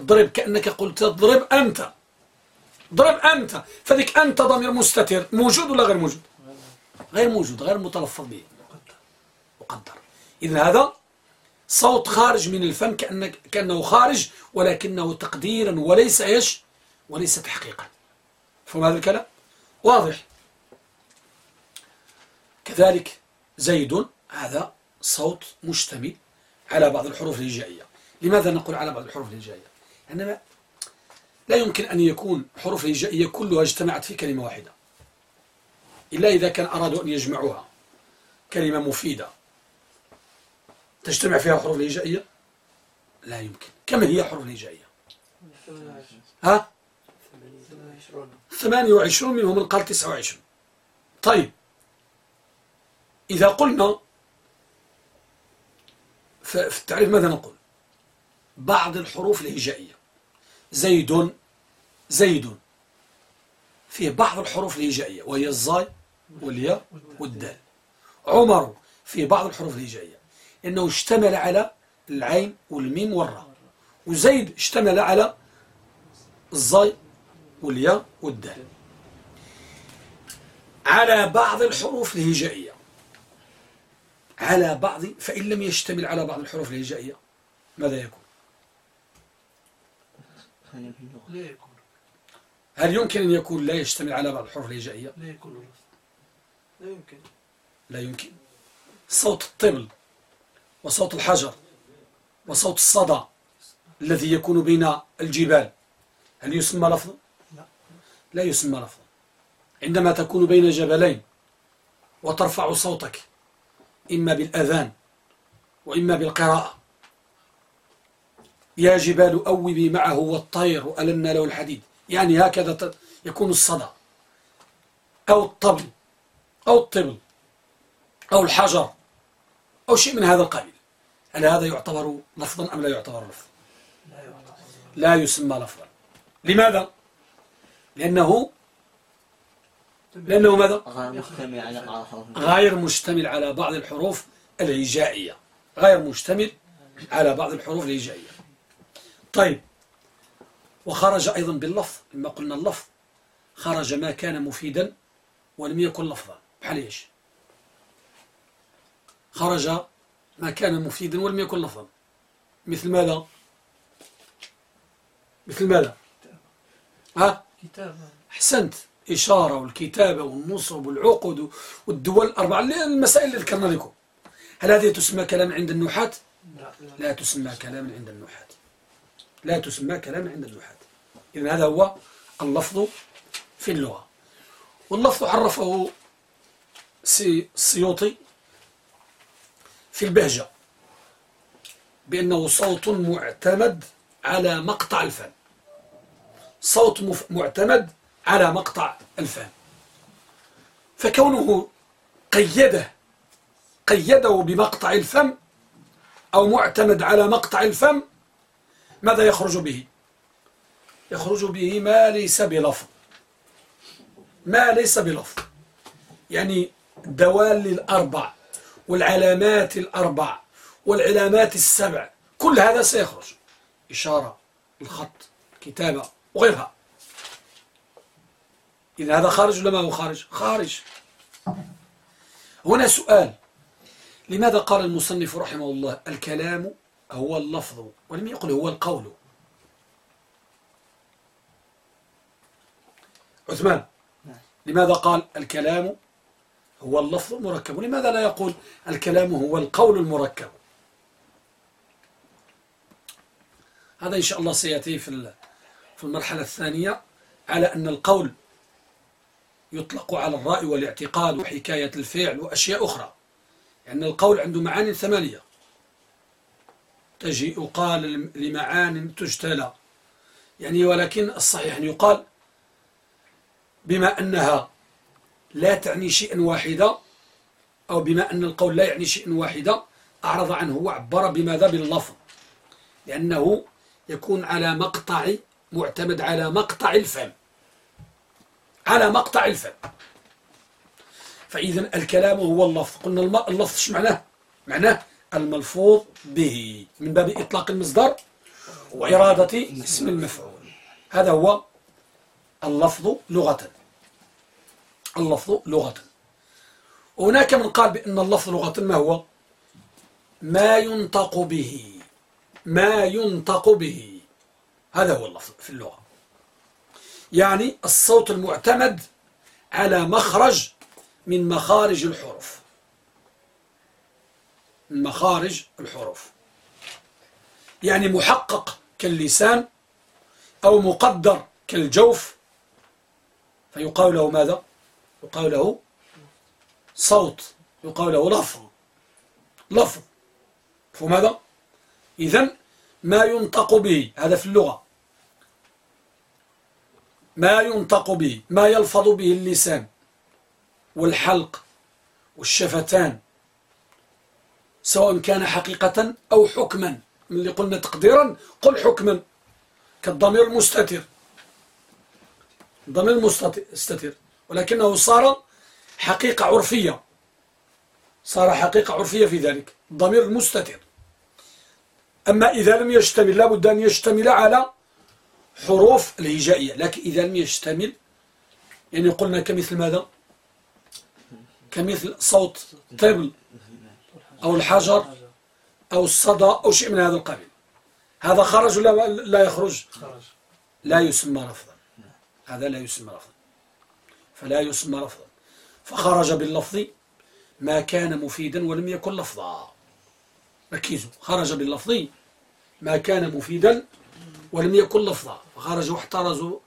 ضرب كأنك قلت ضرب أنت. ضرب أنت. فذيك أنت ضمير مستتر. موجود ولا غير موجود؟ غير موجود غير متلفظ به. مقدر. إذا هذا صوت خارج من الفم كأنك كأنه خارج ولكنه تقديرا وليس إيش؟ وليس تحقيقا. فهم هذا الكلام؟ واضح. كذلك زيد هذا صوت مشتمل على بعض الحروف الهجائية. لماذا نقول على بعض الحروف الهجائية؟ إنما لا يمكن أن يكون حروف الهجائية كلها اجتمعت في كلمة واحدة. إلا إذا كان أرادوا أن يجمعوها. كلمة مفيدة. تجتمع فيها حروف الهجائية؟ لا يمكن. كم هي حروف الهجائية؟ ها؟ 28 منهم من قال 29 طيب. إذا قلنا في التعريف ماذا نقول؟ بعض الحروف الهجائية. زيد زيد. فيه بعض الحروف الهجائية. وهي الزاي والياء والدال. عمر فيه بعض الحروف الهجائية. إنه اشتمل على العين والميم والراء. وزيد اشتمل على الزاي والياء والدال. على بعض الحروف الهجائية. على بعض فإن لم يشتمل على بعض الحروف الهجائية ماذا يكون؟ في هل يمكن أن يكون لا يشتمل على بعض الحروف الهجائية؟ لا يكون. لا يمكن. لا يمكن. صوت الطبل وصوت الحجر وصوت الصدى الذي يكون بين الجبال. هل يسمى لفظا لا. لا يسمى لفظا عندما تكون بين جبلين وترفع صوتك إما بالأذان وإما بالقراءة. يا جبال أوبي معه والطير وألنا له الحديد. يعني هكذا يكون الصدى أو الطبل. أو الطبل أو الحجر أو شيء من هذا القبيل. هل هذا يعتبر لفظا أم لا يعتبر لفظا؟ لا يسمى لفظا. لماذا؟ لأنه لأنه ماذا؟ غير مشتمل على بعض الحروف الهجائية. غير مشتمل على بعض الحروف الهجائية. طيب وخرج أيضا باللفظ لما قلنا اللفظ خرج ما كان مفيدا ولم يكن لفظا. بحال إيش خرج ما كان مفيدا ولم يكن لفظا. مثل ماذا؟ مثل ماذا؟ ها؟ كتابة. أحسنت. إشارة والكتابة والنصب والعقد والدول الأربعة. المسائل اللي ذكرنا لكم. هل هذه تسمى كلام عند النحاة؟ لا لا. لا تسمى كلام عند النحاة. لا تسمى كلام عند النحاة. إذن هذا هو اللفظ في اللغة. واللفظ عرفه سي- السيوطي في البهجة بأنه صوت معتمد على مقطع الفم صوت معتمد على مقطع الفم فكونه قيده قيده بمقطع الفم أو معتمد على مقطع الفم ماذا يخرج به؟ يخرج به ما ليس بلفظ. ما ليس بلفظ. يعني الدوال الأربع والعلامات الأربع والعلامات السبع كل هذا سيخرج. إشارة الخط كتابة وغيرها. إذا هذا خارج ولا ما هو خارج؟ خارج. هنا سؤال. لماذا قال المصنف رحمه الله الكلام هو اللفظ ولم يقل هو القول؟ عثمان لماذا قال الكلام هو اللفظ المركب لماذا لا يقول الكلام هو القول المركب؟ هذا إن شاء الله سيأتي في في المرحلة الثانية على أن القول يطلق على الرأي والاعتقاد وحكاية الفعل وأشياء أخرى. يعني القول عنده معاني ثمانية. تجي يقال لمعان تجتلى. يعني ولكن الصحيح أن يقال بما أنها لا تعني شيئا واحدا أو بما أن القول لا يعني شيئا واحدا أعرض عنه وعبر بماذا؟ باللفظ. لأنه يكون على مقطع معتمد على مقطع الفم. على مقطع الفم. فإذا الكلام هو اللفظ. قلنا اللفظ إيش معناه؟ معناه الملفوظ به من باب إطلاق المصدر وإرادة اسم المفعول. هذا هو اللفظ لغة. اللفظ لغة. هناك من قال بأن اللفظ لغة ما هو؟ ما ينطق به. ما ينطق به. هذا هو اللفظ في اللغة. يعني الصوت المعتمد على مخرج من مخارج الحروف. من مخارج الحروف. يعني محقق كاللسان أو مقدر كالجوف. فيقال له ماذا؟ يقال له صوت يقال له لفظ. لفظ فماذا إذن ما ينطق به هذا في اللغة. ما ينطق به ما يلفظ به اللسان والحلق والشفتان سواء كان حقيقة أو حكما. من اللي قلنا تقديرا قل حكما كالضمير المستتر. الضمير المستتر. ولكنه صار حقيقة عرفية. صار حقيقة عرفية في ذلك. الضمير المستتر أما إذا لم يشتمل لابد أن يشتمل على حروف الهجائية. لكن إذا لم يشتمل يعني قلنا كمثل ماذا؟ كمثل صوت طبل أو الحجر أو الصدى أو شيء من هذا القبيل. هذا خرج ولا لا يخرج؟ لا يسمى لفظا هذا لا يسمى لفظا فلا يسمى لفظا. فخرج باللفظ ما كان مفيدا ولم يكن لفظا. ركزوا. خرج باللفظ ما كان مفيدا ولم يكن لفظا. فخرجوا واحترزوا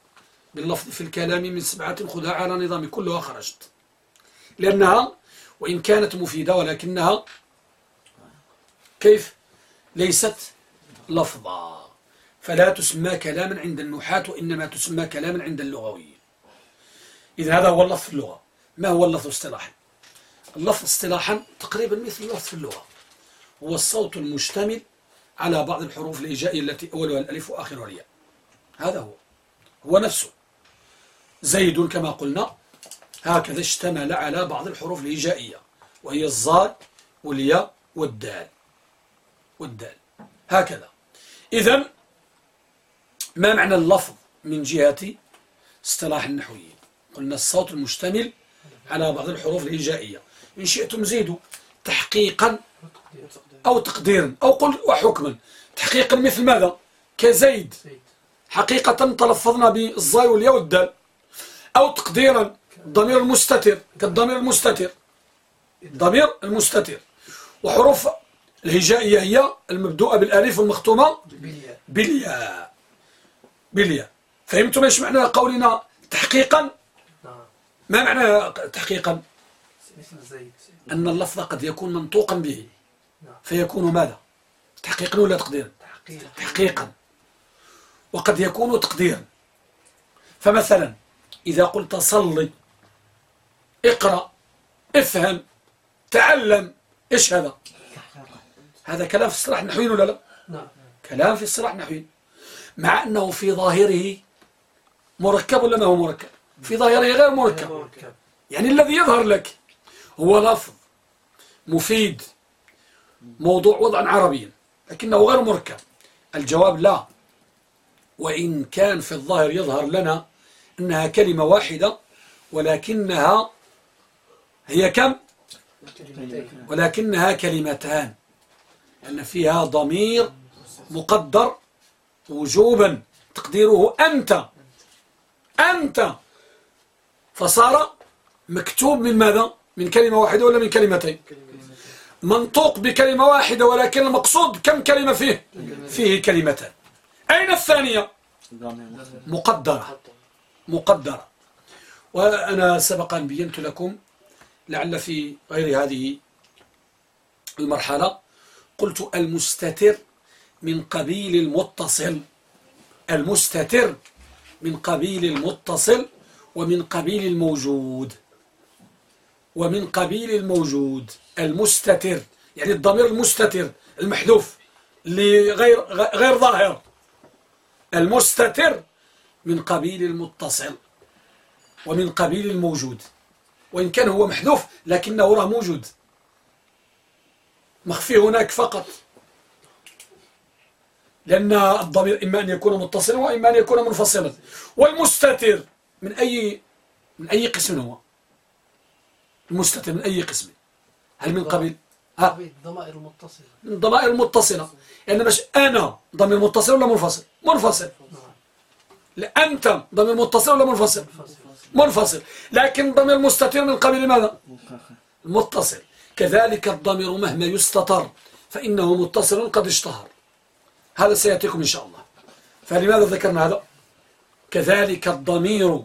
باللفظ في الكلام من سبعة خذها على نظام كلها خرجت. لأنها وإن كانت مفيدة ولكنها كيف؟ ليست لفظا. فلا تسمى كلاما عند النحاة وإنما تسمى كلاما عند اللغويين إذا هذا هو اللفظ في اللغة. ما هو اللفظ اصطلاحا؟ اللفظ اصطلاحا تقريبا مثل اللفظ في اللغة. هو الصوت المشتمل على بعض الحروف الإيجائية التي أولها الألف وآخرها الياء هذا هو. هو نفسه. زيد كما قلنا هكذا اشتمل على بعض الحروف الهجائية وهي الزار والياء والدال. والدال. هكذا. إذا ما معنى اللفظ من جهة اصطلاح النحويين؟ قلنا الصوت المشتمل على بعض الحروف الهجائية إن شئتم زيدوا تحقيقا أو تقديرا أو قل وحكما. تحقيقا مثل ماذا؟ كزيد. حقيقة تلفظنا بالزاي والياء والدال. أو تقديرا الضمير المستتر كالضمير المستتر. الضمير المستتر. وحروف الهجائية هي المبدوءة بالألف والمختومة بالياء. بالياء. فهمتم إيش معنى قولنا تحقيقا. ما معنى تحقيقا؟ أن اللفظ قد يكون منطوقا به. نعم. فيكون ماذا؟ تحقيقا ولا تقديرا؟ تحقيقا. وقد يكون تقديرا. فمثلا إذا قلت صلي اقرأ افهم تعلم إيش هذا هذا كلام في الصلاح النحوي ولا لا؟ نعم. كلام في الصلاح النحوي مع أنه في ظاهره مركب ولا ما هو مركب؟ في ظاهره غير مركب. يعني الذي يظهر لك هو لفظ مفيد موضوع وضعا عربيا لكنه غير مركب. الجواب لا. وإن كان في الظاهر يظهر لنا أنها كلمة واحدة ولكنها هي كم؟ ولكنها كلمتان. لأن فيها ضمير مقدر وجوبا. تقديره أنت. أنت. فصار مكتوب من ماذا؟ من كلمة واحدة ولا من كلمتين؟ منطوق بكلمة واحدة ولكن المقصود كم كلمة فيه؟ فيه كلمتان أين الثانية؟ مقدرة مقدرة وأنا سبقا بينت لكم لعل في غير هذه المرحلة قلت المستتر من قبيل المتصل المستتر من قبيل المتصل ومن قبيل الموجود. ومن قبيل الموجود. المستتر. يعني الضمير المستتر المحذوف. اللي غير غير ظاهر. المستتر من قبيل المتصل. ومن قبيل الموجود. وإن كان هو محذوف لكنه راه موجود. مخفي هناك فقط. لأن الضمير إما أن يكون متصلا وإما أن يكون منفصلا. والمستتر. من أي من أي قسم هو؟ المستتر من أي قسم؟ هل من قبيل؟ ها؟ الضمائر المتصلة من الضمائر المتصلة يعني مش أنا ضمير متصل ولا منفصل؟ منفصل. لا أنت ضمير متصل ولا منفصل؟ منفصل. لكن ضمير مستتر من قبيل ماذا؟ متصل. كذلك الضمير مهما يستتر فإنه متصل قد اشتهر. هذا سيأتيكم إن شاء الله. فلماذا ذكرنا هذا؟ كذلك الضمير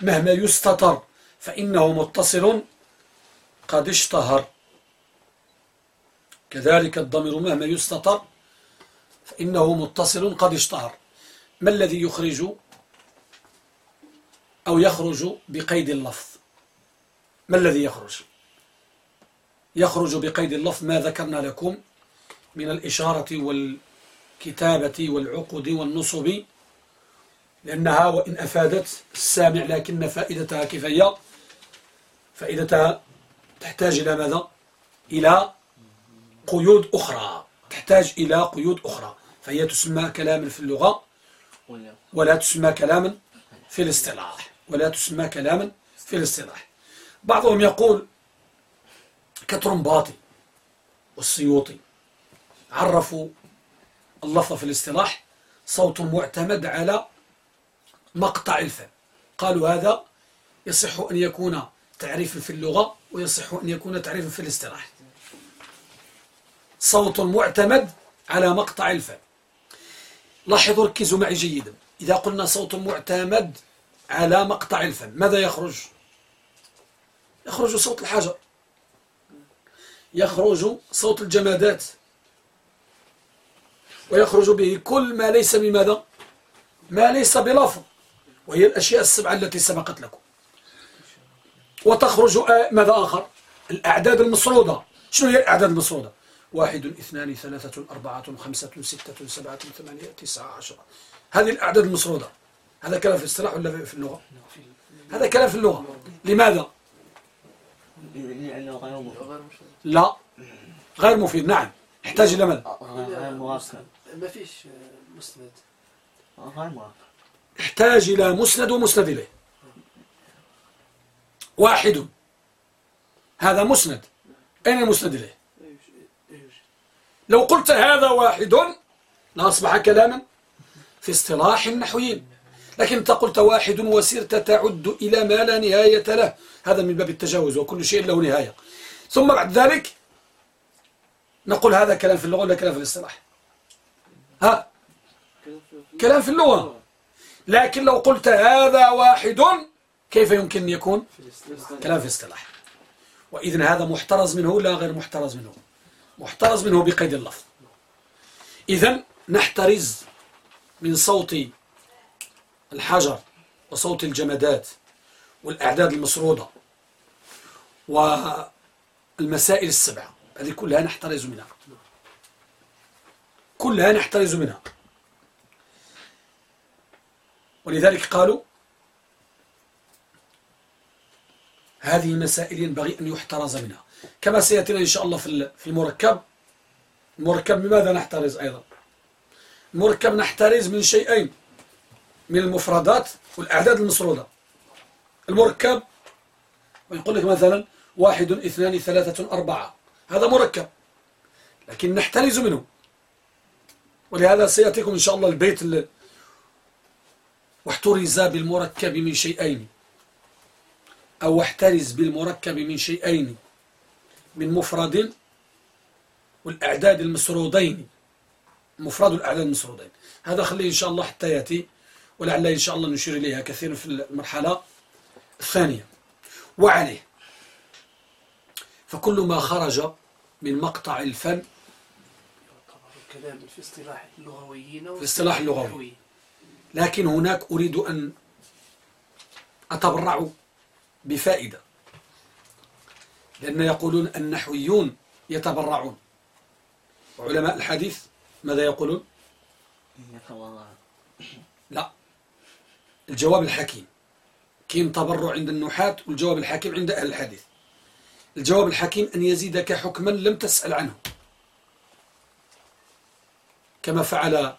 مهما يستتر فإنه متصل قد اشتهر. كذلك الضمير مهما يستتر فإنه متصل قد اشتهر. ما الذي يخرج أو يخرج بقيد اللفظ؟ ما الذي يخرج؟ يخرج بقيد اللفظ ما ذكرنا لكم من الإشارة والكتابة والعقد والنصب لأنها وإن أفادت السامع لكن فائدتها كفاية فائدتها تحتاج إلى ماذا؟ إلى قيود أخرى. تحتاج إلى قيود أخرى. فهي تسمى كلاما في اللغة ولا تسمى كلاما في الاصطلاح. ولا تسمى كلاما في الاصطلاح. بعضهم يقول كترمباطي والسيوطي. عرفوا اللفظ في الاصطلاح. صوت معتمد على مقطع الفم. قالوا هذا يصح أن يكون تعريفا في اللغة ويصح أن يكون تعريفا في الاصطلاح. صوت معتمد على مقطع الفم. لاحظوا ركزوا معي جيدا. إذا قلنا صوت معتمد على مقطع الفم ماذا يخرج؟ يخرج صوت الحجر. يخرج صوت الجمادات. ويخرج به كل ما ليس بماذا؟ ما ليس بلفظ. وهي الأشياء السبعة التي سبقت لكم. وتخرج ماذا آخر؟ الأعداد المصرودة شنو هي الأعداد المصرودة واحد اثنان ثلاثة أربعة خمسة ستة سبعة ثمانية تسعة عشرة. هذه الأعداد المصرودة هذا كلام في الاصطلاح ولا في اللغة؟ هذا كلام في اللغة. لماذا؟ لا. غير مفيد. نعم. يحتاج إلى ماذا ما فيش مسند يحتاج إلى مسند ومسند إليه واحد. هذا مسند. أين المسند إليه لو قلت هذا واحد لأصبح كلاما في اصطلاح النحويين. لكن قلت واحد وسرت تعد إلى ما لا نهاية له. هذا من باب التجاوز وكل شيء له نهاية. ثم بعد ذلك نقول هذا كلام في اللغة ولا كلام في الاصطلاح؟ ها؟ كلام في اللغة. لكن لو قلت هذا واحد كيف يمكن أن يكون؟ كلام في الاصطلاح وإذن هذا محترز منه لا غير محترز منه. محترز منه بقيد اللفظ. إذن نحترز من صوت الحجر وصوت الجمادات والأعداد المسرودة والمسائل السبعة. هذه كلها نحترز منها. كلها نحترز منها. ولذلك قالوا هذه مسائل ينبغي أن يحترز منها. كما سيأتينا إن شاء الله في المركب. المركب بماذا نحترز أيضا؟ المركب نحترز من شيئين من المفردات والأعداد المسرودة. المركب ويقول لك مثلا واحد اثنان ثلاثة أربعة. هذا مركب لكن نحترز منه. ولهذا سيأتيكم إن شاء الله البيت واحترز بالمركب من شيئين. أو احترز بالمركب من شيئين من مفرد والأعداد المسرودين. مفرد الأعداد المسرودين. هذا خليه إن شاء الله حتى يأتي ولعل إن شاء الله نشير إليها كثيرا في المرحلة الثانية. وعليه. فكل ما خرج من مقطع الكلام في اصطلاح اللغويين في اصطلاح اللغوي. لكن هناك أريد أن أتبرع بفائدة. لأن يقولون النحويون يتبرعون. وعلماء الحديث ماذا يقولون؟ لا. الجواب الحكيم. كاين تبرع عند النحاة والجواب الحكيم عند أهل الحديث. الجواب الحكيم أن يزيدك حكما لم تسأل عنه. كما فعل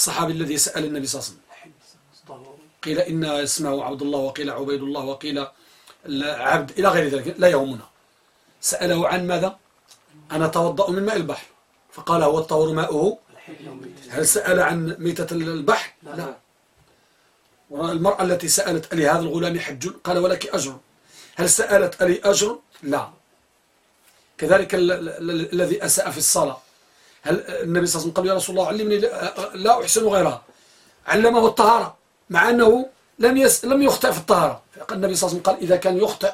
الصحابي الذي سأل النبي صلى الله عليه وسلم. قيل إن اسمه عبد الله وقيل عبيد الله وقيل العبد إلى غير ذلك لا يهمنا. سأله عن ماذا؟ أنا أتوضأ من ماء البحر. فقال هو الطهور ماؤه. هل سأل عن ميتة البحر؟ لا. والمرأة التي سألت ألي هذا الغلام حج؟ قال ولك أجر. هل سألت ألي أجر؟ لا. كذلك ال- ال- ال- الذي أساء في الصلاة. هل النبي صلى الله عليه وسلم قال يا رسول الله علمني لا- أحسن غيرها. علمه الطهارة مع أنه لم يس لم يخطئ في الطهارة. فقال النبي صلى الله عليه وسلم قال إذا كان يخطئ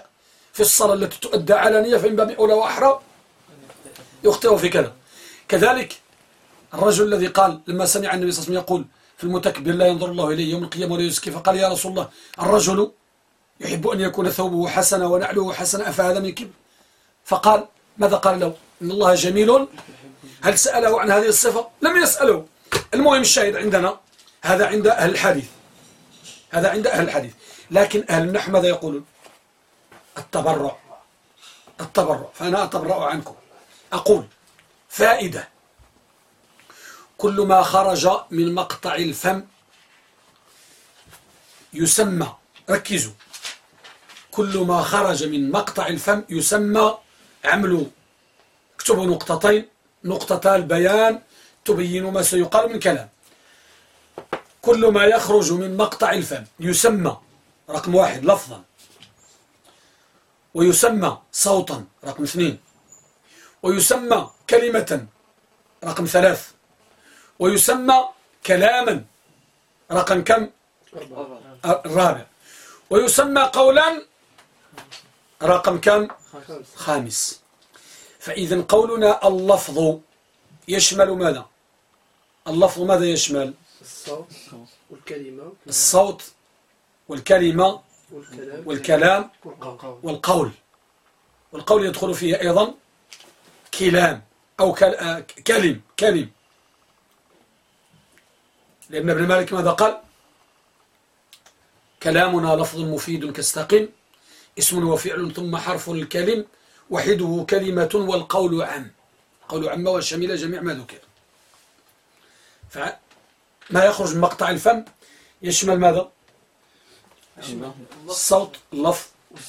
في الصلاة التي تؤدى علانية فإن باب أولى وأحرى يخطئ في كذا. كذلك الرجل الذي قال لما سمع النبي صلى الله عليه وسلم يقول في المتكبر لا ينظر الله إليه يوم القيامة ولا يزكي فقال يا رسول الله الرجل يحب أن يكون ثوبه حسنا ونعله حسنا أفهذا من كبر؟ فقال ماذا قال له؟ إن الله جميل هل سأله عن هذه الصفة؟ لم يسأله. المهم الشاهد عندنا هذا عند أهل الحديث. هذا عند أهل الحديث. لكن أهل النحو ماذا يقولون؟ التبرع. التبرع. فأنا أتبرع عنكم. أقول فائدة. كل ما خرج من مقطع الفم يسمى ركزوا. كل ما خرج من مقطع الفم يسمى عمل اكتبوا نقطتين. نقطتا البيان تبين ما سيقال من كلام. كل ما يخرج من مقطع الفم يسمى رقم واحد لفظا ويسمى صوتا رقم اثنين ويسمى كلمة رقم ثلاث ويسمى كلاما رقم كم؟ الرابع ويسمى قولا رقم كم؟ خامس. فإذا قولنا اللفظ يشمل ماذا؟ اللفظ ماذا يشمل؟ الصوت والكلمة. الصوت والكلمة والكلام. والكلام والقول. والقول. يدخل فيه أيضا كلام أو آه، كلم كلم. لأن ابن مالك ماذا قال؟ كلامنا لفظ مفيد كاستقم اسم وفعل ثم حرف الكلم وحده كلمة والقول عم قول عم وشمل جميع ما ذكر. فما يخرج من مقطع الفم يشمل ماذا؟ الصوت اللفظ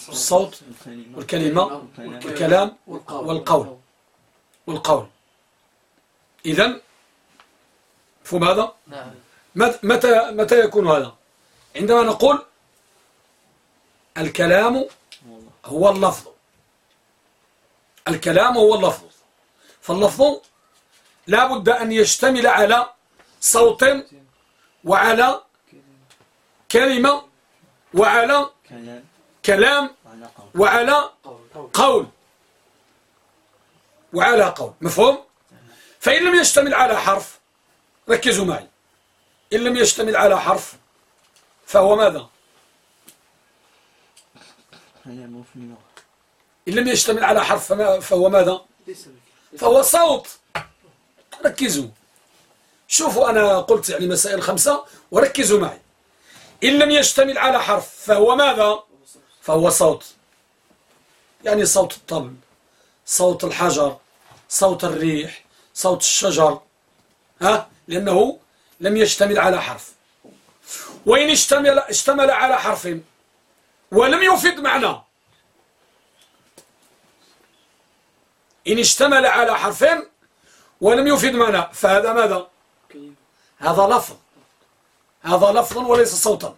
الصوت والكلمة والكلام والقول. والقول. إذن مفهوم هذا؟ نعم. مت- متى متى يكون هذا؟ عندما نقول الكلام هو اللفظ. الكلام هو اللفظ. فاللفظ لا بد أن يشتمل على صوت وعلى كلمة وعلى كلام وعلى قول. وعلى قول. مفهوم؟ فإن لم يشتمل على حرف ركزوا معي. إن لم يشتمل على حرف فهو ماذا؟ إن لم يشتمل على حرف فهو ماذا؟ فهو صوت. ركزوا. شوفوا أنا قلت يعني مسائل خمسة وركزوا معي. إن لم يشتمل على حرف فهو ماذا؟ فهو صوت. يعني صوت الطبل صوت الحجر صوت الريح صوت الشجر. ها؟ لأنه لم يشتمل على حرف. وإن اشتمل, اشتمل على حرف ولم يفد معنى. إن اشتمل على حرف ولم يفد معنى فهذا ماذا؟ هذا لفظ. هذا لفظ وليس صوتا.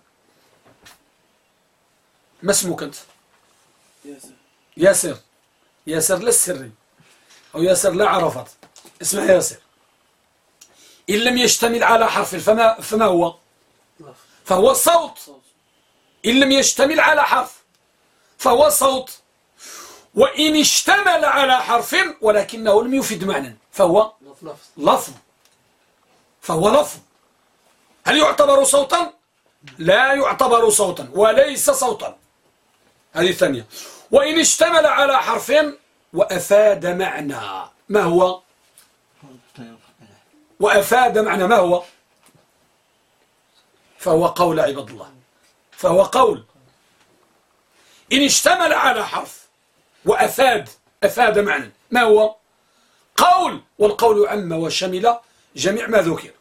ما اسمك أنت؟ ياسر. ياسر. لا السري أو ياسر لا عرفت اسمه ياسر. إن لم يشتمل على حرف فما, فما هو؟ فهو صوت. إن لم يشتمل على حرف فهو صوت. وإن اشتمل على حرف ولكنه لم يفيد معنى فهو لفظ. فهو لفظ. هل يعتبر صوتا؟ لا يعتبر صوتا وليس صوتا. هذه الثانية. وإن اشتمل على حرف وأفاد معنى ما هو؟ وأفاد معنى ما هو؟ فهو قول عباد الله. فهو قول. إن اشتمل على حرف وأفاد أفاد معنى. ما هو؟ قول والقول عم وشمل جميع ما ذكر.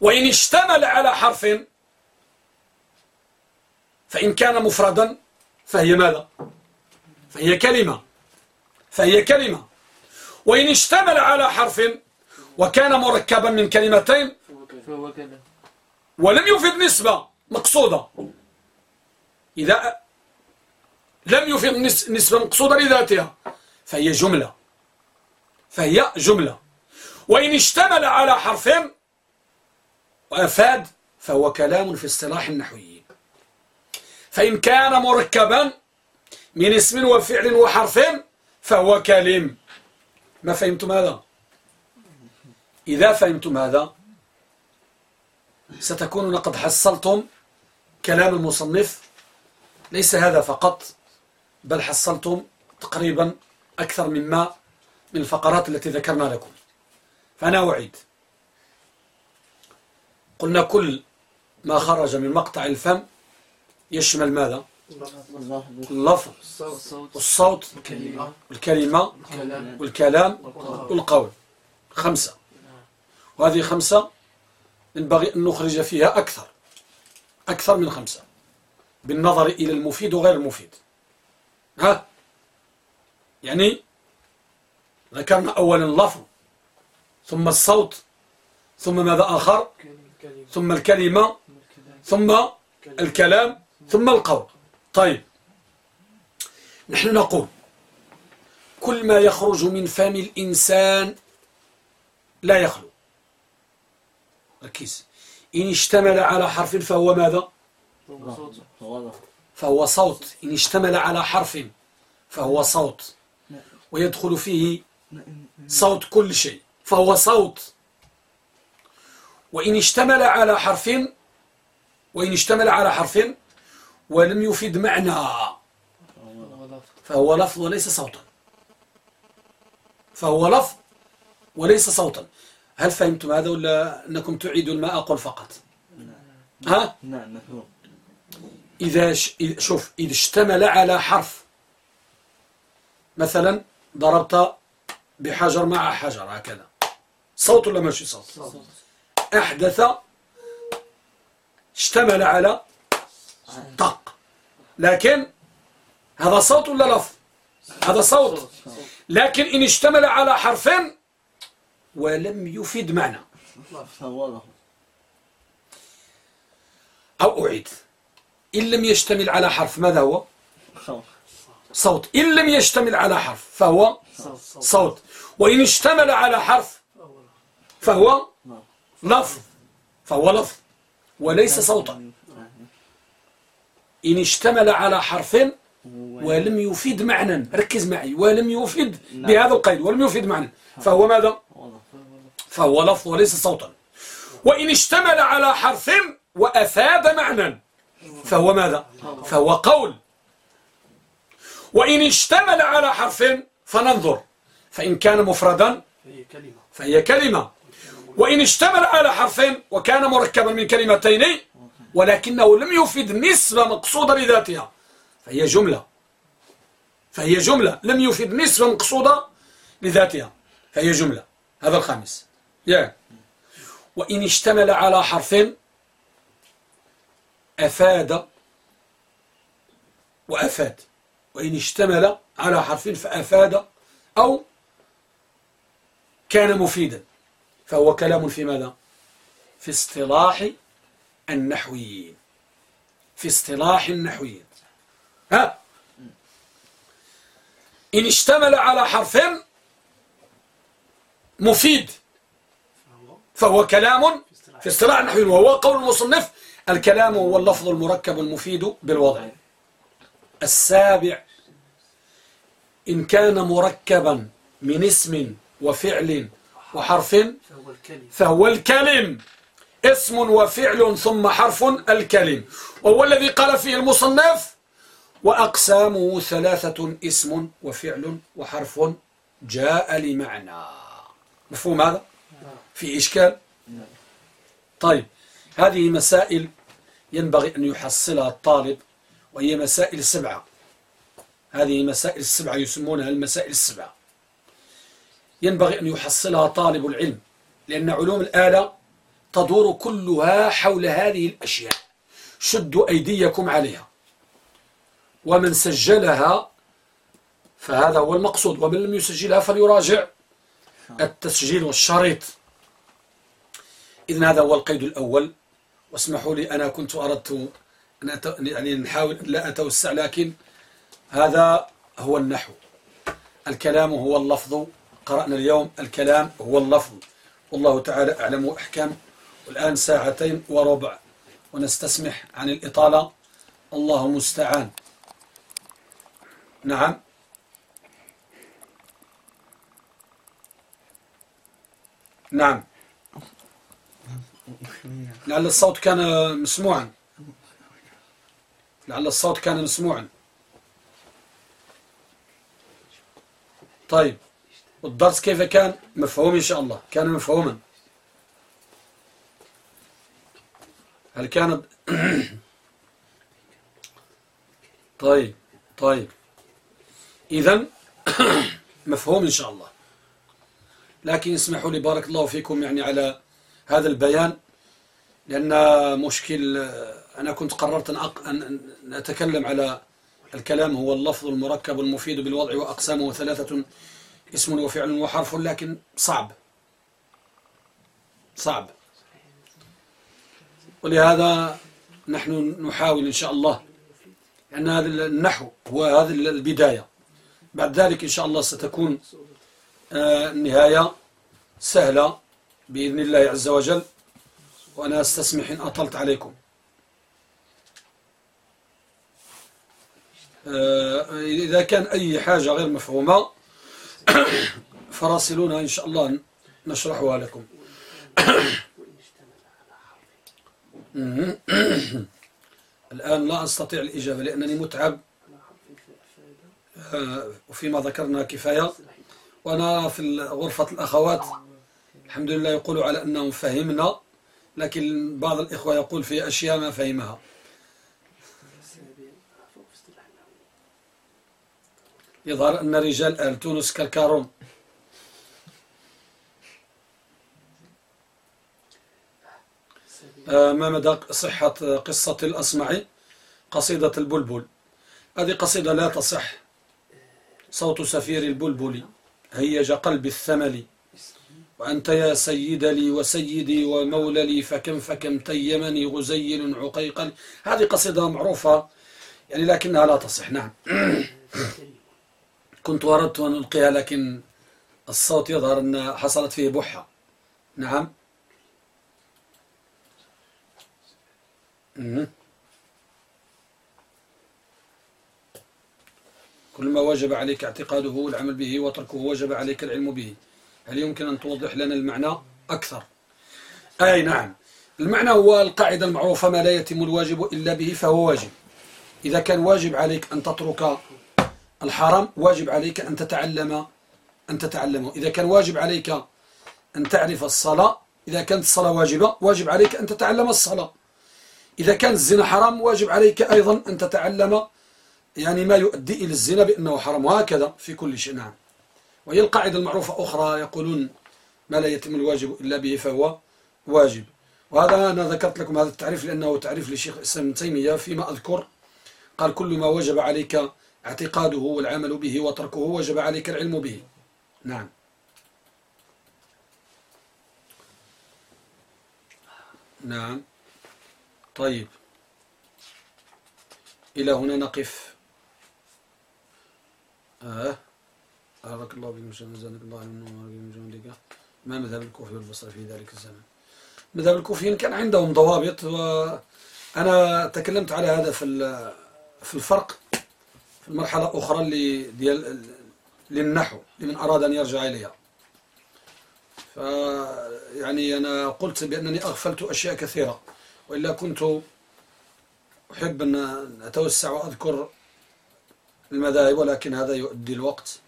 وإن اشتمل على حرف فإن كان مفردا فهي ماذا؟ فهي كلمة. فهي كلمة. وإن اشتمل على حرف وكان مركبا من كلمتين ولم يفد نسبة مقصودة. إذا لم يفد نسبة مقصودة لذاتها فهي جملة. فهي جملة. وإن اشتمل على حرفين وأفاد فهو كلام في اصطلاح النحويين. فإن كان مركبا من اسم وفعل وحرف فهو كلم. ما فهمتم هذا؟ إذا فهمتم هذا ستكونون قد حصلتم كلام المصنف ليس هذا فقط بل حصلتم تقريبا أكثر مما من الفقرات التي ذكرنا لكم. فأنا أعيد. قلنا كل ما خرج من مقطع الفم يشمل ماذا؟ اللفظ والصوت والكلمة والكلام والقول. خمسة. وهذه خمسة ينبغي أن نخرج فيها أكثر أكثر من خمسة. بالنظر إلى المفيد وغير المفيد. ها؟ يعني ذكرنا أولا اللفظ ثم الصوت ثم ماذا آخر؟ ثم الكلمة ثم الكلام ثم القول. طيب. نحن نقول كل ما يخرج من فم الإنسان لا يخلو. ركز. إن اشتمل على حرف فهو ماذا؟ فهو صوت. إن اشتمل على حرف فهو صوت. ويدخل فيه صوت كل شيء. فهو صوت. وإن اشتمل على حرف وإن اشتمل على حرف ولم يفيد معنى. فهو لفظ وليس صوتا. فهو لفظ وليس صوتا. هل فهمتم هذا ولا أنكم تعيدون ما أقول فقط؟ ها؟ نعم مفهوم إذا ش... شوف إذا اشتمل على حرف مثلا ضربت بحجر مع حجر هكذا. صوت ولا ماشي صوت؟ أحدث اشتمل على طق. لكن هذا صوت ولا لفظ؟ هذا صوت. لكن إن اشتمل على حرفين ولم يفيد معنى. أو أعيد. إن لم يشتمل على حرف ماذا هو؟ صوت. إن لم يشتمل على حرف فهو؟ صوت. وإن اشتمل على حرف فهو؟ لفظ. فهو لفظ. وليس صوتا. إن اشتمل على حرف ولم يفيد معنى. ركز معي. ولم يفيد بهذا القيد. ولم يفيد معنى. فهو ماذا؟ فهو لفظ وليس صوتا. وإن اشتمل على حرف وأفاد معنى. فهو ماذا؟ فهو قول. وإن اشتمل على حرف فننظر. فإن كان مفردا فهي كلمة. وإن اشتمل على حرفين وكان مركبا من كلمتين ولكنه لم يفيد نسبة مقصودة لذاتها فهي جملة. فهي جملة. لم يفيد نسبة مقصودة لذاتها فهي جملة. هذا الخامس. يا. وإن اشتمل على حرف أفاد وأفاد وإن اشتمل على حرف فأفاد أو كان مفيدا فهو كلام في ماذا؟ في اصطلاح النحويين. في اصطلاح النحويين. ها؟ إن اشتمل على حرف مفيد فهو كلام في اصطلاح النحويين وهو قول المصنف الكلام هو اللفظ المركب المفيد بالوضع. السابع إن كان مركبا من اسم وفعل وحرف فهو الكلم. اسم وفعل ثم حرف الكلم. وهو الذي قال فيه المصنف وأقسامه ثلاثة اسم وفعل وحرف جاء لمعنى. مفهوم هذا؟ في إشكال؟ طيب هذه مسائل ينبغي أن يحصلها الطالب وهي مسائل سبعة. هذه مسائل السبعة يسمونها المسائل السبعة. ينبغي أن يحصلها طالب العلم لأن علوم الآلة تدور كلها حول هذه الأشياء. شدوا أيديكم عليها. ومن سجلها فهذا هو المقصود. ومن لم يسجلها فليراجع التسجيل والشريط. إذن هذا هو القيد الأول. واسمحوا لي أنا كنت أردت أن أت... يعني نحاول لا أتوسع لكن هذا هو النحو. الكلام هو اللفظ. قرأنا اليوم الكلام هو اللفظ. والله تعالى أعلم أحكام والآن ساعتين وربع. ونستسمح عن الإطالة. الله المستعان. نعم. نعم. لعل الصوت كان مسموعا. لعل الصوت كان مسموعا. طيب والدرس كيف كان؟ مفهوم إن شاء الله. كان مفهوما. هل كان طيب طيب. إذا مفهوم إن شاء الله. لكن اسمحوا لي بارك الله فيكم يعني على هذا البيان لأن مشكل أنا كنت قررت أن, أتكلم على الكلام هو اللفظ المركب المفيد بالوضع وأقسامه ثلاثة اسم وفعل وحرف لكن صعب. صعب. ولهذا نحن نحاول إن شاء الله أن هذا النحو هو هذه البداية. بعد ذلك إن شاء الله ستكون النهاية سهلة. بإذن الله عز وجل وأنا أستسمح إن أطلت عليكم. إذا كان أي حاجة غير مفهومة فراسلونا إن شاء الله نشرحها لكم. الآن لا أستطيع الإجابة لأنني متعب. وفيما ذكرنا كفاية. وأنا في غرفة الأخوات الحمد لله يقولوا على أنهم فهمنا لكن بعض الإخوة يقول في أشياء ما فهمها. يظهر أن رجال آل تونس كالكارون. ما مدى صحة قصة الأصمعي؟ قصيدة البلبل. هذه قصيدة لا تصح. صوت صفير البلبل. هيج قلبي الثمل. وأنت يا سيد لي وسيدي ومولى لي فكم فكم تيمني غزيل عقيقا هذه قصيدة معروفة يعني لكنها لا تصح. نعم. كنت أردت أن ألقيها لكن الصوت يظهر أن حصلت فيه بحة. نعم. كل ما وجب عليك اعتقاده والعمل به وتركه وجب عليك العلم به. هل يمكن أن توضح لنا المعنى أكثر؟ أي نعم. المعنى هو القاعدة المعروفة ما لا يتم الواجب إلا به فهو واجب. إذا كان واجب عليك أن تترك الحرام واجب عليك أن تتعلم أن تتعلمه إذا كان واجب عليك أن تعرف الصلاة إذا كانت الصلاة واجبة واجب عليك أن تتعلم الصلاة. إذا كان الزنا حرام واجب عليك أيضا أن تتعلم يعني ما يؤدي إلى الزنا بأنه حرام وهكذا في كل شيء. نعم. وهي القاعدة المعروفة أخرى يقولون ما لا يتم الواجب إلا به فهو واجب. وهذا أنا ذكرت لكم هذا التعريف لأنه تعريف للشيخ الإسلام ابن تيمية فيما أذكر. قال كل ما وجب عليك اعتقاده والعمل به وتركه وجب عليك العلم به. نعم. نعم. طيب. إلى هنا نقف. آه. بارك الله بكم جزاك الله من جندك ما مذهب الكوفي والبصري في ذلك الزمن؟ مذهب الكوفيين كان عندهم ضوابط وأنا تكلمت على هذا في في الفرق في المرحلة الأخرى اللي ديال للنحو لمن أراد أن يرجع إليها. ف يعني أنا قلت بأنني أغفلت أشياء كثيرة وإلا كنت أحب أن أتوسع وأذكر المذاهب ولكن هذا يؤدي الوقت.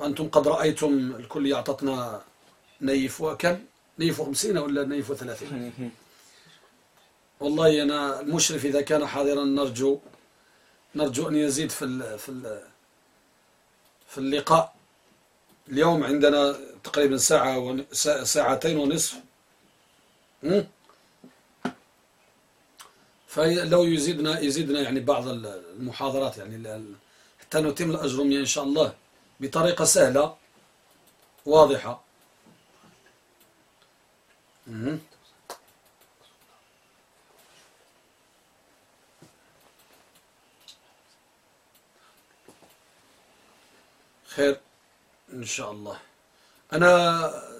وأنتم قد رأيتم الكل يعطتنا نيف وكم؟ نيف خمسين ولا نيف وثلاثين؟ والله أنا المشرف إذا كان حاضرا نرجو نرجو أن يزيد في ال في ال في اللقاء. اليوم عندنا تقريبا ساعة ساعتين ونصف. فلو يزيدنا يزيدنا يعني بعض المحاضرات يعني حتى نتم الأجرمية إن شاء الله. بطريقة سهلة واضحة. خير إن شاء الله. أنا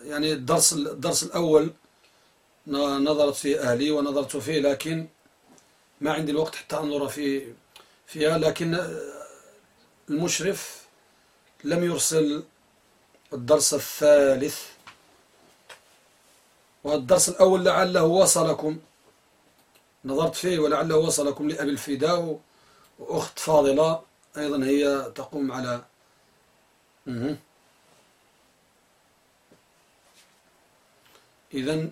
يعني الدرس الدرس الأول نظرت في أهلي ونظرت فيه لكن ما عندي الوقت حتى أنظر في فيها لكن المشرف لم يرسل الدرس الثالث والدرس الأول لعله وصلكم. نظرت فيه ولعله وصلكم لأبي الفداء وأخت فاضلة أيضا هي تقوم على إذا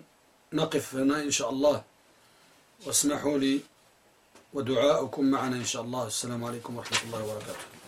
نقف هنا إن شاء الله. واسمحوا لي ودعاؤكم معنا إن شاء الله. السلام عليكم ورحمة الله وبركاته.